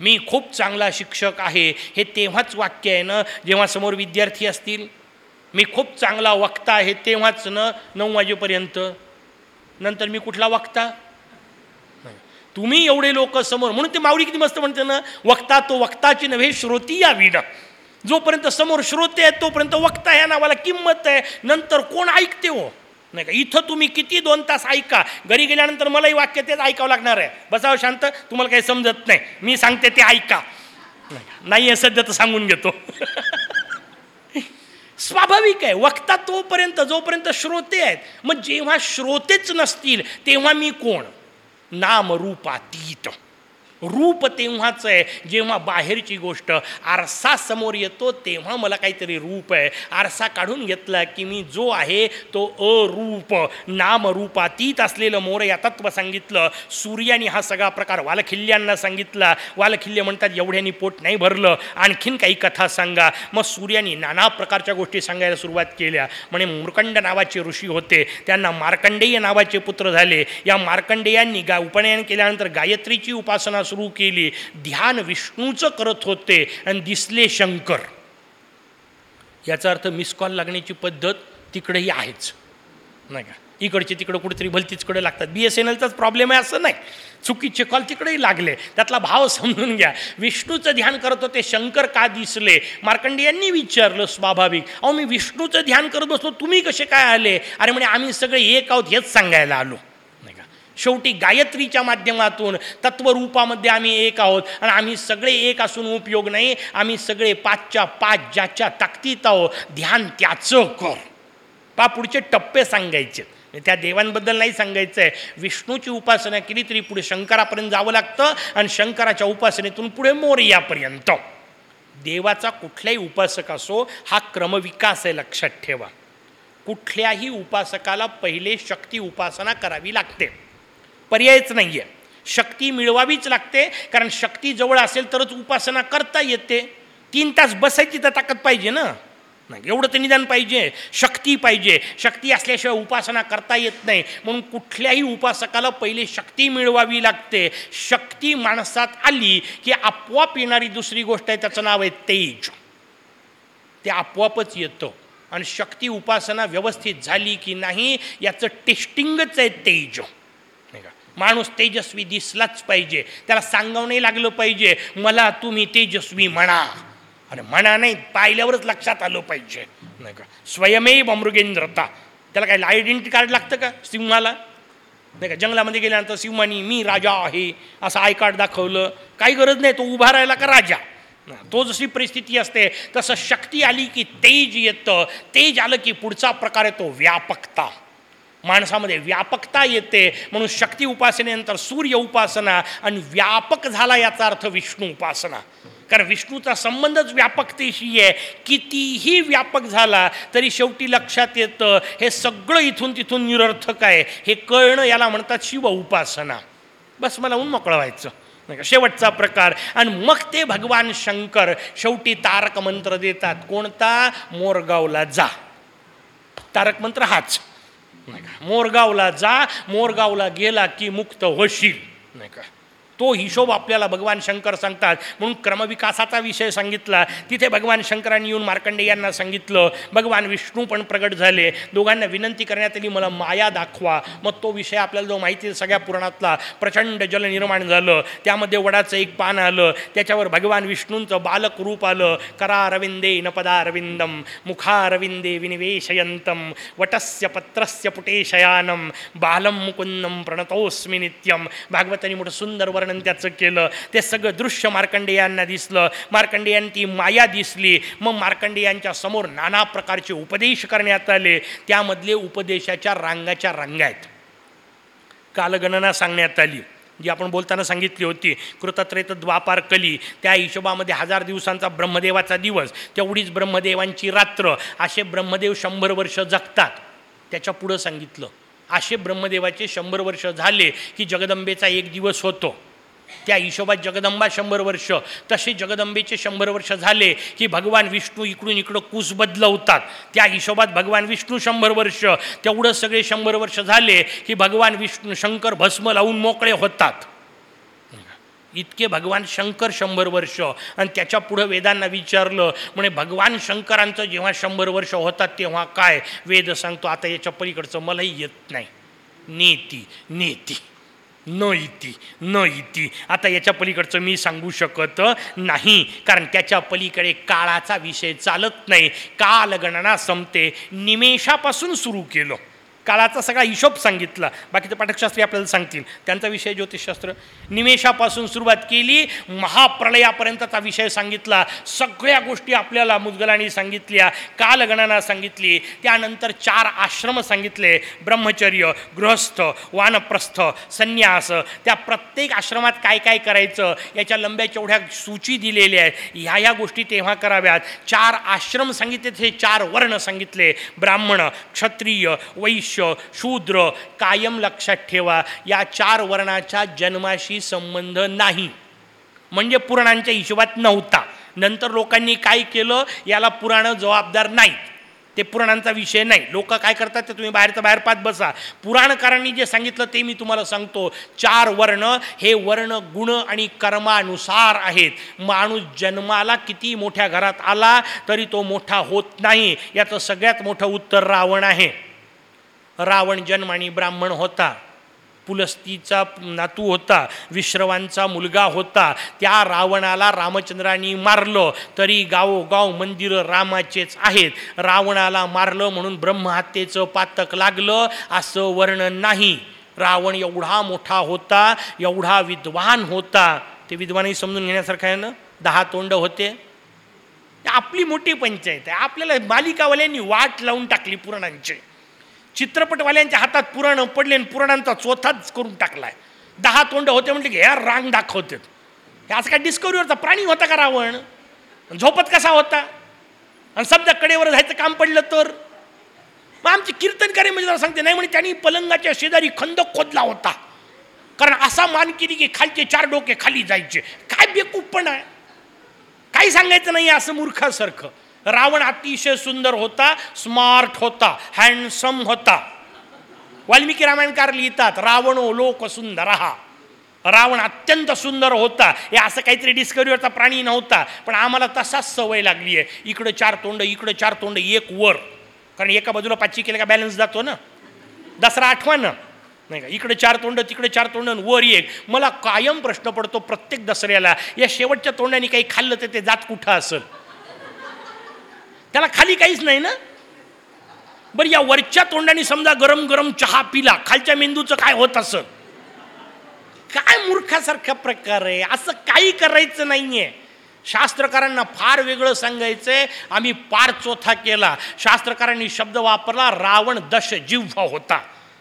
मी खूप चांगला शिक्षक आहे हे तेव्हाच वाक्य आहे ना जेव्हा समोर विद्यार्थी असतील मी खूप चांगला वक्ता आहे तेव्हाच न नऊ वाजेपर्यंत. नंतर मी कुठला वक्ता? तुम्ही एवढे लोक समोर म्हणून ते माऊली किती मस्त म्हणते ना वक्ता तो वक्ताची नव्हे श्रोती या विड जोपर्यंत समोर श्रोते आहेत तोपर्यंत वक्ता या नावाला किंमत आहे. नंतर कोण ऐकते हो? नाही का? इथं तुम्ही किती दोन तास ऐका. घरी गेल्यानंतर मलाही वाक्य तेच ऐकावं लागणार आहे. बसावं शांत तुम्हाला काही समजत नाही. मी सांगते ते ऐका. नाही आहे सध्या तर सांगून घेतो. <laughs> स्वाभाविक आहे. वक्ता तोपर्यंत जोपर्यंत श्रोते आहेत मग जेव्हा श्रोतेच नसतील तेव्हा मी कोण? नामरूपातीत. रूप तेव्हाच आहे जेव्हा बाहेरची गोष्ट आरसा समोर येतो तेव्हा मला काहीतरी रूप आहे. आरसा काढून घेतला की मी जो आहे तो अरूप नामरूपातीत असलेलं मोर या तत्व सांगितलं. सूर्याने हा सगळा प्रकार वालखिल्ल्यांना सांगितला. वालखिल्ले म्हणतात एवढ्यानी पोट नाही भरलं. आणखीन काही कथा सांगा. मग सूर्याने नाना प्रकारच्या गोष्टी सांगायला सुरुवात केल्या. म्हणे मुरकंड नावाचे ऋषी होते. त्यांना मार्कंडेय नावाचे पुत्र झाले. या मार्कंडेयांनी गा उपनयन केल्यानंतर गायत्रीची उपासना सुरू केली. ध्यान विष्णूचं करत होते आणि दिसले शंकर. याचा अर्थ मिस कॉल लागण्याची पद्धत तिकडेही आहेच. नाही का? इकडचे तिकडं कुठेतरी भलतीचकडे लागतात. बी एस एन एलचाच प्रॉब्लेम आहे असं नाही. चुकीचे कॉल तिकडेही लागले. त्यातला भाव समजून घ्या. विष्णूचं ध्यान करत होते शंकर का दिसले? मार्कंडेयांनी विचारलं स्वाभाविक. अहो मी विष्णूचं ध्यान करत बसलो तुम्ही कसे काय आले? अरे म्हणे आम्ही सगळे एक आहोत हेच सांगायला आलो. शेवटी गायत्रीच्या माध्यमातून तत्वरूपामध्ये आम्ही एक आहोत आणि आम्ही सगळे एक असून उपयोग नाही. आम्ही सगळे पाचच्या पाच ज्याच्या ताकदीत आहोत ध्यान त्याचं कर. पा पुढचे टप्पे सांगायचे. त्या देवांबद्दल नाही सांगायचं आहे विष्णूची उपासना केली तरी पुढे शंकरापर्यंत जावं लागतं आणि शंकराच्या उपासनेतून पुढे मोर्यापर्यंत. देवाचा कुठल्याही उपासक असो हा क्रमविकास आहे लक्षात ठेवा. कुठल्याही उपासकाला पहिले शक्ती उपासना करावी लागते. पर्यायच नाही आहे शक्ती मिळवावीच लागते कारण शक्ती जवळ असेल तरच उपासना करता येते. तीन तास बसायची तर ताकद पाहिजे ना? नाही एवढं तर निदान पाहिजे. शक्ती पाहिजे. शक्ती असल्याशिवाय उपासना करता येत नाही. म्हणून कुठल्याही उपासकाला पहिले शक्ती मिळवावी लागते. शक्ती माणसात आली की आपोआप येणारी दुसरी गोष्ट आहे त्याचं नाव आहे तेज. ते आपोआपच येतं. आणि शक्ती उपासना व्यवस्थित झाली की नाही याचं टेस्टिंगच आहे तेज. माणूस तेजस्वी दिसलाच पाहिजे. त्याला सांगावं नाही लागलं पाहिजे मला तुम्ही तेजस्वी म्हणा. अरे म्हणा नाही पाहिल्यावरच लक्षात आलं पाहिजे. नाही का? स्वयमेव मृगेंद्रता त्याला काय आयडेंटिटी कार्ड लागतं का सिंहाला? नाही का? जंगलामध्ये गेल्यानंतर सिंहानी मी राजा आहे असं आय कार्ड दाखवलं. काही गरज नाही तो उभा राहिला का राजा? तो जशी परिस्थिती असते तसं शक्ती आली की तेज येतं. तेज आलं की पुढचा प्रकार येतो व्यापकता. माणसामध्ये व्यापकता येते म्हणून शक्ती उपासनेनंतर सूर्य उपासना आणि व्यापक झाला याचा अर्थ विष्णू उपासना. कारण विष्णूचा संबंधच व्यापकतेशी आहे. कितीही व्यापक झाला तरी शेवटी लक्षात येतं हे सगळं इथून तिथून निरर्थक आहे. हे कळणं याला म्हणतात शिव उपासना. बस मला उन्मोकळं व्हायचं नाही का? शेवटचा प्रकार. आणि मग ते भगवान शंकर शेवटी तारक मंत्र देतात. कोणता? मोरगावला जा. तारक मंत्र हाच. नाही का? मोरगावला जा मोरगावला गेला की मुक्त होशील. नाही का? तो हिशोब आपल्याला भगवान शंकर सांगतात. म्हणून क्रमविकासाचा विषय सांगितला. तिथे भगवान शंकरांनी येऊन मार्कंडे यांना सांगितलं भगवान विष्णू पण प्रगट झाले. दोघांना विनंती करण्यात आली मला माया दाखवा. मग तो विषय आपल्याला जो माहिती सगळ्या पुराणातला प्रचंड जल निर्माण झालं. त्यामध्ये वडाचं एक पान आलं. त्याच्यावर भगवान विष्णूंचं बालक रूप आलं. करा रविंदे नपदा रविंदम मुखा रविंदे विनिवेशयंतम वटस्य पत्रस्य पुटे शयानम बालम मुकुंदम प्रणतोस्मी नित्यम भागवतानी मोठं सुंदर वर्णन त्याचं केलं. ते सगळं दृश्य मार्कंडेयांना दिसलं. मार्कंडेयांची माया दिसली. मग मार्कंडेयांच्या समोर नाना प्रकारचे उपदेश करण्यात आले. त्यामधले उपदेशाच्या रांगाच्या रांगा आहेत. कालगणना सांगण्यात आली. जी आपण बोलताना सांगितली होती कृतत्रेत द्वापार कली. त्या हिशोबामध्ये हजार दिवसांचा ब्रह्मदेवाचा दिवस. तेवढीच ब्रह्मदेवांची रात्र. असे ब्रह्मदेव शंभर वर्ष जगतात. त्याच्या पुढं सांगितलं. असे ब्रह्मदेवाचे शंभर वर्ष झाले की जगदंबेचा एक दिवस होतो. त्या हिशोबात जगदंबा शंभर वर्ष तसे जगदंबेचे शंभर वर्ष झाले की भगवान विष्णू इकडून इकडं कूस बदलवतात. त्या हिशोबात भगवान विष्णू शंभर वर्ष तेवढं सगळे शंभर वर्ष झाले की भगवान विष्णू शंकर भस्म लावून मोकळे होतात. इतके भगवान शंकर शंभर वर्ष आणि त्याच्या पुढं वेदांना विचारलं म्हणे भगवान शंकरांचं जेव्हा शंभर वर्ष होतात तेव्हा काय? वेद सांगतो आता याच्या पलीकडचं मलाही येत नाही. नेती नेती. न इति न इति आता याच्या पलीकडचं मी सांगू शकत नाही कारण त्याच्या पलीकडे काळाचा विषय चालत नाही. कालगणना संपते. निमेषापासून सुरू केलं. काळाचा सगळा हिशोब सांगितला. बाकीचं पाठकशास्त्री आपल्याला सांगतील. त्यांचा विषय ज्योतिषशास्त्र निमेषापासून सुरुवात केली महाप्रलयापर्यंतचा विषय सांगितला सगळ्या गोष्टी आपल्याला मुदगलांनी सांगितल्या कालगणना सांगितली त्यानंतर चार आश्रम सांगितले ब्रह्मचर्य गृहस्थ वानप्रस्थ संन्यास त्या प्रत्येक आश्रमात काय काय करायचं याच्या लंब्या चेवढ्या सूची दिलेल्या आहेत ह्या ह्या गोष्टी तेव्हा कराव्यात. चार आश्रम सांगितले ते चार वर्ण सांगितले ब्राह्मण क्षत्रिय वैश्य शूद्र कायम लक्षात ठेवा. या चार वर्णाच्या जन्माशी संबंध नाही. म्हणजे पुराणांच्या हिशोबात नव्हता. नंतर लोकांनी काय केलं? याला पुराणं जबाबदार नाहीत. ते पुराणांचा विषय नाही. लोक काय करतात? ते तुम्ही बाहेरचं बाहेर पाहत बसा. पुराणकारांनी जे सांगितलं ते मी तुम्हाला सांगतो. चार वर्ण हे वर्ण गुण आणि कर्मानुसार आहेत. माणूस जन्माला किती मोठ्या घरात आला तरी तो मोठा होत नाही. याचं सगळ्यात मोठं उत्तर रावण आहे. रावण जन्म आणि ब्राह्मण होता. पुलस्तीचा नातू होता विश्रवांचा मुलगा होता. त्या रावणाला रामचंद्रांनी मारलं तरी गावोगाव मंदिरं रामाचेच आहेत. रावणाला मारलं म्हणून ब्रह्महत्येचं पातक लागलं असं वर्णन नाही. रावण एवढा मोठा होता एवढा विद्वान होता. ते विद्वानही समजून घेण्यासारखं आहे ना? दहा तोंड होते. आपली मोठी पंचायत आहे. आपल्याला मालिकावाल्यांनी वाट लावून टाकली पुराणांची. चित्रपटवाल्यांच्या हातात पुराण पडले आणि पुराणांचा चोथाच करून टाकलाय. दहा तोंड होते म्हटले की या रांग दाखवते हे असं काय डिस्कवरीवरचा प्राणी होता का रावण? झोपत कसा होता? आणि समजा कडेवर जायचं काम पडलं तर? मग आमचे कीर्तनकारी म्हणजे जरा सांगते नाही म्हणजे त्यांनी पलंगाच्या शेजारी खंद खोदला होता. कारण असा मान केली की खालचे चार डोके खाली जायचे. काय बेकूपण आहे. काही सांगायचं नाही असं मूर्खासारखं. रावण अतिशय सुंदर होता स्मार्ट होता हँडसम होता. वाल्मिकी रामायणकार लिहितात रावण लोक सुंदर हा रावण अत्यंत सुंदर होता. हे असं काहीतरी डिस्कवरीवरचा प्राणी नव्हता पण आम्हाला तसाच सवय लागली आहे. इकडं चार तोंड इकडं चार तोंड एक वर. कारण एका बाजूला पाचवी केलं का बॅलन्स जातो ना? दसरा आठवा ना? नाही का? इकडे चार तोंड तिकडे चार तोंड वर एक. मला कायम प्रश्न पडतो प्रत्येक दसऱ्याला या शेवटच्या तोंडाने काही खाल्लं तर ते जात कुठं असेल? त्याला खाली काहीच नाही ना? बरं या वरच्या तोंडाने समजा गरम गरम चहा पिला खालच्या मेंदूचं काय होत असं? काय मूर्खासारखा प्रकार आहे? असं काही करायचं नाही आहे शास्त्रकारांना फार वेगळं सांगायचंय आम्ही पार चोथा केला. शास्त्रकारांनी शब्द वापरला रावण दश जिव्हा होता.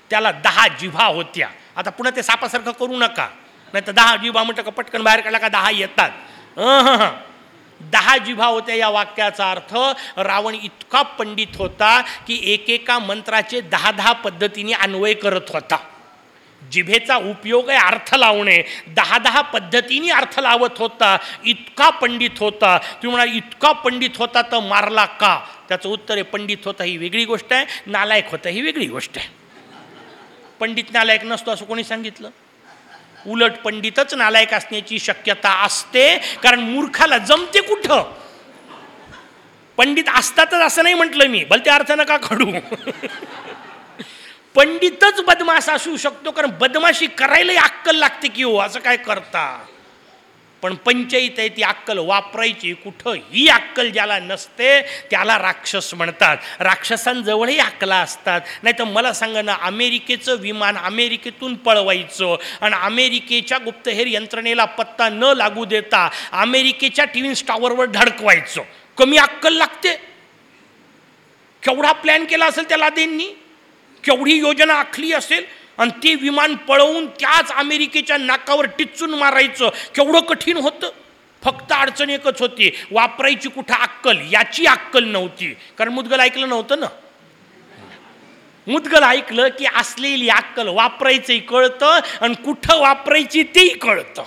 त्याला दहा जिव्हा होत्या. आता पुन्हा ते सापासारखं करू नका. नाही तर दहा जिव्हा म्हटलं का पटकन बाहेर काढला का दहा येतात. दहा जिभा होत्या या वाक्याचा अर्थ रावण इतका पंडित होता की एकेका मंत्राचे दहा दहा पद्धतीने अन्वय करत होता. जिभेचा उपयोग आहे अर्थ लावणे. दहा दहा पद्धतीने अर्थ लावत होता. इतका पंडित होता. तुम्ही म्हणा इतका पंडित होता तर मारला का? त्याचं उत्तर आहे पंडित होता ही वेगळी गोष्ट आहे नालायक होता ही वेगळी गोष्ट आहे. पंडित नालायक नसतो असं कोणी सांगितलं? उलट पंडितच नालायक असण्याची शक्यता असते कारण मूर्खाला जमते कुठं? पंडित असतातच असं नाही म्हटलं मी भलते अर्थ नका खडू पंडितच बदमाश असू शकतो कारण बदमाशी करायलाही अक्कल लागते की हो असं काय करता? पण पंचईत आहे ती अक्कल वापरायची. कुठं ही अक्कल ज्याला नसते त्याला राक्षस म्हणतात. राक्षसांजवळही अक्कला असतात. नाही तर मला सांगा ना अमेरिकेचं विमान अमेरिकेतून पळवायचं आणि अमेरिकेच्या गुप्तहेर यंत्रणेला पत्ता न लागू देता अमेरिकेच्या टी स्टॉवरवर धडकवायचं. कमी अक्कल लागते. केवढा प्लॅन केला असेल त्याला देंनी केवढी योजना आखली असेल? आणि ते विमान पळवून त्याच अमेरिकेच्या नाकावर टिचून मारायचं. केवढं कठीण होतं? फक्त अडचण एकच होती. वापरायची कुठं अक्कल? याची अक्कल नव्हती. कारण मुदगल ऐकलं नव्हतं ना? मुदगल ऐकलं की असलेली अक्कल वापरायचंही कळतं आणि कुठं वापरायची तेही कळतं.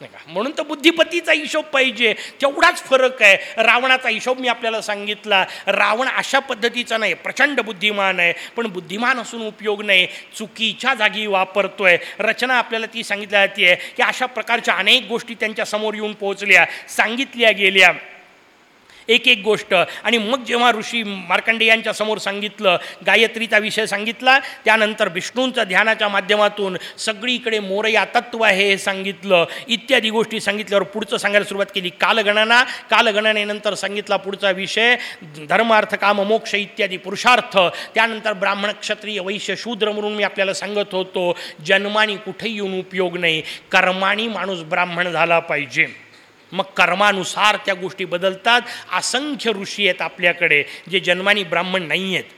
नाही का म्हणून तर बुद्धिपतीचा हिशोब पाहिजे. तेवढाच फरक आहे. रावणाचा हिशोब मी आपल्याला सांगितला. रावण अशा पद्धतीचा नाही. प्रचंड बुद्धिमान आहे. पण बुद्धिमान असून उपयोग नाही. चुकीच्या जागी वापरतोय. रचना आपल्याला ती सांगितली जाते. की अशा प्रकारच्या अनेक गोष्टी त्यांच्यासमोर येऊन पोहोचल्या सांगितल्या गेल्या. एक एक गोष्ट. आणि मग जेव्हा ऋषी मार्कंडेयांच्या समोर सांगितलं गायत्रीचा विषय सांगितला त्यानंतर विष्णूंच्या ध्यानाच्या माध्यमातून सगळीकडे मोरया तत्व आहे हे सांगितलं. इत्यादी गोष्टी सांगितल्यावर पुढचं सांगायला सुरुवात केली. कालगणना कालगणनेनंतर सांगितला पुढचा विषय धर्मार्थ काम मोक्ष इत्यादी पुरुषार्थ. त्यानंतर ब्राह्मण क्षत्रिय वैश्य शूद्र म्हणून मी आपल्याला सांगत होतो जन्मानी कुठेही येऊन उपयोग नाही. कर्मानी माणूस ब्राह्मण झाला पाहिजे. मग कर्मानुसार त्या गोष्टी बदलतात. असंख्य ऋषी आहेत आपल्याकडे जे जन्मानी ब्राह्मण नाही आहेत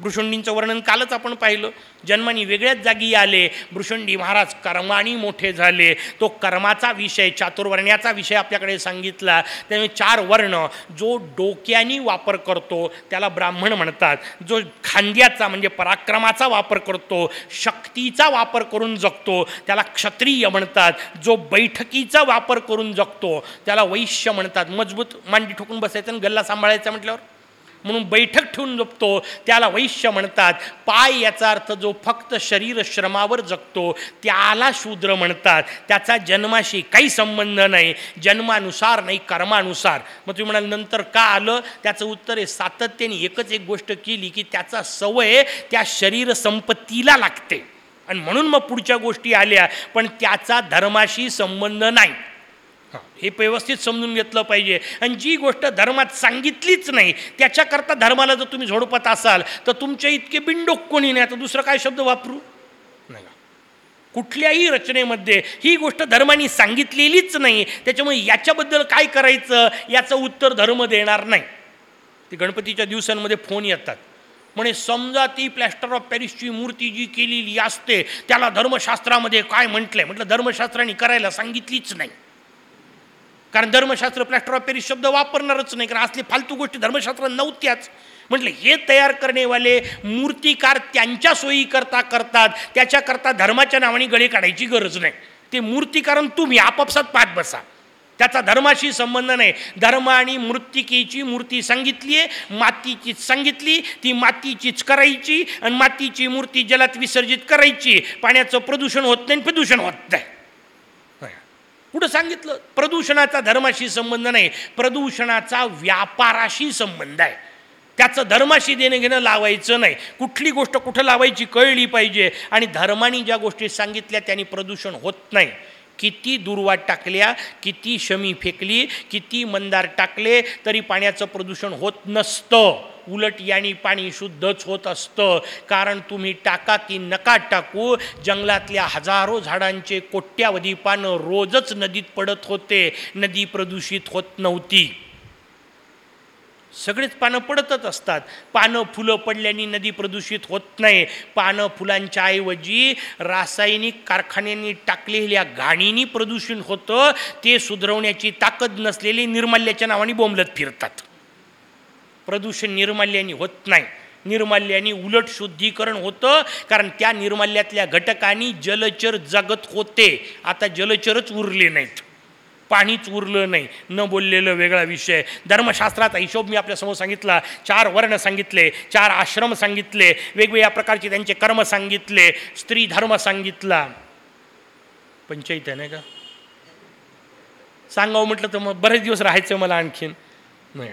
भृषुंडींचं वर्णन कालच आपण पाहिलं. जन्मानी वेगळ्याच जागी आले. भृषुंडी महाराज कर्मानी मोठे झाले. तो कर्माचा विषय चातुर्वर्ण्याचा विषय आपल्याकडे सांगितला. त्यामुळे चार वर्ण जो डोक्यानी वापर करतो त्याला ब्राह्मण म्हणतात. जो खांद्याचा म्हणजे पराक्रमाचा वापर करतो शक्तीचा वापर करून जगतो त्याला क्षत्रिय म्हणतात. जो बैठकीचा वापर करून जगतो त्याला वैश्य म्हणतात. मजबूत मांडी ठोकून बसायचं आणि गल्ला सांभाळायचा म्हटल्यावर? म्हणून बैठक ठेवून जपतो. त्याला वैश्य म्हणतात. पाय याचा अर्थ जो फक्त शरीर श्रमावर जगतो त्याला शूद्र म्हणतात. त्याचा जन्माशी काही संबंध नाही. जन्मानुसार नाही कर्मानुसार. मग तुम्ही म्हणाल नंतर का आलं? त्याचं उत्तर आहे सातत्याने एकच एक गोष्ट केली की त्याचा सवय त्या शरीर संपत्तीला लागते. आणि म्हणून मग पुढच्या गोष्टी आल्या पण त्याचा धर्माशी संबंध नाही. हे व्यवस्थित समजून घेतलं पाहिजे. आणि जी गोष्ट धर्मात सांगितलीच नाही त्याच्याकरता धर्माला जर तुम्ही झोडपत असाल तर तुमच्या इतके बिंडोक कोणी नाही. आता दुसरं काय शब्द वापरू? नाही कुठल्याही रचनेमध्ये ही गोष्ट धर्माने सांगितलेलीच नाही. त्याच्यामुळे याच्याबद्दल काय करायचं? याचं उत्तर धर्म देणार नाही. ते गणपतीच्या दिवसांमध्ये फोन येतात. म्हणे समजा ती प्लॅस्टर ऑफ पॅरिसची मूर्ती जी केलेली असते त्याला धर्मशास्त्रामध्ये काय म्हटलंय? म्हटलं धर्मशास्त्राने करायला सांगितलीच नाही. कारण धर्मशास्त्र प्लॅस्टर ऑफ पेरिस शब्द वापरणारच नाही कारण असले फालतू गोष्टी धर्मशास्त्र नव्हत्याच. म्हटलं हे तयार करणेवाले मूर्तिकार त्यांच्या सोयी करता करतात त्याच्याकरता धर्माच्या नावाने गळे काढायची गरज नाही. ते मूर्तिकारण तुम्ही आपापसात पाठ बसा. त्याचा धर्माशी संबंध नाही. धर्म आणि मृत्तिकेची मूर्ती सांगितली आहे मातीचीच सांगितली ती मातीचीच करायची आणि मातीची मूर्ती जलात विसर्जित करायची. पाण्याचं प्रदूषण होत नाही प्रदूषण होत नाही. कुठं सांगितलं प्रदूषणाचा धर्माशी संबंध नाही प्रदूषणाचा व्यापाराशी संबंध आहे. त्याचं धर्माशी देणं घेणं लावायचं नाही. कुठली गोष्ट कुठं लावायची कळली पाहिजे. आणि धर्माने ज्या गोष्टी सांगितल्या त्यांनी प्रदूषण होत नाही. किती दुर्वाट टाकल्या किती शमी फेकली किती मंदार टाकले तरी पाण्याचं प्रदूषण होत नसतं. उलट याने पाणी शुद्धच होत असतं. कारण तुम्ही टाका की नका टाकू. जंगलातल्या हजारो झाडांचे कोट्यावधी पानं रोजच नदीत पडत होते. नदी प्रदूषित होत नव्हती. सगळेच पानं पडतच असतात. पानं फुलं पडल्याने नदी प्रदूषित होत नाही. पानं फुलांच्या ऐवजी रासायनिक कारखान्यांनी टाकलेल्या घाणीनी प्रदूषण होतं. ते सुधरवण्याची ताकद नसलेली निर्माल्याच्या नावाने बोंबलत फिरतात. प्रदूषण निर्माल्याने होत नाही. निर्माल्याने उलट शुद्धीकरण होतं कारण त्या निर्माल्यातल्या घटकांनी जलचर जगत होते. आता जलचरच उरले नाहीत. पाणीच उरलं नाही. न बोललेलं वेगळा विषय. धर्मशास्त्राचा हिशोब मी आपल्यासमोर सांगितला. चार वर्ण सांगितले चार आश्रम सांगितले वेगवेगळ्या प्रकारचे त्यांचे कर्म सांगितले स्त्री धर्म सांगितला. पंचायत आहे नाही का? सांगावं म्हटलं तर मग बरेच दिवस राहायचं मला आणखीन. नाही.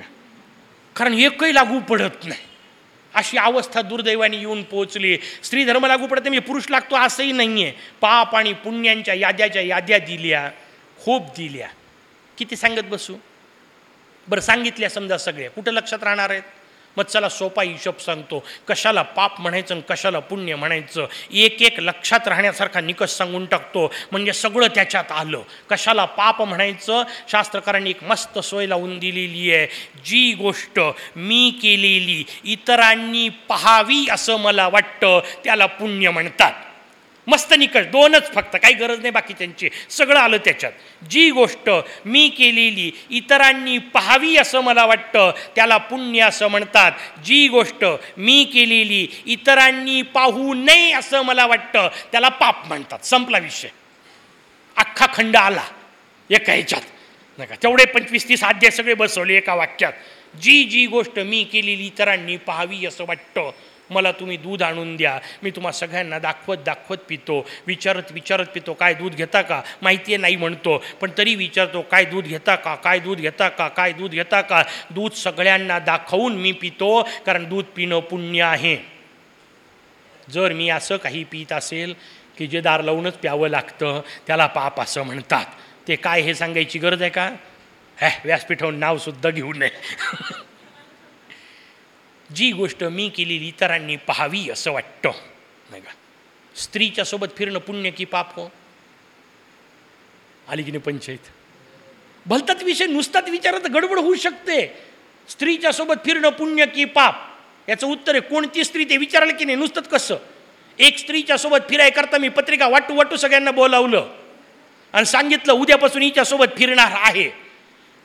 कारण एकही लागू पडत नाही. अशी अवस्था दुर्दैवाने येऊन पोहोचली. स्त्री धर्म लागू पडते म्हणजे पुरुष लागतो असंही नाही आहे पाप आणि पुण्यांच्या याद्याच्या याद्या दिल्या खूप दिल्या. किती सांगत बसू? बरं सांगितल्या समजा सगळे कुठं लक्षात राहणार आहेत? मग चला सोपा हिशोब सांगतो. कशाला पाप म्हणायचं आणि कशाला पुण्य म्हणायचं? एक एक लक्षात राहण्यासारखा निकष सांगून टाकतो. म्हणजे सगळं त्याच्यात आलं. कशाला पाप म्हणायचं? शास्त्रकारांनी एक मस्त सोय लावून दिलेली आहे. जी गोष्ट मी केलेली इतरांनी पाहावी असं मला वाटतं त्याला पुण्य म्हणतात. मस्त निकष दोनच फक्त काही गरज नाही बाकी त्यांची. सगळं आलं त्याच्यात. जी गोष्ट मी केलेली इतरांनी पाहावी असं मला वाटतं त्याला पुण्य असं म्हणतात. जी गोष्ट मी केलेली इतरांनी पाहू नये असं मला वाटतं त्याला पाप म्हणतात. संपला विषय. अख्खा खंड आला एका ह्याच्यात. नाही का तेवढे पंचवीस तीस अध्याय सगळे बसवले एका वाक्यात. जी जी गोष्ट मी केलेली इतरांनी पाहावी असं वाटतं मला तुम्ही दूध आणून द्या. मी तुम्हा सगळ्यांना दाखवत दाखवत पितो. विचारत विचारत पितो काय दूध घेता का? माहिती आहे नाही म्हणतो. पण तरी विचारतो काय दूध घेता का? काय दूध घेता का? काय दूध घेता का? दूध सगळ्यांना दाखवून मी पितो कारण दूध पिणं पुण्य आहे. जर मी असं काही पित असेल की जे दार लावूनच प्यावं लागतं त्याला पाप असं म्हणतात. ते काय हे सांगायची गरज आहे का? ह्या व्यासपीठावर नावसुद्धा घेऊ नये. <laughs> जी गोष्ट मी केलेली इतरांनी पाहावी असं वाटतं. नाही का? स्त्रीच्या सोबत फिरणं पुण्य की पाप हो? आली की नाही पंचायत? भलतात विषय नुसताच विचारात गडबड होऊ शकते. स्त्रीच्या सोबत फिरणं पुण्य की पाप? याचं उत्तर आहे कोणती स्त्री ते विचारलं की नाही नुसतंच कसं? एक स्त्रीच्या सोबत फिराय करता मी पत्रिका वाटू वाटू सगळ्यांना बोलावलं. आणि सांगितलं उद्यापासून हिच्यासोबत फिरणार आहे.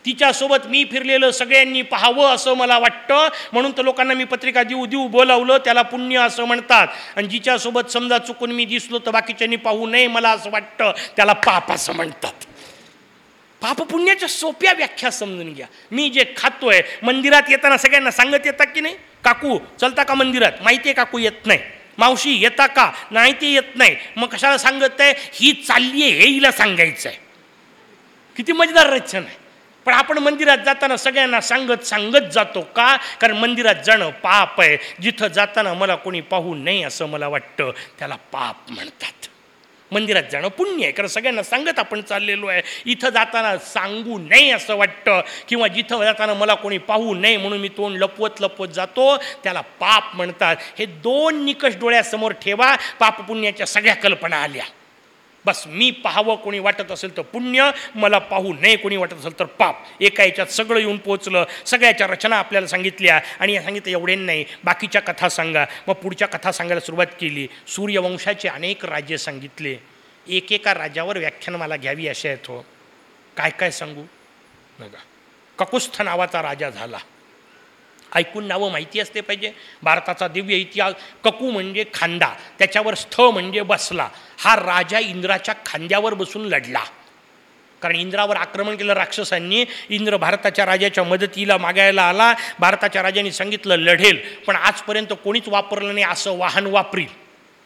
तिच्यासोबत मी फिरलेलं सगळ्यांनी पाहावं असं मला वाटतं. म्हणून तर लोकांना मी पत्रिका देऊ देऊ बोलावलं त्याला पुण्य असं म्हणतात. आणि जिच्यासोबत समजा चुकून मी दिसलो तर बाकीच्यांनी पाहू नये मला असं वाटतं. त्याला पाप असं म्हणतात. पाप पुण्याच्या सोप्या व्याख्या समजून घ्या. मी जे खातोय मंदिरात येताना सगळ्यांना सांगत येतात की नाही? काकू चलता का मंदिरात? माहिती आहे काकू येत नाही. मावशी येता का? नाही ते येत नाही. मग कशाला सांगत आहे? ही चालली आहे हे हिला सांगायचं आहे किती मजेदार रचना आहे. पण आपण मंदिरात जाताना सगळ्यांना सांगत सांगत जातो. का? कारण मंदिरात जाणं पाप आहे. जिथं जाताना मला कोणी पाहू नये असं मला वाटतं त्याला पाप म्हणतात. मंदिरात जाणं पुण्य आहे. कारण सगळ्यांना सांगत आपण चाललेलो आहे. इथं जाताना सांगू नये असं वाटतं. किंवा जिथं जाताना मला कोणी पाहू नये म्हणून मी तोंड लपवत लपवत जातो त्याला पाप म्हणतात. हे दोन निकष डोळ्यासमोर ठेवा. पाप पुण्याच्या सगळ्या कल्पना आल्या. बस मी पाहावं कोणी वाटत असेल तर पुण्य मला पाहू नये कोणी वाटत असेल तर पाप. एका याच्यात सगळं येऊन पोचलं सगळ्याच्या रचना आपल्याला सांगितल्या आणि या सांगितलं एवढे नाही. बाकीच्या कथा सांगा. मग पुढच्या कथा सांगायला सुरुवात केली. सूर्यवंशाचे अनेक राज्य सांगितले. एकेका राजावर व्याख्यान मला घ्यावी असे आहेत हो. काय काय सांगू? नका ककुस्थ नावाचा राजा झाला. ऐकून नावं माहिती असते पाहिजे. भारताचा दिव्य इतिहास ककू म्हणजे खांदा त्याच्यावर स्थ म्हणजे बसला. हा राजा इंद्राच्या खांद्यावर बसून लढला. कारण इंद्रावर आक्रमण केलं राक्षसांनी इंद्र भारताच्या राजाच्या मदतीला मागायला आला भारताच्या राजाने सांगितलं लढेल. पण आजपर्यंत कोणीच वापरलं नाही असं वाहन वापरील.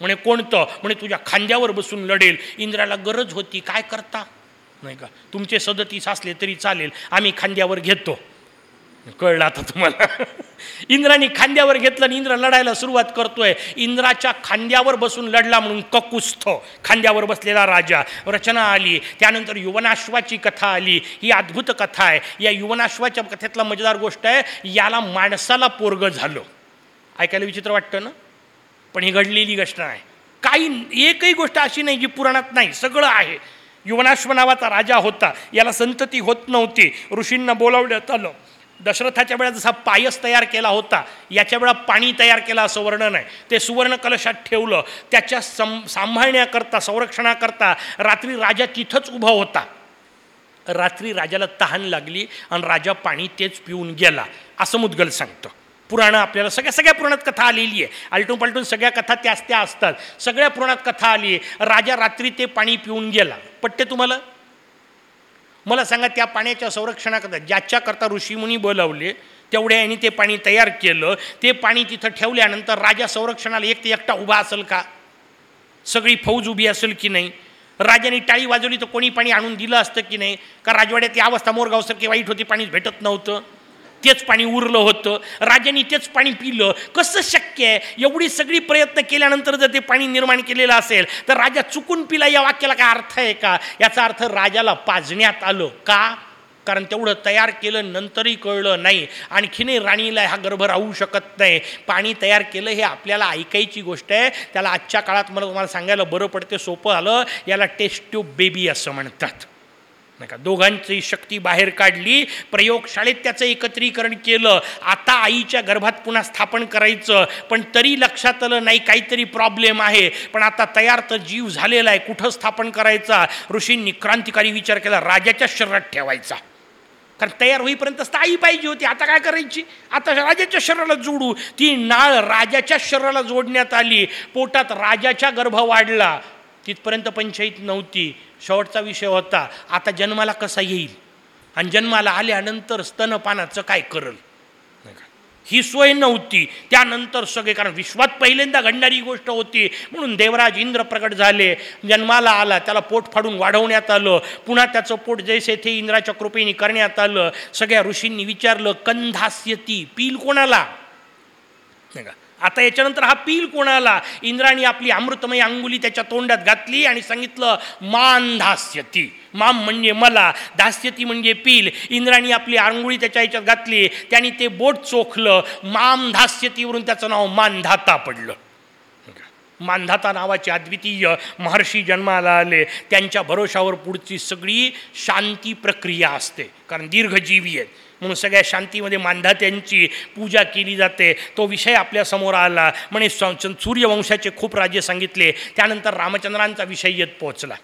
म्हणे कोणतं? म्हणे तुझ्या खांद्यावर बसून लढेल. इंद्राला गरज होती काय करता? नाही का तुमचे सदतीस असले तरी चालेल आम्ही खांद्यावर घेतो. कळलं आता तुम्हाला? इंद्राने खांद्यावर घेतलं आणि इंद्र लढायला सुरुवात करतोय. इंद्राच्या खांद्यावर बसून लढला म्हणून ककुस्थ खांद्यावर बसलेला राजा. रचना आली त्यानंतर युवनाश्वाची कथा आली. ही अद्भुत कथा आहे. या युवनाश्वाच्या कथेतला मजेदार गोष्ट आहे याला माणसाला पोरग झालं. ऐकायला विचित्र वाटतं ना? पण ही घडलेली घटना आहे. काही एकही गोष्ट अशी नाही जी पुराणात नाही सगळं आहे. युवनाश्व नावाचा राजा होता. याला संतती होत नव्हती. ऋषींना बोलावण्यात आलं दशरथाच्या वेळा जसा पायस तयार केला होता याच्या वेळा पाणी तयार केला असं वर्णन आहे. ते सुवर्ण कलशात ठेवलं त्याच्या सं सांभाळण्याकरता संरक्षणाकरता रात्री राजा तिथंच उभा होता. रात्री राजाला तहान लागली आणि राजा पाणी तेच पिऊन गेला असं मुद्गल सांगतं. पुराणं आपल्याला सगळ्या सगळ्या पुराणात कथा आलेली आहे. आलटून पालटून सगळ्या कथा त्याच त्या असतात. सगळ्या पुराणात कथा आली आहे. राजा रात्री ते पाणी पिऊन गेला. पट्टे तुम्हाला? मला सांगा त्या पाण्याच्या संरक्षणाकरता ज्याच्याकरता ऋषीमुनी बोलावले तेवढ्या यांनी ते पाणी तयार केलं. ते पाणी तिथं ठेवल्यानंतर राजा संरक्षणाला एक ते एकटा उभा असेल का? सगळी फौज उभी असेल की नाही? राजाने टाळी वाजवली तर कोणी पाणी आणून दिलं असतं की नाही? का राजवाड्यात ती अवस्था मोरगावसारखी वाईट होती पाणीच भेटत नव्हतं? तेच पाणी उरलं होतं. राजाने तेच पाणी पिलं. कसं शक्य आहे? एवढी सगळी प्रयत्न केल्यानंतर जर ते पाणी निर्माण केलेलं असेल तर राजा चुकून पिला. या वाक्याला काय अर्थ आहे का? याचा अर्थ राजाला पाजण्यात आलं. का? कारण तेवढं तयार केलं नंतरही कळलं नाही. आणखीनही राणीला हा गर्भ राहू शकत नाही. पाणी तयार केलं हे आपल्याला ऐकायची गोष्ट आहे. त्याला आजच्या काळात मला तुम्हाला सांगायला बरं पडते सोपं आलं. याला टेस्ट ट्यूब बेबी असं म्हणतात. नाही का? दोघांची शक्ती बाहेर काढली प्रयोगशाळेत त्याचं एकत्रीकरण केलं. आता आईच्या गर्भात पुन्हा स्थापन करायचं पण तरी लक्षात आलं नाही काहीतरी प्रॉब्लेम आहे. पण आता तयार तर जीव झालेला आहे कुठं स्थापन करायचा? ऋषींनी क्रांतिकारी विचार केला राजाच्या शरीरात ठेवायचा. कारण तयार होईपर्यंत आई पाहिजे होती आता काय करायची? आता राजाच्या शरीराला जोडू. ती नाळ राजाच्या शरीराला जोडण्यात आली. पोटात राजाच्या गर्भ वाढला. तिथपर्यंत पंचायत नव्हती. शेवटचा विषय होता. आता जन्माला कसा येईल? आणि जन्माला आल्यानंतर स्तनपानाचं काय करल? ही सोय नव्हती. त्यानंतर सगळे कारण विश्वात पहिल्यांदा घडणारी गोष्ट होती. म्हणून देवराज इंद्र प्रकट झाले. जन्माला आला त्याला पोट फाडून वाढवण्यात आलं. पुन्हा त्याचं पोट जैसे ते इंद्राच्या कृपेने करण्यात आलं. सगळ्या ऋषींनी विचारलं कंधास्यती पील कोणाला? नाही का? आता याच्यानंतर हा पील कोणाला? इंद्राणी आपली अमृतमय अंगुली त्याच्या तोंडात घातली आणि सांगितलं मान धास्यती माम म्हणजे मला धास्यती म्हणजे पील. इंद्राणी आपली अंगुळी त्याच्या याच्यात घातली त्याने ते बोट चोखलं माम धास्यतीवरून त्याचं नाव मानधाता पडलं. मानधाता नावाचे अद्वितीय महर्षी जन्माला आले. त्यांच्या भरोशावर पुढची सगळी शांती प्रक्रिया असते कारण दीर्घजीवी आहेत. म्हणून सगळ्या शांतीमध्ये मांधात्यांची पूजा केली जाते. तो विषय आपल्यासमोर आला. म्हणे सूर्यवंशाचे खूप राज्य सांगितले. त्यानंतर रामचंद्रांचा विषय येत पोहोचला.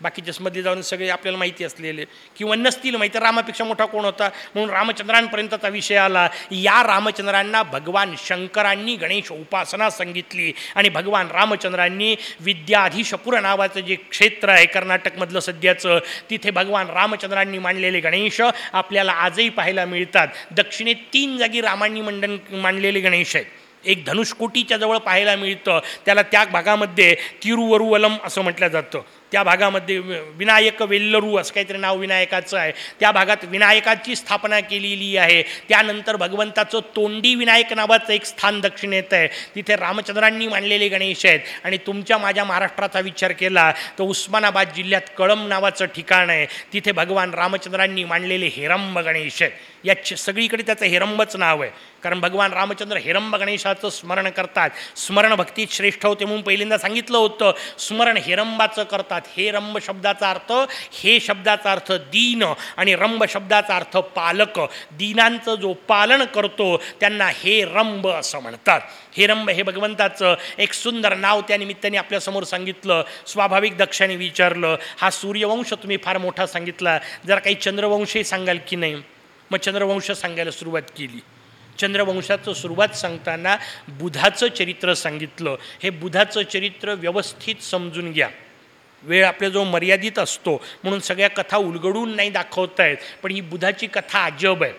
बाकीच्या मधले जाऊन सगळे आपल्याला माहिती असलेले. किंवा नसतील माहिती रामापेक्षा मोठा कोण होता? म्हणून रामचंद्रांपर्यंतचा विषय आला. या रामचंद्रांना भगवान शंकरांनी गणेश उपासना सांगितली. आणि भगवान रामचंद्रांनी विद्याधीशपुर नावाचं जे क्षेत्र आहे कर्नाटकमधलं सध्याचं तिथे भगवान रामचंद्रांनी मांडलेले गणेश आपल्याला आजही पाहायला मिळतात. दक्षिणेत तीन जागी रामांनी मंडन मांडलेले गणेश आहेत. एक धनुषकोटीच्या जवळ पाहायला मिळतं. त्याला त्या भागामध्ये तिरुवरुवलम असं म्हटलं जातं. त्या भागामध्ये विनायक वेल्लरू असं काहीतरी नाव विनायकाचं आहे. त्या भागात विनायकाची स्थापना केलेली आहे. त्यानंतर भगवंताचं तोंडी विनायक नावाचं एक स्थान दक्षिणेत आहे. तिथे रामचंद्रांनी मांडलेले गणेश आहेत. आणि तुमच्या माझ्या महाराष्ट्राचा विचार केला तर उस्मानाबाद जिल्ह्यात कळम नावाचं ठिकाण आहे. तिथे भगवान रामचंद्रांनी मांडलेले हेरंब गणेश आहेत. या सगळीकडे त्याचं हेरंबच नाव आहे. कारण भगवान रामचंद्र हेरंब गणेशाचं स्मरण करतात. स्मरण भक्तीत श्रेष्ठ होते म्हणून पहिल्यांदा सांगितलं होतं. स्मरण हेरंबाचं करतात. हे रंब शब्दाचा अर्थ हे शब्दाचा अर्थ दीन आणि रंब शब्दाचा अर्थ पालक. दीनांचं जो पालन करतो त्यांना हे रंब असं म्हणतात. हे रंब हे भगवंताचं एक सुंदर नाव त्या निमित्ताने आपल्यासमोर सांगितलं. स्वाभाविक दक्षाने विचारलं हा सूर्यवंश तुम्ही फार मोठा सांगितला. जर काही चंद्रवंशही सांगाल की नाही? मग चंद्रवंश सांगायला सुरुवात केली. चंद्रवंशाचं सुरुवात सांगताना बुधाचं चरित्र सांगितलं. हे बुधाचं चरित्र व्यवस्थित समजून घ्या. वेळ आपल्याजवळ मर्यादित असतो म्हणून सगळ्या कथा उलगडून नाही दाखवतायत पण ही बुधाची कथा अजब आहे.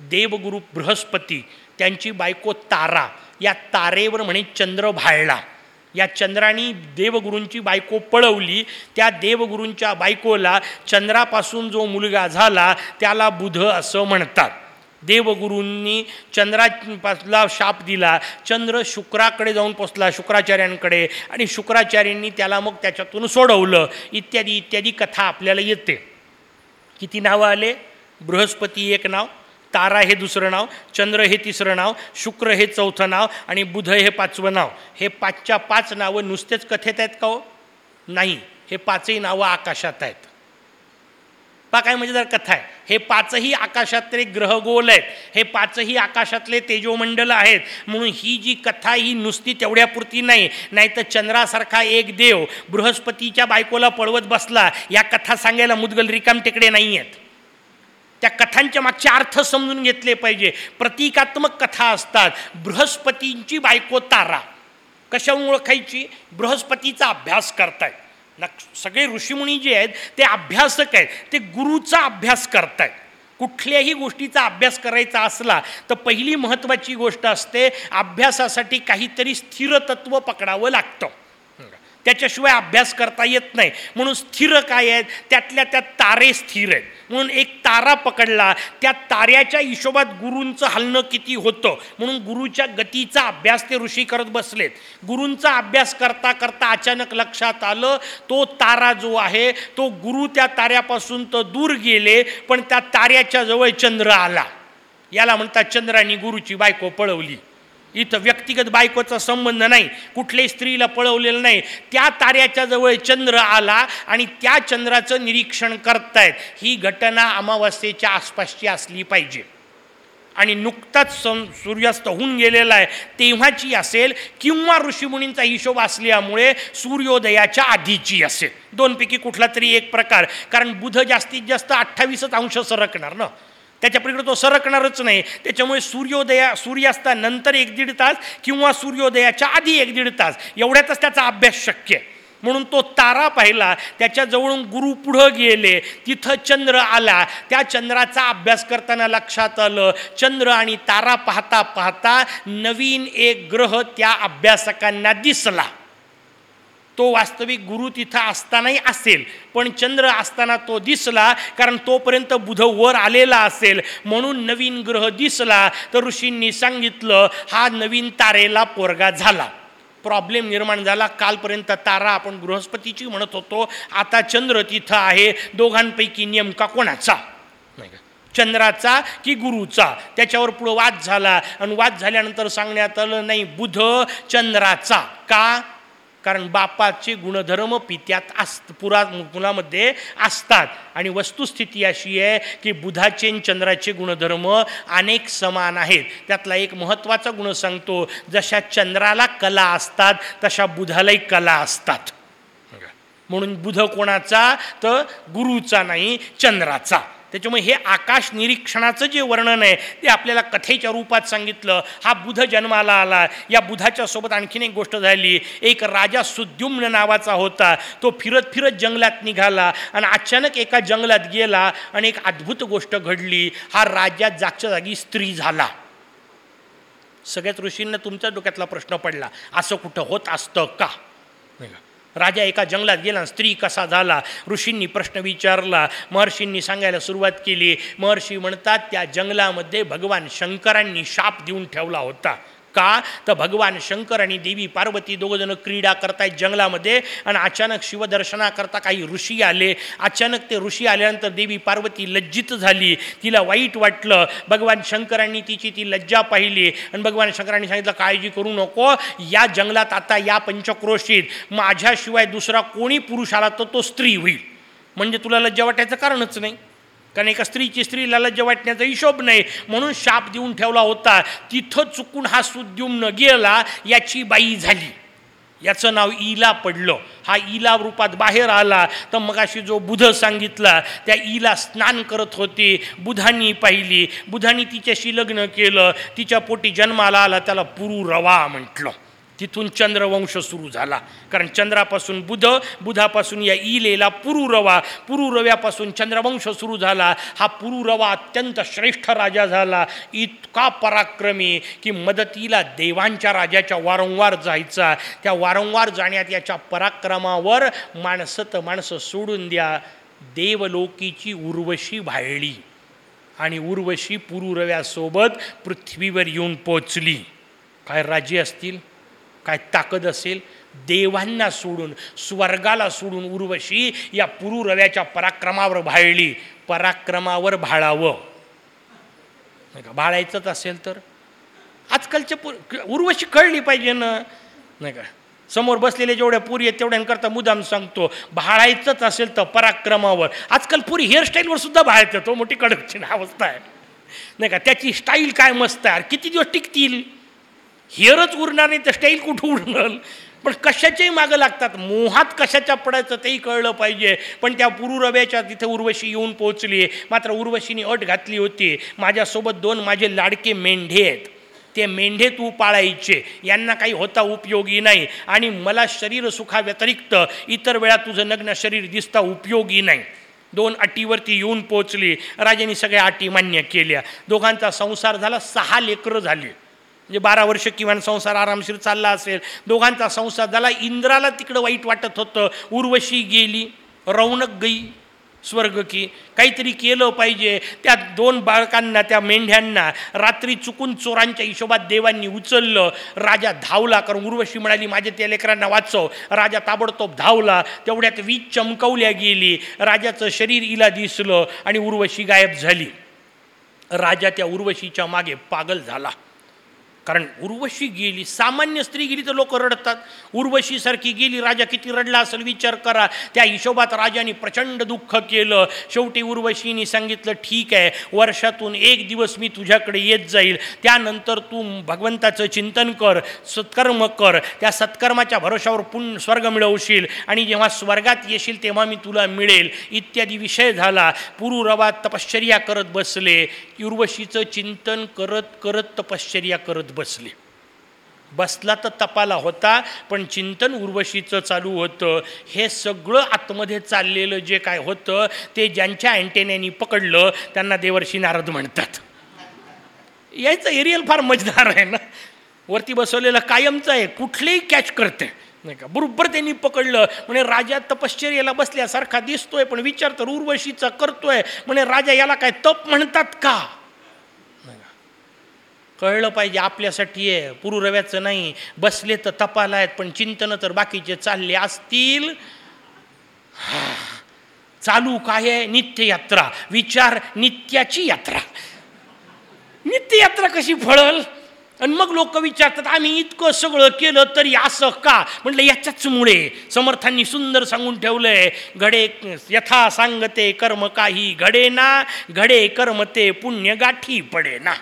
देवगुरु बृहस्पती त्यांची बायको तारा या तारेवर म्हणे चंद्र भाळला. या चंद्राने देवगुरूंची बायको पळवली. त्या देवगुरूंच्या बायकोला चंद्रापासून जो मुलगा झाला त्याला बुध असं म्हणतात. देवगुरूंनी चंद्रापासला शाप दिला. चंद्र शुक्राकडे जाऊन पोचला शुक्राचार्यांकडे. आणि शुक्राचार्यांनी त्याला मग त्याच्यातून सोडवलं. इत्यादी इत्यादी कथा आपल्याला येते. किती नावं आले? बृहस्पती एक नाव तारा हे दुसरं नाव चंद्र हे तिसरं नाव शुक्र हे चौथं नाव आणि बुध हे पाचवं नाव. हे पाचच्या पाच नावं नुसतेच कथेत आहेत का हो? नाही. हे पाचही नावं आकाशात आहेत. पा काय म्हणजे जर कथा आहे. हे पाचही आकाशातले ग्रहगोल आहेत. हे पाचही आकाशातले तेजोमंडल आहेत. म्हणून ही जी कथा ही नुसती तेवढ्यापुरती नाही. नाही तर चंद्रासारखा एक देव बृहस्पतीच्या बायकोला पळवत बसला या कथा सांगायला मुदगल रिकाम टेकडे नाही आहेत त्या कथांच्या मागचे अर्थ समजून घेतले पाहिजे. प्रतिकात्मक कथा असतात. बृहस्पतींची बायको तारा. कशाहून ओळखायची? बृहस्पतीचा अभ्यास करतायत. न सगळे ऋषीमुनी जे आहेत ते अभ्यासक आहेत. ते गुरुचा अभ्यास करतायत. कुठल्याही गोष्टीचा अभ्यास करायचा असला तर पहिली महत्त्वाची गोष्ट असते अभ्यासासाठी काहीतरी स्थिर तत्व पकडावं लागतं. त्याच्याशिवाय अभ्यास करता येत नाही. म्हणून स्थिर काय आहेत? त्यातल्या त्या तारे स्थिर आहेत. म्हणून एक तारा पकडला त्या ताऱ्याच्या हिशोबात गुरूंचं हलणं किती होतं? म्हणून गुरुच्या गतीचा अभ्यास ते ऋषी करत बसलेत. गुरूंचा अभ्यास करता करता अचानक लक्षात आलं तो तारा जो आहे तो गुरु त्या ताऱ्यापासून तर दूर गेले पण त्या ताऱ्याच्या जवळ चंद्र आला. याला म्हणतात चंद्राने गुरुची बायको पळवली. इथं व्यक्तिगत बायकोचा संबंध नाही कुठल्याही स्त्रीला पळवलेलं नाही. त्या ताऱ्याच्या जवळ चंद्र आला आणि त्या चंद्राचं निरीक्षण करतायत. ही घटना अमावस्येच्या आसपासची असली पाहिजे. आणि नुकताच सं सूर्यास्त होऊन गेलेला आहे. तेव्हाची असेल किंवा ऋषीमुनींचा हिशोब असल्यामुळे सूर्योदयाच्या आधीची असेल. दोनपैकी कुठला तरी एक प्रकार. कारण बुध जास्तीत जास्त अठ्ठावीसच अंश सरकणार ना. त्याच्यापलीकडे तो सरकणारच नाही. त्याच्यामुळे सूर्योदया सूर्यास्तानंतर एक दीड तास किंवा सूर्योदयाच्या आधी एक दीड तास. एवढ्यातच त्याचा अभ्यास शक्य आहे. म्हणून तो तारा पाहिला त्याच्याजवळून गुरु पुढं गेले तिथं चंद्र आला. त्या चंद्राचा अभ्यास करताना लक्षात आलं चंद्र आणि तारा पाहता पाहता नवीन एक ग्रह त्या अभ्यासकांना दिसला. तो वास्तविक गुरु तिथं असतानाही असेल. पण चंद्र असताना तो दिसला कारण तोपर्यंत बुध वर आलेला असेल. म्हणून नवीन ग्रह दिसला. तर ऋषींनी सांगितलं हा नवीन तारेला पोरगा झाला. प्रॉब्लेम निर्माण झाला. कालपर्यंत तारा आपण बृहस्पतीची म्हणत होतो. आता चंद्र तिथं आहे. दोघांपैकी नेमका कोणाचा? नाही का? चंद्राचा की गुरुचा? त्याच्यावर पुढं वाद झाला. आणि वाद झाल्यानंतर सांगण्यात आलं नाही बुध चंद्राचा. का? कारण बापाचे गुणधर्म पित्यात अस पुरा मुलामध्ये असतात. आणि वस्तुस्थिती अशी आहे की बुधाचे आणि चंद्राचे गुणधर्म अनेक समान आहेत. त्यातला एक महत्त्वाचा गुण सांगतो जशा चंद्राला कला असतात तशा बुधालाही कला असतात. म्हणून बुध कोणाचा? तर गुरुचा नाही चंद्राचा. त्याच्यामुळे हे आकाश निरीक्षणाचं जे वर्णन आहे ते आपल्याला कथेच्या रूपात सांगितलं. हा बुध जन्माला आला. या बुधाच्या सोबत आणखीन एक गोष्ट झाली. एक राजा सुद्युम्न नावाचा होता. तो फिरत फिरत जंगलात निघाला आणि अचानक एका जंगलात गेला आणि एक अद्भुत गोष्ट घडली. हा राजा जागच्या जागी स्त्री झाला. सगळ्याच ऋषींना तुमच्या डोक्यातला प्रश्न पडला. असं कुठं होत असतं का? का राजा एका जंगलात गेला स्त्री कसा झाला? ऋषींनी प्रश्न विचारला. महर्षींनी सांगायला सुरुवात केली. महर्षी म्हणतात त्या जंगलामध्ये भगवान शंकरांनी शाप देऊन ठेवला होता. का? तर भगवान शंकर आणि देवी पार्वती दोघंजण क्रीडा करतायत जंगलामध्ये आणि अचानक शिवदर्शनाकरता काही ऋषी आले. अचानक ते ऋषी आल्यानंतर देवी पार्वती लज्जित झाली. तिला वाईट वाटलं. भगवान शंकरांनी तिची ती लज्जा पाहिली आणि भगवान शंकरांनी सांगितलं काळजी करू नको. या जंगलात आता या पंचक्रोशीत. माझ्याशिवाय दुसरा कोणी पुरुष आला तर तो स्त्री होईल. म्हणजे तुला लज्जा वाटायचं कारणच नाही. कारण एका स्त्रीची स्त्रीला लज्ज वाटण्याचा हिशोब नाही. म्हणून शाप देऊन ठेवला होता. तिथं चुकून हा सुद्युम्न गेला याची बाई झाली. याचं नाव इला पडलं. हा इला रूपात बाहेर आला. तर मगाशी जो बुध सांगितला त्या इला स्नान करत होती. बुधांनी पाहिली. बुधांनी तिच्याशी लग्न केलं. तिच्या पोटी जन्माला आला. त्याला पुरु रवा म्हटलं. तिथून चंद्रवंश सुरू झाला. कारण चंद्रापासून बुध बुधापासून या इलेला पुरुरवा पुरुरव्यापासून चंद्रवंश सुरू झाला. हा पुरुरवा अत्यंत श्रेष्ठ राजा झाला. इतका पराक्रमी की मदतीला देवांच्या राजाच्या वारंवार जायचा. त्या वारंवार जाण्यात याच्या पराक्रमावर माणसं तर माणसं सोडून द्या. देवलोकीची उर्वशी भाळली आणि उर्वशी पुरुरव्यासोबत पृथ्वीवर येऊन पोचली काय राजी असतील? काय ताकद असेल? देवांना सोडून स्वर्गाला सोडून उर्वशी या पुरुरव्याच्या पराक्रमावर भाळली. पराक्रमावर भाळावं. नाही का? भाळायचंच असेल तर. आजकालच्या पु उर्वशी कळली पाहिजे ना. नाही का? समोर बसलेले जेवढ्या पुरी आहेत तेवढ्यांकरता मुदाम सांगतो भाळायचंच असेल तर पराक्रमावर. आजकाल पुरी हेअरस्टाईलवर सुद्धा भाळायचं तो हो, मोठी कडकची अवस्था आहे. नाही का? त्याची स्टाईल काय मस्त आहे. किती दिवस टिकतील? हेअरच उरणार नाही तर स्टाईल कुठं उरणार? पण कशाच्याही मागं लागतात. मोहात कशाच्या पडायचं तेही कळलं पाहिजे. पण त्या पुरुरव्याच्या तिथे उर्वशी येऊन पोहोचली. मात्र उर्वशीने अट घातली होती. माझ्यासोबत दोन माझे लाडके मेंढे आहेत. ते मेंढे तू पाळायचे. यांना काही होता उपयोगी नाही. आणि मला शरीर सुखाव्यतिरिक्त इतर वेळा तुझं नग्न शरीर दिसता उपयोगी नाही. दोन अटीवरती येऊन पोचली राजांनी सगळ्या अटी मान्य केल्या. दोघांचा संसार झाला. सहा लेकरं झाली. म्हणजे बारा वर्ष किमान संसार आरामशीर चालला असेल दोघांचा संसार झाला इंद्राला तिकडं वाईट वाटत होतं. उर्वशी गेली रौनक गई स्वर्ग की. काहीतरी केलं पाहिजे. त्या दोन बाळकांना त्या मेंढ्यांना रात्री चुकून चोरांच्या हिशोबात देवांनी उचललं. राजा धावला कारण उर्वशी म्हणाली माझ्या त्या लेकरांना वाचव. राजा ताबडतोब धावला. तेवढ्यात वीज चमकवल्या गेली. राजाचं शरीर इला दिसलं आणि उर्वशी गायब झाली. राजा त्या उर्वशीच्या मागे पागल झाला. कारण उर्वशी गेली सामान्य स्त्री गेली तर लोक रडतात. उर्वशीसारखी गेली राजा किती रडला असेल विचार करा. त्या हिशोबात राजाने प्रचंड दुःख केलं. शेवटी उर्वशीने सांगितलं ठीक आहे वर्षातून एक दिवस मी तुझ्याकडे येत जाईल. त्यानंतर तू भगवंताचं चिंतन कर सत्कर्म कर. त्या सत्कर्माच्या भरोशावर पुण्य स्वर्ग मिळवशील. आणि जेव्हा स्वर्गात येशील तेव्हा मी तुला मिळेल. इत्यादी विषय झाला. पुरुरवात तपश्चर्या करत बसले. उर्वशीचं चिंतन करत करत तपश्चर्या करत बसले. बसला तर तपाला होता पण चिंतन उर्वशीचं चालू होतं. हे सगळं आतमध्ये चाललेलं जे काय होतं ते ज्यांच्या अँटेन्यानी पकडलं त्यांना देवर्षी नारद म्हणतात. यायचं एरियल फार मजदार आहे ना? वरती बसवलेलं कायमचं आहे कुठलेही कॅच करते. नाही का? बरोबर त्यांनी पकडलं. म्हणे राजा तपश्चर्याला बसल्यासारखा दिसतोय पण विचार तर उर्वशीचा करतोय. म्हणे राजा याला काय तप म्हणतात का का? कळलं पाहिजे आपल्यासाठी आहे पुरुरव्याचं नाही. बसले तर तपाला आहेत पण चिंतनं तर बाकीचे चालले असतील. चालू काय आहे? नित्ययात्रा. विचार नित्याची यात्रा. नित्ययात्रा कशी फळल? आणि मग लोक विचारतात आम्ही इतकं सगळं केलं तरी असं का? म्हटलं याच्याच मुळे समर्थांनी सुंदर सांगून ठेवलंय घडे यथा सांगते कर्म काही घडे ना घडे कर्म ते पुण्य गाठी पडे ना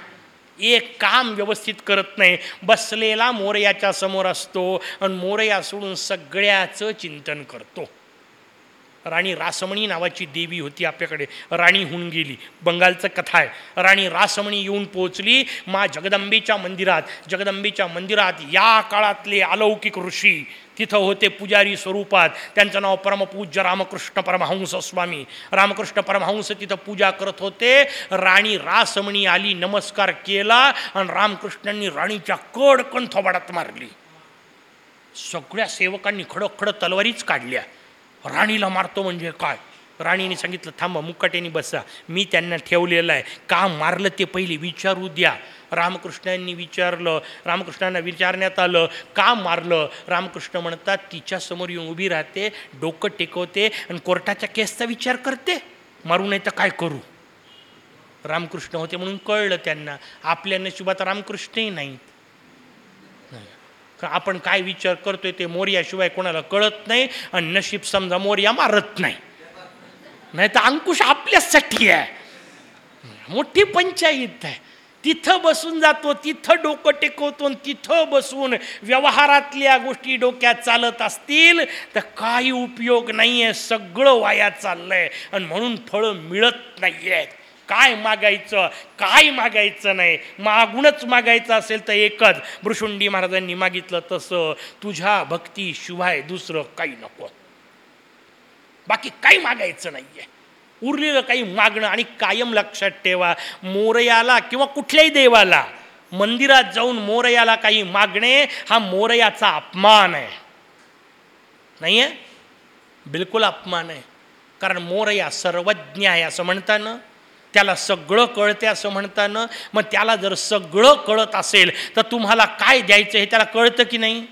एक काम व्यवस्थित करत नाही. बसलेला मोरयाच्या समोर असतो आणि मोरया सोडून सगळ्याचं चिंतन करतो. राणी रासमणी नावाची देवी होती आपल्याकडे. राणी होऊन गेली. बंगालचं कथा आहे. राणी रासमणी येऊन पोहोचली मा जगदंबेच्या मंदिरात. जगदंबेच्या मंदिरात या काळातले अलौकिक ऋषी तिथं होते पुजारी स्वरूपात. त्यांचं नाव परमपूज्य रामकृष्ण परमहंस स्वामी. रामकृष्ण परमहंस तिथं पूजा करत होते. राणी रासमणी आली नमस्कार केला आणि रामकृष्णांनी राणीच्या कडकण थोबाडात मारली. सगळ्या सेवकांनी खडखड तलवारीच काढल्या. राणीला मारतो म्हणजे काय? राणीने सांगितलं थांबा मुकाट्याने बसा. मी त्यांना ठेवलेलं आहे. का मारलं ते पहिले विचारू द्या. रामकृष्णांनी विचारलं रामकृष्णांना विचारण्यात आलं का मारलं? रामकृष्ण म्हणतात तिच्यासमोर येऊन उभी राहते डोकं टेकवते आणि कोर्टाच्या केसचा विचार करते. मारू नाही तर काय करू? रामकृष्ण होते म्हणून कळलं त्यांना. आपल्या नशिबात रामकृष्णही नाहीत. का आपण काय विचार करतोय ते मोर्याशिवाय कोणाला कळत नाही आणि नशीब समजा मोर्या मारत नाही. नाही तर अंकुश आपल्यासाठी आहे. मोठी पंचायत आहे. तिथं बसून जातो तिथं डोकं टेकवतो आणि तिथं बसून व्यवहारातल्या गोष्टी डोक्यात चालत असतील तर काही उपयोग नाही आहे सगळं वाया चाललं आहे आणि म्हणून फळं मिळत नाही आहेत काय मागायचं काय मागायचं नाही? मागूनच मागायचं असेल तर एकच. भृशुंडी महाराजांनी मागितलं तसं. तुझ्या भक्ती शिवाय दुसरं काही नको. बाकी काही मागायचं नाही आहे उरलेलं काही मागणं आणि कायम लक्षात ठेवा. मोरयाला किंवा कुठल्याही देवाला मंदिरात जाऊन मोरयाला काही मागणे हा मोरयाचा अपमान आहे. नाही आहे बिलकुल अपमान आहे. कारण मोरया सर्वज्ञ आहे असं म्हणताना त्याला सगळं कळते असं म्हणताना मग त्याला जर सगळं कळत असेल तर तुम्हाला काय द्यायचं हे त्याला कळतं की नाही?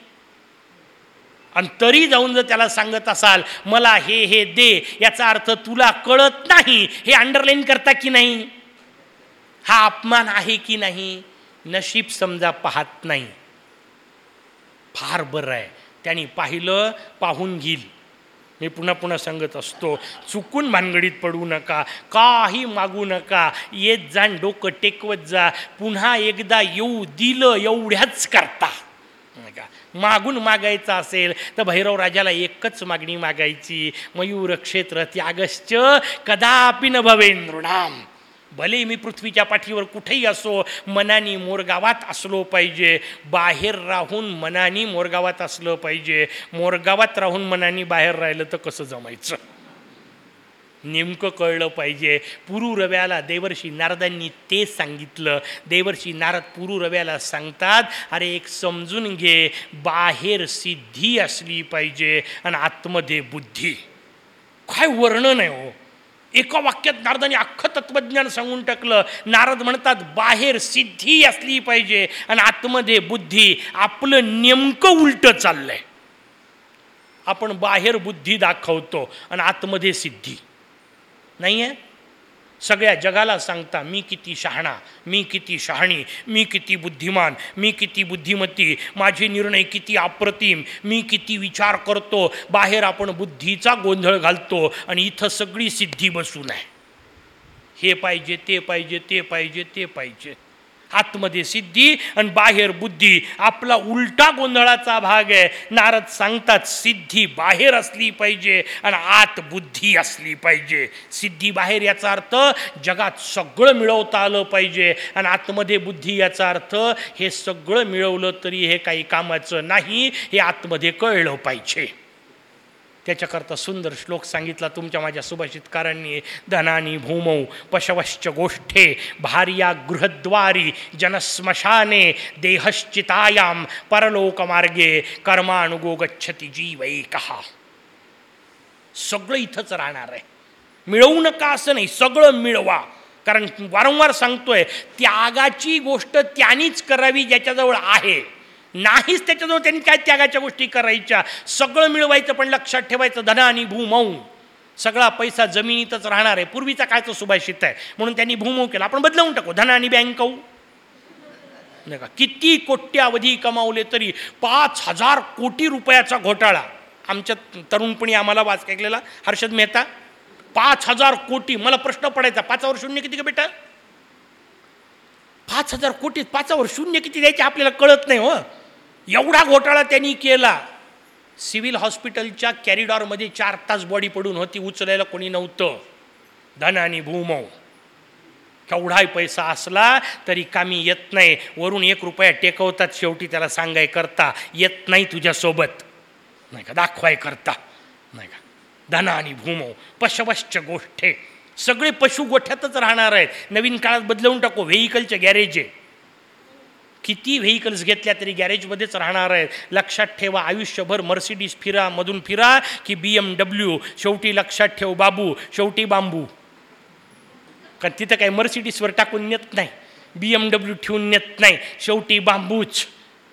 आणि तरी जाऊन जर त्याला सांगत असाल मला हे हे दे याचा अर्थ तुला कळत नाही हे अंडरलाईन करता की नाही? हा अपमान आहे की नाही? नशीब समजा पाहत नाही. फार बरं आहे. त्यांनी पाहिलं पाहून घेईल. मी पुन्हा पुन्हा सांगत असतो चुकून भानगडीत पडू नका काही मागू नका येत जाण डोकं टेकवत जा पुन्हा एकदा येऊ दिलं एवढ्याच करता. का मागून मागायचं असेल तर भैरव राजाला एकच मागणी मागायची मयूर क्षेत्र त्यागश्च कदापि न भवेंद्रुणाम भले मी पृथ्वीच्या पाठीवर कुठेही असो मनानी मोरगावात असलो पाहिजे. बाहेर राहून मनानी मोरगावात असलं पाहिजे. मोरगावात राहून मनानी बाहेर राहिलं तर कसं जमायचं? नेमकं कळलं पाहिजे. पुरुरव्याला देवर्षी नारदांनी ते सांगितलं. देवर्षी नारद पुरुरव्याला सांगतात अरे एक समजून घे बाहेर सिद्धी असली पाहिजे आणि आतमध्ये बुद्धी. काय वर्णन आहे हो? एका वाक्यात नारदाने अख्खं तत्वज्ञान सांगून टाकलं. नारद म्हणतात बाहेर सिद्धी असली पाहिजे आणि आतमध्ये बुद्धी आपलं नेमकं उलटं चाललंय. आपण बाहेर बुद्धी दाखवतो आणि आतमध्ये सिद्धी. नाही आहे सगळ्या जगाला सांगता मी किती शहाणा मी किती शहाणी मी किती बुद्धिमान मी किती बुद्धिमती माझे निर्णय किती अप्रतिम मी किती विचार करतो बाहेर आपण बुद्धीचा गोंधळ घालतो आणि इथं सगळी सिद्धी बसून आहे. हे पाहिजे ते पाहिजे ते पाहिजे ते पाहिजे. आतमध्ये सिद्धी आणि बाहेर बुद्धी. आपला उलटा गोंधळाचा भाग आहे. नारद सांगतात सिद्धी बाहेर असली पाहिजे आणि आत बुद्धी असली पाहिजे. सिद्धी बाहेर याचा अर्थ जगात सगळं मिळवता आलं पाहिजे आणि आतमध्ये बुद्धी याचा अर्थ हे सगळं मिळवलं तरी हे काही कामाचं नाही हे आतमध्ये कळलं पाहिजे. त्याच्याकरता सुंदर श्लोक सांगितला तुमच्या माझ्या सुभाषितकारांनी धनानी भूमौ पशवश्च गोष्ठे भार्या गृहद्वारी जनस्मशाने देहश्चितायाम परलोकमार्गे कर्मानुगो गच्छती जीवैकहा सगळं इथंच राहणार आहे. मिळवू नका असं नाही सगळं मिळवा. कारण वारंवार सांगतोय त्यागाची गोष्ट त्यांनीच करावी ज्याच्याजवळ आहे. नाहीच त्याच्याजवळ त्यांनी काय त्यागाच्या गोष्टी करायच्या. सगळं मिळवायचं पण लक्षात ठेवायचं धन आणि भूमऊ सगळा पैसा जमिनीतच राहणार आहे. पूर्वीचा कायचं सुभाषित आहे? म्हणून त्यांनी भूमऊ केला. आपण बदलवून टाकू. धन आणि बँकऊ नाही का? किती कोट्यावधी कमावले तरी पाच हजार कोटी रुपयाचा घोटाळा. आमच्या तरुणपणी आम्हाला वाच ऐकलेला. हर्षद मेहता पाच हजार कोटी. मला प्रश्न पडायचा. पाचावर शून्य किती का बेटा? पाच हजार कोटी. पाचावर शून्य किती द्यायचे आपल्याला कळत नाही हो. एवढा घोटाळा त्यांनी केला. सिव्हिल हॉस्पिटलच्या कॅरिडॉरमध्ये चार तास बॉडी पडून होती उचलायला कोणी नव्हतं. धन आणि भूमव केवढाही पैसा असला तरी कामी येत नाही. वरून एक रुपया टेकवतात शेवटी त्याला सांगाय करता येत नाही तुझ्यासोबत. नाही का? दाखवाय करता. नाही का? धन आणि भूमव पशवश्च गोष्ठे. सगळे पशु गोठ्यातच राहणार आहेत. नवीन काळात बदलवून टाकू व्हेकलचे गॅरेज. आहे किती व्हेकल्स घेतल्या तरी गॅरेजमध्येच राहणार आहेत. लक्षात ठेवा आयुष्यभर मर्सिडीज फिरा मधून फिरा की बी एम डब्ल्यू शेवटी लक्षात ठेव बाबू शेवटी बांबू. कारण तिथं काही मर्सिडीजवर टाकून नेत नाही. बी एम डब्ल्यू ठेवून नेत नाही. शेवटी बांबूच.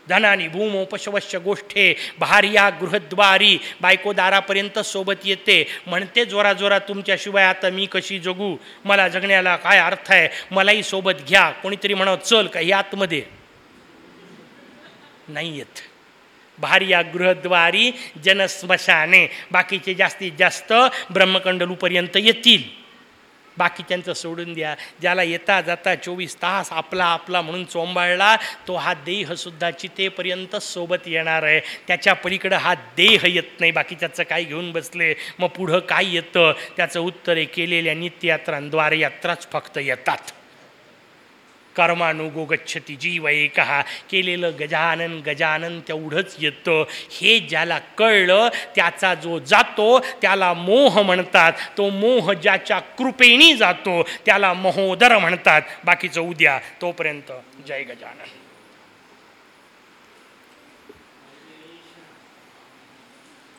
धनानी भूम पशवश्च गोष्ठे भार्या गृहद्वारी बायको दारापर्यंत सोबत येते. म्हणते जोरा जोरा तुमच्याशिवाय आता मी कशी जगू? मला जगण्याला काय अर्थ आहे? मलाही सोबत घ्या. कोणीतरी म्हणावं चल काही आतमध्ये. नाही येत भार्या गृहद्वारी जनस्मशाने बाकीचे जास्तीत जास्त ब्रह्मकंडलूपर्यंत येतील. बाकीच्यांचं सोडून द्या. ज्याला येता जाता चोवीस तास आपला आपला म्हणून चोंबाळला तो हा देहसुद्धा चितेपर्यंत सोबत येणार आहे. त्याच्या पलीकडं हा देह येत नाही. बाकीच्याचं काय घेऊन बसले? मग पुढं काय येतं? त्याचं उत्तर आहे केलेल्या नित्ययात्रांद्वारे यात्राच फक्त येतात. कर्मानुगो गच्छती जीव एकहा केलेलं गजानन गजानन तेवढंच येतं। हे ज्याला कळलं त्याचा जो जातो त्याला मोह म्हणतात. तो मोह ज्याच्या कृपेणी जातो त्याला महोदर म्हणतात. बाकीचं उद्या तोपर्यंत जय गजानन.